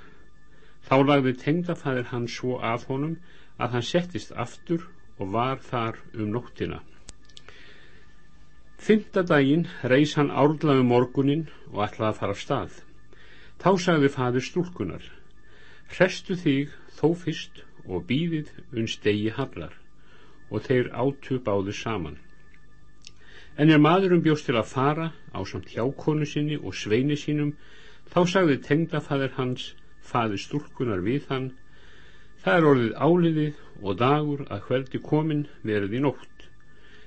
B: Þá lagði tengdafæðir hann svo af honum að hann settist aftur og var þar um nóttina. Fymta daginn reys hann árla um morgunin og ætlaði að fara af stað. Þá sagði faður stúlkunar, hrestu þig þó fyrst og býðið unn stegi hallar og þeir átu báðu saman. En er maðurum bjóst til að fara á samt hjákonu sinni og sveini sínum, þá sagði tengdafæður hans,
A: faði stúlkunar við hann það er orðið áliðið og dagur að hverdi komin verið í nótt.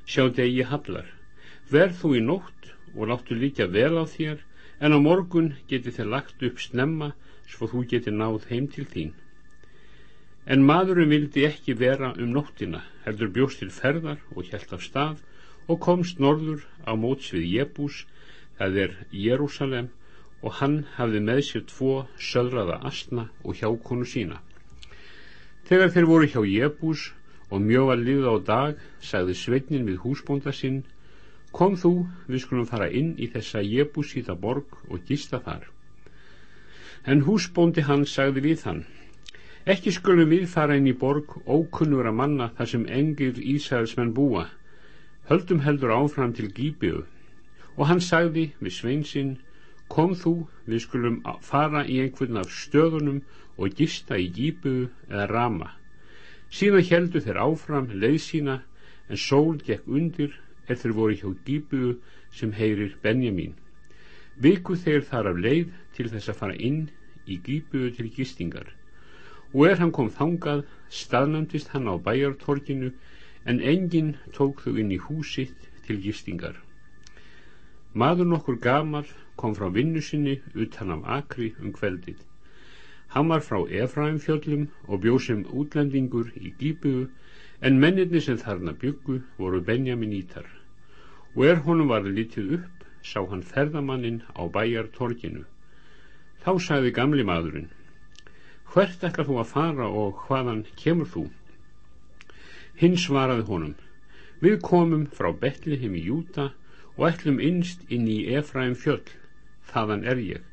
A: Sjá degi hallar. Verð þú í nótt og láttu líka vel á þér en á morgun geti þér lagt upp snemma svo þú geti náð heim til þín. En maðurinn vildi ekki vera um nóttina heldur bjóst til ferðar og hjælt af stað og komst norður á móts við Jebús það er Jérúsalem og hann hafði með sér tvo söðraða asna og hjákonu sína. Þegar þeir voru hjá Jebús og mjög að liða á dag sagði sveitnin við húsbónda sinn kom þú, við skulum fara inn í þessa Jebúsíta borg og gista þar. En húsbóndi hann sagði við hann ekki skulum við fara inn í borg ókunnur að manna þar sem engir Ísæðismenn búa. Höldum heldur áfram til Gíbiu og hann sagði við sveinsinn kom þú, við skulum fara í einhvern af stöðunum og gista í Gíbiu eða Rama. Síðan heldu þeir áfram leið sína en sól gekk undir er þeir voru hjá Gíbiu sem heyrir Benjamin. Viku þeir þar af leið til þess að fara inn í Gíbiu til gistingar. Og er hann kom þangað staðnæmtist hann á bæjartorkinu en enginn tók þau inn í húsitt til gistingar. Maður nokkur gamal kom frá vinnu sinni utan af akri um kveldið. Hann var frá Efraimfjöllum og bjóð sem útlendingur í Gíbuðu en mennirni sem þarna byggu voru Benjamin Ítar og er honum var litið upp sá hann ferðamanninn á bæjar torkinu. Þá sagði gamli maðurinn Hvert ætlar þú að fara og hvaðan kemur þú? Hinn svaraði honum, við komum frá Betlehem í Júta og ætlum innst inn í Efraim fjöll, þaðan er ég.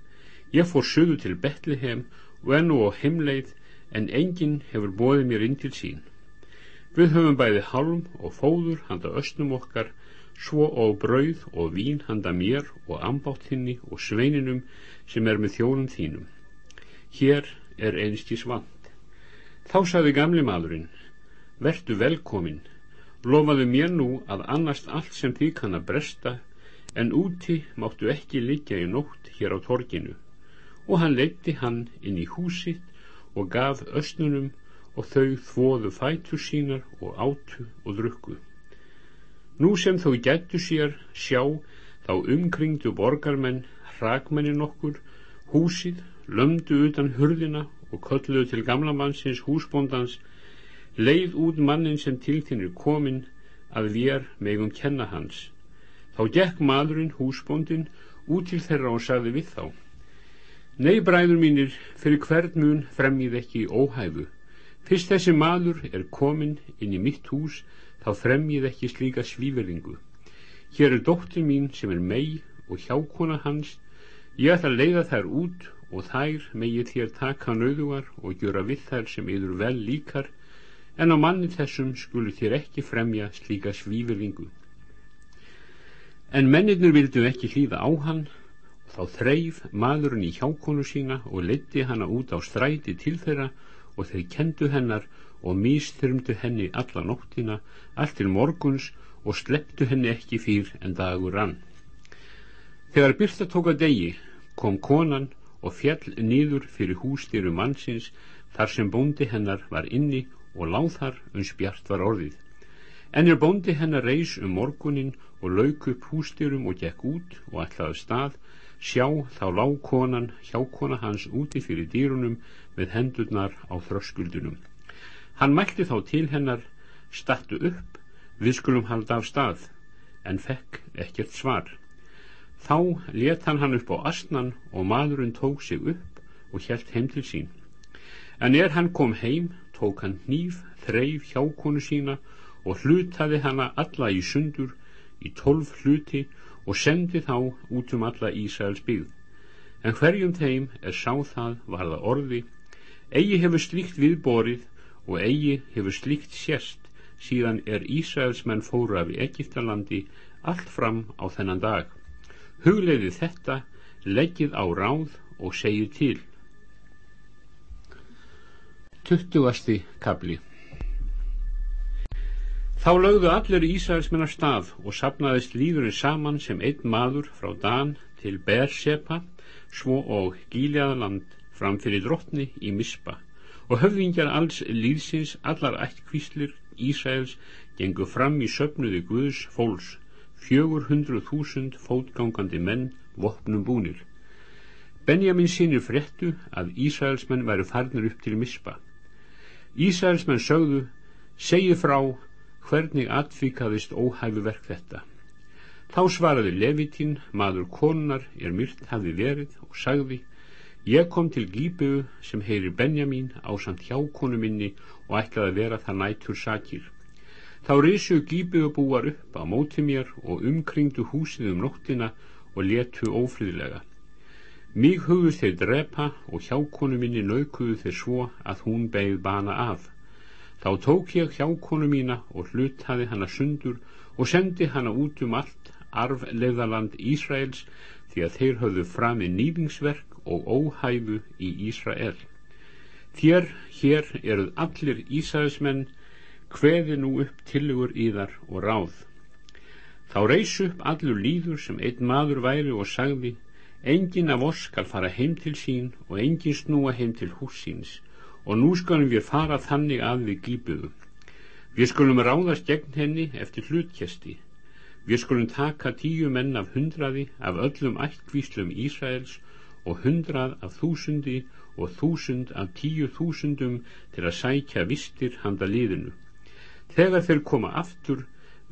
A: Ég fór söðu til Betlehem og er nú á heimleið en enginn hefur bóðið mér inn til sín. Við höfum bæði halm og fóður handa östnum okkar, svo og brauð og vín handa mér og ambáttinni og sveininum sem er með þjónum þínum. Hér er einstís vand. Þá sagði gamli maðurinn, Vertu velkomin, lofaðu mér nú að annast allt sem því kann að bresta, en úti máttu ekki liggja í nótt hér á torginu. Og hann leiti hann inn í húsitt og gaf östnunum og þau þvoðu fætur sínar og átu og drukku. Nú sem þau gættu sér sjá þá umkringdu borgarmenn, hrakmennin okkur, húsið, lömdu utan hurðina og kölluðu til gamla mannsins húsbóndans leið út mannin sem til þín er komin að við megum kenna hans þá gekk maðurinn húsbóndin út til þeirra og sagði við þá Nei bræður mínir fyrir hvern mun fremjið ekki óhæfu? Fyrst þessi maður er komin inn í mitt hús þá fremjið ekki slíka svíverðingu hér er dóttir mín sem er mei og hjákona hans. Ég ætla að leiða þær út og þær megið þér taka nöðugar og gjöra við þær sem yður vel líkar en á manni þessum skulu þér ekki fremja slíka svífurvingu. En mennirnir vildu ekki hlýða á hann og þá þreif maðurinn í hjákonu sína og leiti hana út á stræti til þeirra og þeir kendu hennar og místyrmdu henni alla nóttina allt til morguns og slepptu henni ekki fyrr en dagur rann. Þegar Byrta tók að degi kom konan og fjall nýður fyrir hústýru mannsins þar sem bóndi hennar var inni og láð þar uns bjart var orðið. En er bóndi hennar reys um morgunin og lauk upp hústyrum og gekk út og ætlaði stað, sjá þá lág konan hjá kona hans úti fyrir dýrunum með hendurnar á þröskuldunum. Hann mælti þá til hennar, stattu upp, við skulum halda af stað, en fekk ekkert svar. Þá let hann hann upp á asnan og maðurinn tók sig upp og helt heim til sín. En er hann kom heim, tók hann hníf, þreif hjákonu sína og hlutaði hana alla í sundur í tólf hluti og sendi þá út um alla Ísæls byggð. En hverjum þeim er sá það varða orði, eigi hefur slíkt viðborið og eigi hefur slíkt sérst síðan er Ísæls menn fóra við Egiptalandi allt fram á þennan dag. Hugleiði þetta, leggið á ráð og segið til. Tuttugasti kabli Þá lögðu allir Ísraelsmennar stað og sapnaðist líðurinn saman sem einn maður frá Dan til Bersepa, svo og Gíliaðaland fram fyrir drottni í mispa. Og höfðingjar alls líðsins allar ættkvíslir Ísraels gengu fram í söpnuði Guðs fólks fjögur hundruð þúsund fótgangandi menn vopnum búnir. Benjamin sínir fréttu að Ísraelsmenn væru farnir upp til mispa. Ísraelsmenn sögðu segið frá hvernig atfíkaðist óhæfu verk þetta Þá svaraði Levitín, maður konunar er myrt hafi verið og sagði Ég kom til Gíbu sem heyrir Benjamín á samt hjákonu minni og ætlaði að vera það nætur sakir. Þá risu Gíbu búar upp á móti mér og umkringdu húsið um nóttina og letu ófríðlega. Míg hugðu þeir drepa og hjákonu minni naukuðu þeir svo að hún beigð bana af. Þá tók ég hjákonu mína og hlutaði hana sundur og sendi hana út um allt arfleðaland Ísraels því að þeir höfðu framið nývingsverk og óhæfu í Ísrael. Þér hér eruð allir Ísraelsmenn hveði nú upp tilugur í þar og ráð. Þá reys upp allur líður sem einn maður væri og sagði Engin af oss skal fara heim til sín og engin snúa heim til hús síns og nú skalum við fara þannig að við gípuðu. Við skulum ráðast gegn henni eftir hlutkesti Við skulum taka tíu menn af hundraði af öllum ættkvíslum Ísraels og hundrað af þúsundi og þúsund af tíu þúsundum til að sækja vistir handa liðinu. Þegar þeir koma aftur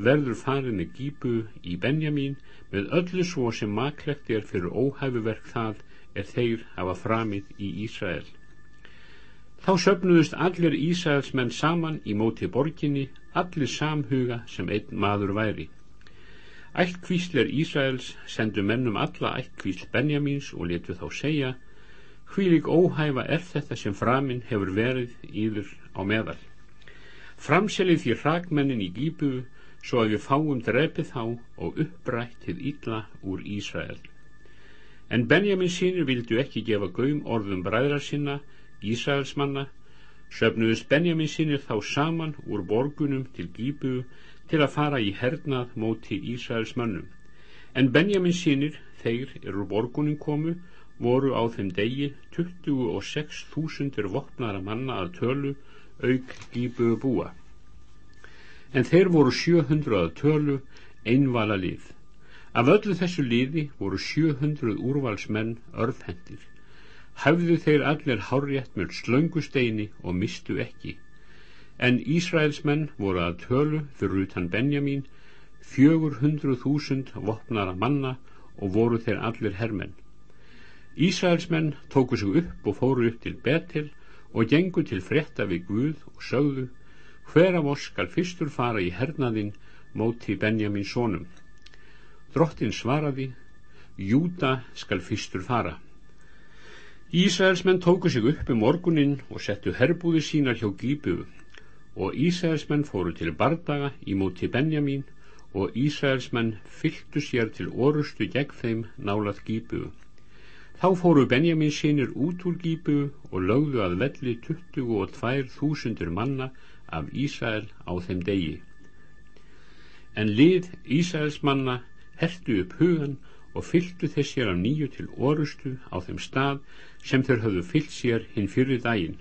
A: verður farið með gípu í Benjamín með öllu svo sem maklegt er fyrir óhæfuverk það er þeir hafa framið í Ísrael. Þá söpnuðust allir Ísraels menn saman í móti borginni, allir samhuga sem einn maður væri. Ættkvísler Ísraels sendu mennum alla ættkvísl Benjamins og letu þá segja hvílig óhæfa er þetta sem framinn hefur verið íður á meðal. Framselið því hrakmennin í gípu svo að við fáum drepið þá og upprættið ítla úr Ísrael. En Benjamin sínir vildu ekki gefa gaum orðum bræðra sinna, Ísraelsmanna, söfnuðust Benjamin sínir þá saman úr borgunum til gípu til að fara í hernað móti Ísraels mönnum. En Benjamin sínir, þeir eru borgunin komu, voru á þeim degi 26.000 vopnara manna að tölu auk gíbuðu búa. En þeir voru 700 að tölu einvala lið. Af öllu þessu liði voru 700 úrvalsmenn örfhendir. Hæfðu þeir allir hárjætt með slöngusteini og mistu ekki en Ísraelsmenn voru að tölu fyrir utan Benjamín fjögur hundru þúsund vopnara manna og voru þeir allir hermenn. Ísraelsmenn tóku sig upp og fóru upp til Betil og gengu til frétta við Guð og sögðu hver af oss skal fyrstur fara í hernaðinn móti Benjamín sónum. Drottin svaraði Júta skal fyrstur fara. Ísraelsmenn tóku sig upp um morgunin og settu herbúði sínar hjá Gíbuðu og Ísæðismenn fóru til bardaga í móti Benjamín og Ísæðismenn fylgtu sér til orustu gegn þeim nálað gípu. Þá fóru Benjamín sínir út úr gípu og lögðu að velli 22.000 manna af Ísæl á þeim degi. En lið Ísæðismanna hertu upp hugan og fylgtu þess sér af nýju til orustu á þeim stað sem þeir höfðu fylgt sér hinn fyrir daginn.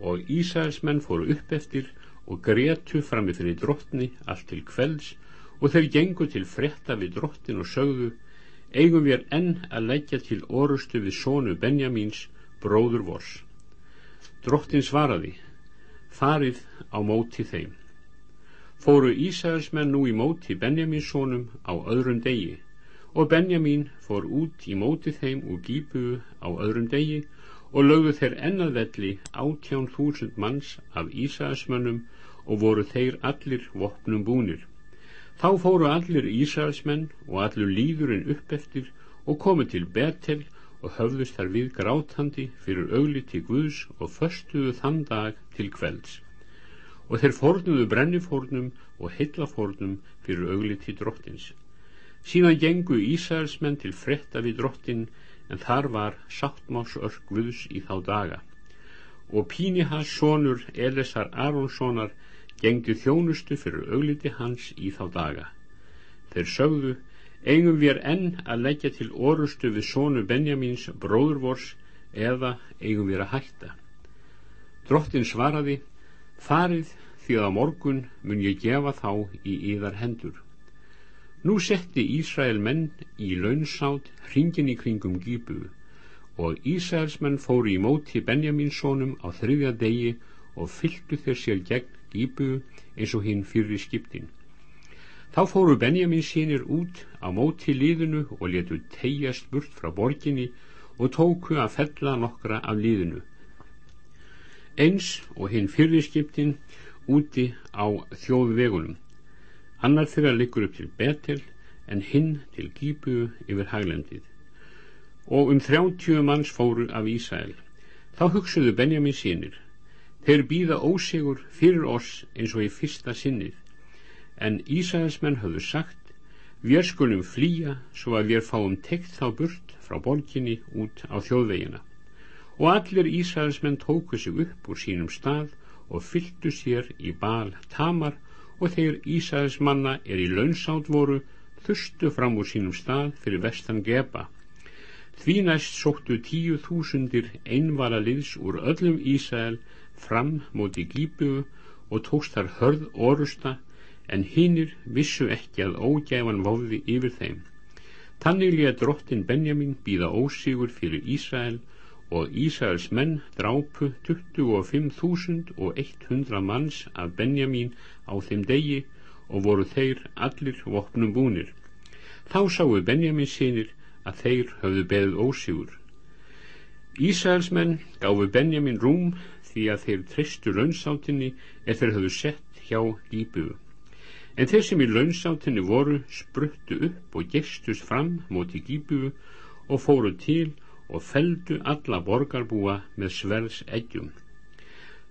A: Og Ísæðismenn fóru upp eftir og gretu frammi fyrir drottni allt til kvelds og þeir gengu til fretta við drottin og sögðu eigum við enn að leggja til orustu við sónu Benjamíns bróður vors? Drottin svaraði farið á móti þeim. Fóru Ísæðismenn nú í móti Benjamíns sónum á öðrum degi og Benjamín fór út í móti þeim úr gípu á öðrum degi og lögðu þeir ennaðvelli átján þúsund manns af Ísæðismönnum og voru þeir allir vopnum búnir. Þá fóru allir Ísæðismenn og allur líðurinn upp eftir og komu til Betel og höfðust þar við grátandi fyrir augliti Guðs og föstuðu þann dag til kvelds. Og þeir fornuðu brennifórnum og heillafórnum fyrir augliti drottins. Síðan gengu Ísæðismenn til fretta við drottin en þar var sáttmásörk Guðs í þá daga og Pínihas sonur Elisar Aronssonar gengdi þjónustu fyrir augliti hans í þá daga þeir sögðu eigum við enn að leggja til orustu við sonu Benjamins bróðurvors eða eigum við að hætta? Drottin svaraði, farið því að morgun mun ég gefa þá í yðar hendur. Nú setti Ísrael menn í launsátt hringin í kringum Gíbu og Ísraelsmenn fóru í móti Benjaminsónum á þriðja degi og fylgdu þeir sér gegn Gíbu eins og hinn fyrir skiptin. Þá fóru Benjamin sínir út á móti líðinu og letu tegjast burt frá borginni og tóku að fella nokkra af líðinu. Eins og hinn fyrriskiptin úti á þjóðvegunum. Annar þeirra liggur upp til Betel en hinn til Gíbu yfir Haglendið. Og um þrjáttíu manns fóru af Ísæl. Þá hugsuðu Benjamin sínir. Þeir býða ósegur fyrir oss eins og í fyrsta sinnið en Ísæðismenn höfðu sagt við skulum flýja svo að við fáum tekt þá burt frá borginni út á þjóðvegina og allir Ísæðismenn tóku sig upp úr sínum stað og fylgdu sér í bal tamar og þegar Ísæðismanna er í launsátt voru þustu fram úr sínum stað fyrir vestan gepa því næst sóttu tíu þúsundir einvara liðs úr öllum Ísæl fram móti gípu og tókst þar hörð orusta en hinnir vissu ekki að ógæfan vóði yfir þeim. Þannig liða drottin Benjamin býða ósigur fyrir Ísrael og Ísraels menn drápu 25.100 manns af Benjamin á þeim degi og voru þeir allir vopnum búnir. Þá sáu Benjamin sínir að þeir höfðu beðið ósigur. Ísraels menn gáfu Benjamin rúm því að þeir tristu launsátinni eða þeir höfðu sett hjá dýbuðu. En þeir sem í launsátinni voru spruttu upp og gestust fram móti gíbu og fóru til og feldu alla borgarbúa með sverðs eggjum.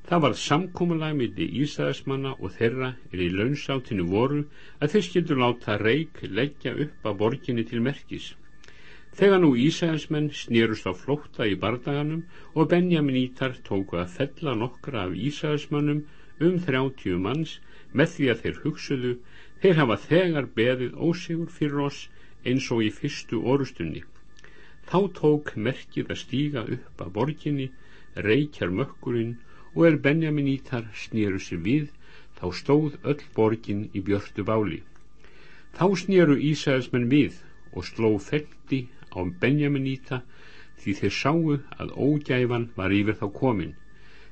A: Það var samkómulag milli Ísæðismanna og þeirra er í launsátinni voru að þeir skildur láta reik leggja upp að borginni til merkis. Þegar nú Ísæðismenn snýrust á flótta í bardaganum og Benjamin Ítar tóku að fella nokkra af Ísæðismannum um þrjáttíu manns með því að þeir hugsuðu þeir hafa þegar beðið ósigur fyrir oss eins og í fyrstu orustunni þá tók merkið að stíga upp að borginni reykjar mökkurinn og er Benjaminítar snýru sér við þá stóð öll borgin í björtu báli. Þá snýru Ísæðismenn við og sló feldi á Benjaminíta því þeir sáu að ógæfan var yfir þá komin.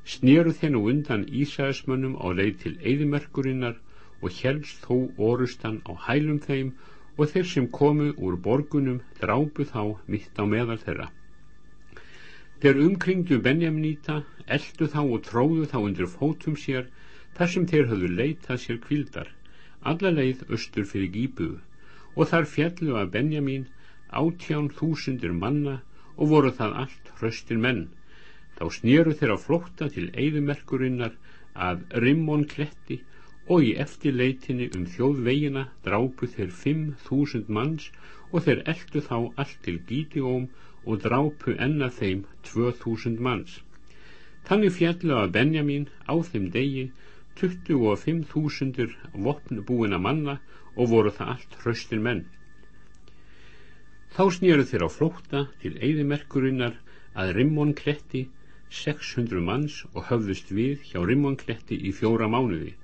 A: Sneru þeir nú undan Ísæðismönnum á leið til Eðimerkurinnar og helst þó orustan á hælum þeim og þeir sem komu úr borgunum drápu þá mitt á meðal þeirra. Þeir umkringdu Benjamníta, eldu þá og tróðu þá undir fótum sér þar sem þeir höfðu leitað sér kvildar, alla leið austur fyrir Gíbu og þar fjallu að Benjamín átján þúsundir manna og voru það allt hraustir menn Þá snýru þeirra flótta til eigðumerkurinnar að Rimmon kletti og í eftirleitinni um þjóðvegina drápu þeir fimm þúsund manns og þeir eldu þá allt til Gítióm og drápu enna þeim tvö þúsund manns. Þannig fjallu að Benjamin á þeim degi 25 þúsundur vopnbúina manna og voru það allt hraustir menn. Þá snýru þeir á flótta til eigðumerkurinnar að Rimmon kletti 600 manns og höfðust við hjá Rimmonkletti í fjóra mánuði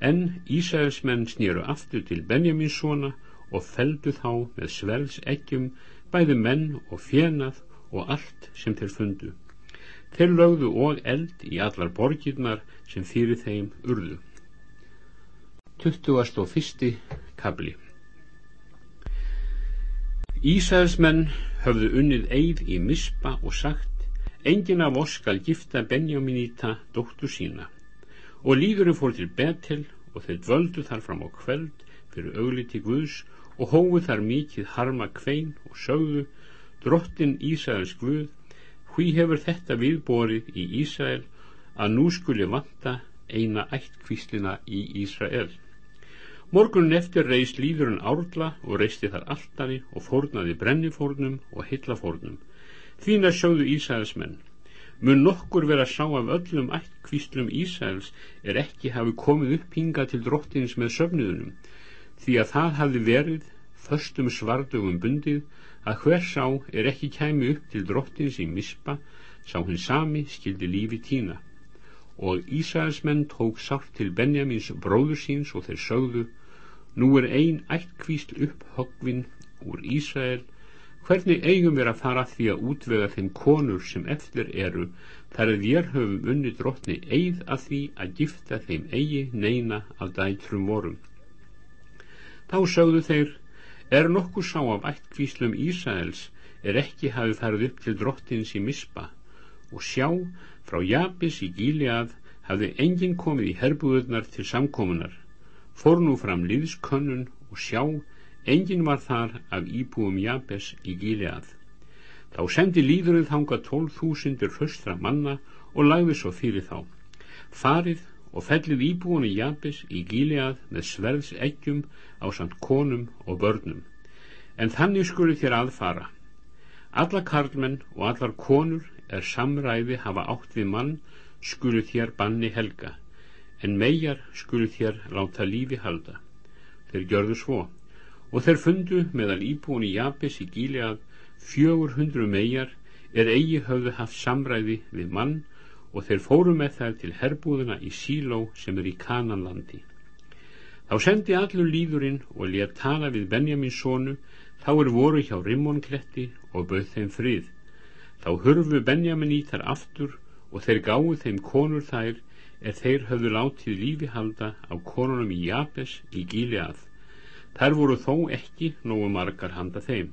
A: en Ísæðismenn snýru aftur til Benjaminssona og feldu þá með sverðs eggjum bæði menn og fjenað og allt sem þeir fundu. Þeir lögðu og eld í allar borgirnar sem fyrir þeim urðu. 21. kabli Ísæðismenn höfðu unnið eið í mispa og sagt Engin af oss skal gifta Benjaminita dóttu sína og líðurinn fór til Betel og þeir dvöldu þar fram á kveld fyrir augliti Guðs og hófu þar mikið harma kvein og sögðu drottin Ísæðars Guð hví hefur þetta viðborið í Ísæl að nú skuli vanta eina ættkvíslina í Ísrael morgunin eftir reist líðurinn árla og reisti þar alltari og fórnaði brennifórnum og hillafórnum Þína sjóðu Ísæðismenn. Mun nokkur vera sá af öllum ættkvíslum Ísæðils er ekki hafi komið upp hinga til drottins með söfniðunum, því að það hafi verið föstum svardugum bundið að hver sá er ekki kæmi upp til drottins í mispa sá hinn sami skildi lífi tína. Og Ísæðismenn tók sátt til Benjamins bróður síns og þeir sögðu nú er ein ættkvísl upp högvin úr Ísæðil hvernig eigum við að fara því að útvega þeim konur sem eftir eru þar að við höfum unni drottni eigð að því að gifta þeim eigi neina af dætrum vorum. Þá sögðu þeir er nokkuð sá af ættkvíslum Ísæðils er ekki hafið farið upp til drottins í mispa? Og sjá frá Jabis í Gíleað hafði enginn komið í herbúðurnar til samkomunar fór nú fram liðskönnun og sjá enginn var þar af íbúum Jabes í Gíleað þá sendi líðurinn þanga tólf þúsindir höstra manna og lagði svo fyrir þá. Farið og fellið íbúinu Jabes í Gíleað með sverðs eggjum á samt konum og börnum. En þannig skuli þér aðfara. Alla karlmenn og allar konur er samræði hafa átt við mann skulu þér banni helga. En megar skulu þér láta lífi halda. Þeir gjörðu svo og þeir fundu meðal íbúin í Japis í Gíleað fjögur hundru megar er eigi höfðu haft samræði við mann og þeir fóru með þær til herbúðuna í Síló sem er í Kananlandi þá sendi allur líðurinn og létt tala við Benjamins sonu þá er voru hjá Rimmonkletti og bauð þeim frið Þá hurfu Benjaminítar aftur og þeir gáðu þeim konur þær er þeir höfðu látið lífi halda á konunum í Jabes í Gíleað. Þær voru þó ekki nógu margar handa þeim.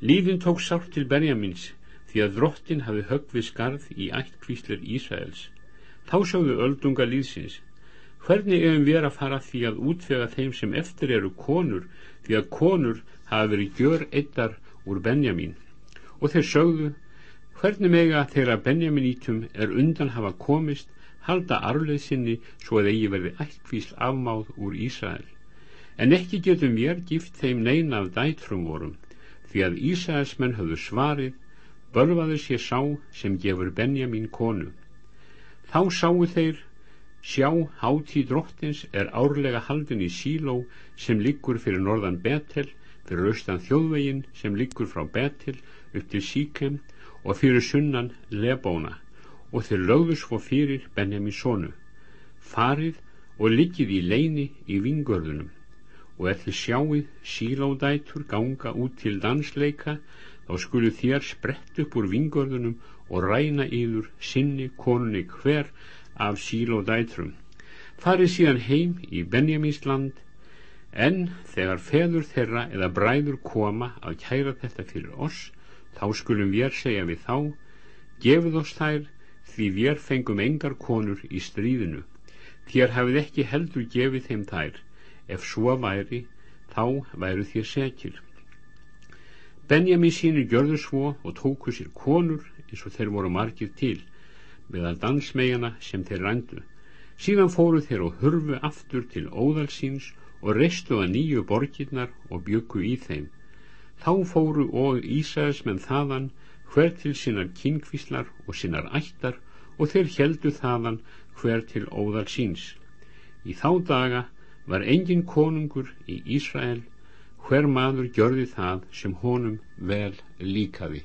A: Lífin tók sátt til Benjamins því að drottin hafi högvið skarð í ættkvíslir Ísraels. Þá sjáðu öldunga líðsins. Hvernig hefum við að fara því að útvega þeim sem eftir eru konur því að konur hafi verið gjör eittar úr Benjamin og þeir sögðu hvernig mega þegar Benjaminítum er undan hafa komist halda arfleð sinni svo að eigi verði ættkvísl afmáð úr Ísrael en ekki getum við gift þeim neina af dætrum vorum því að Ísraelsmenn höfðu svarið bölvaðu sér sá sem gefur Benjamin konu. Þá sáu þeir sjá hátíð drottins er árlega haldin í Síló sem liggur fyrir norðan Betel fyrir austan þjóðvegin sem liggur frá Betel upp til Síkem og fyrir sunnan Lebóna og þeir lögðu svo fyrir Benjamin sonu farið og liggið í leini í vingörðunum og ef þið sjáið sílódætur ganga út til dansleika þá skulu þér sprett upp úr vingörðunum og ræna yður sinni konunni hver af sílódætrum. Farið síðan heim í Benjamins land en þegar feður þeirra eða bræður koma að kæra þetta fyrir oss þá skulum við segja við þá gefið oss þær því við fengum engar konur í stríðinu. Þér hafið ekki heldur gefið þeim þær ef svo væri þá væru þér sekir. Benjamin sínir gjörðu svo og tóku sér konur eins og þeir voru margir til meðal dansmegana sem þeir rændu. Síðan fóru þeir og hurfu aftur til óðalsins og reistu að nýju borgirnar og byggu í þeim. Þá fóru og Ísæðismenn þaðan hver til sinnar kynkvíslar og sinnar ættar og þeir heldu þaðan hver til óðal síns. Í þá daga var engin konungur í Ísrael, hver maður gjörði það sem honum vel líkaði.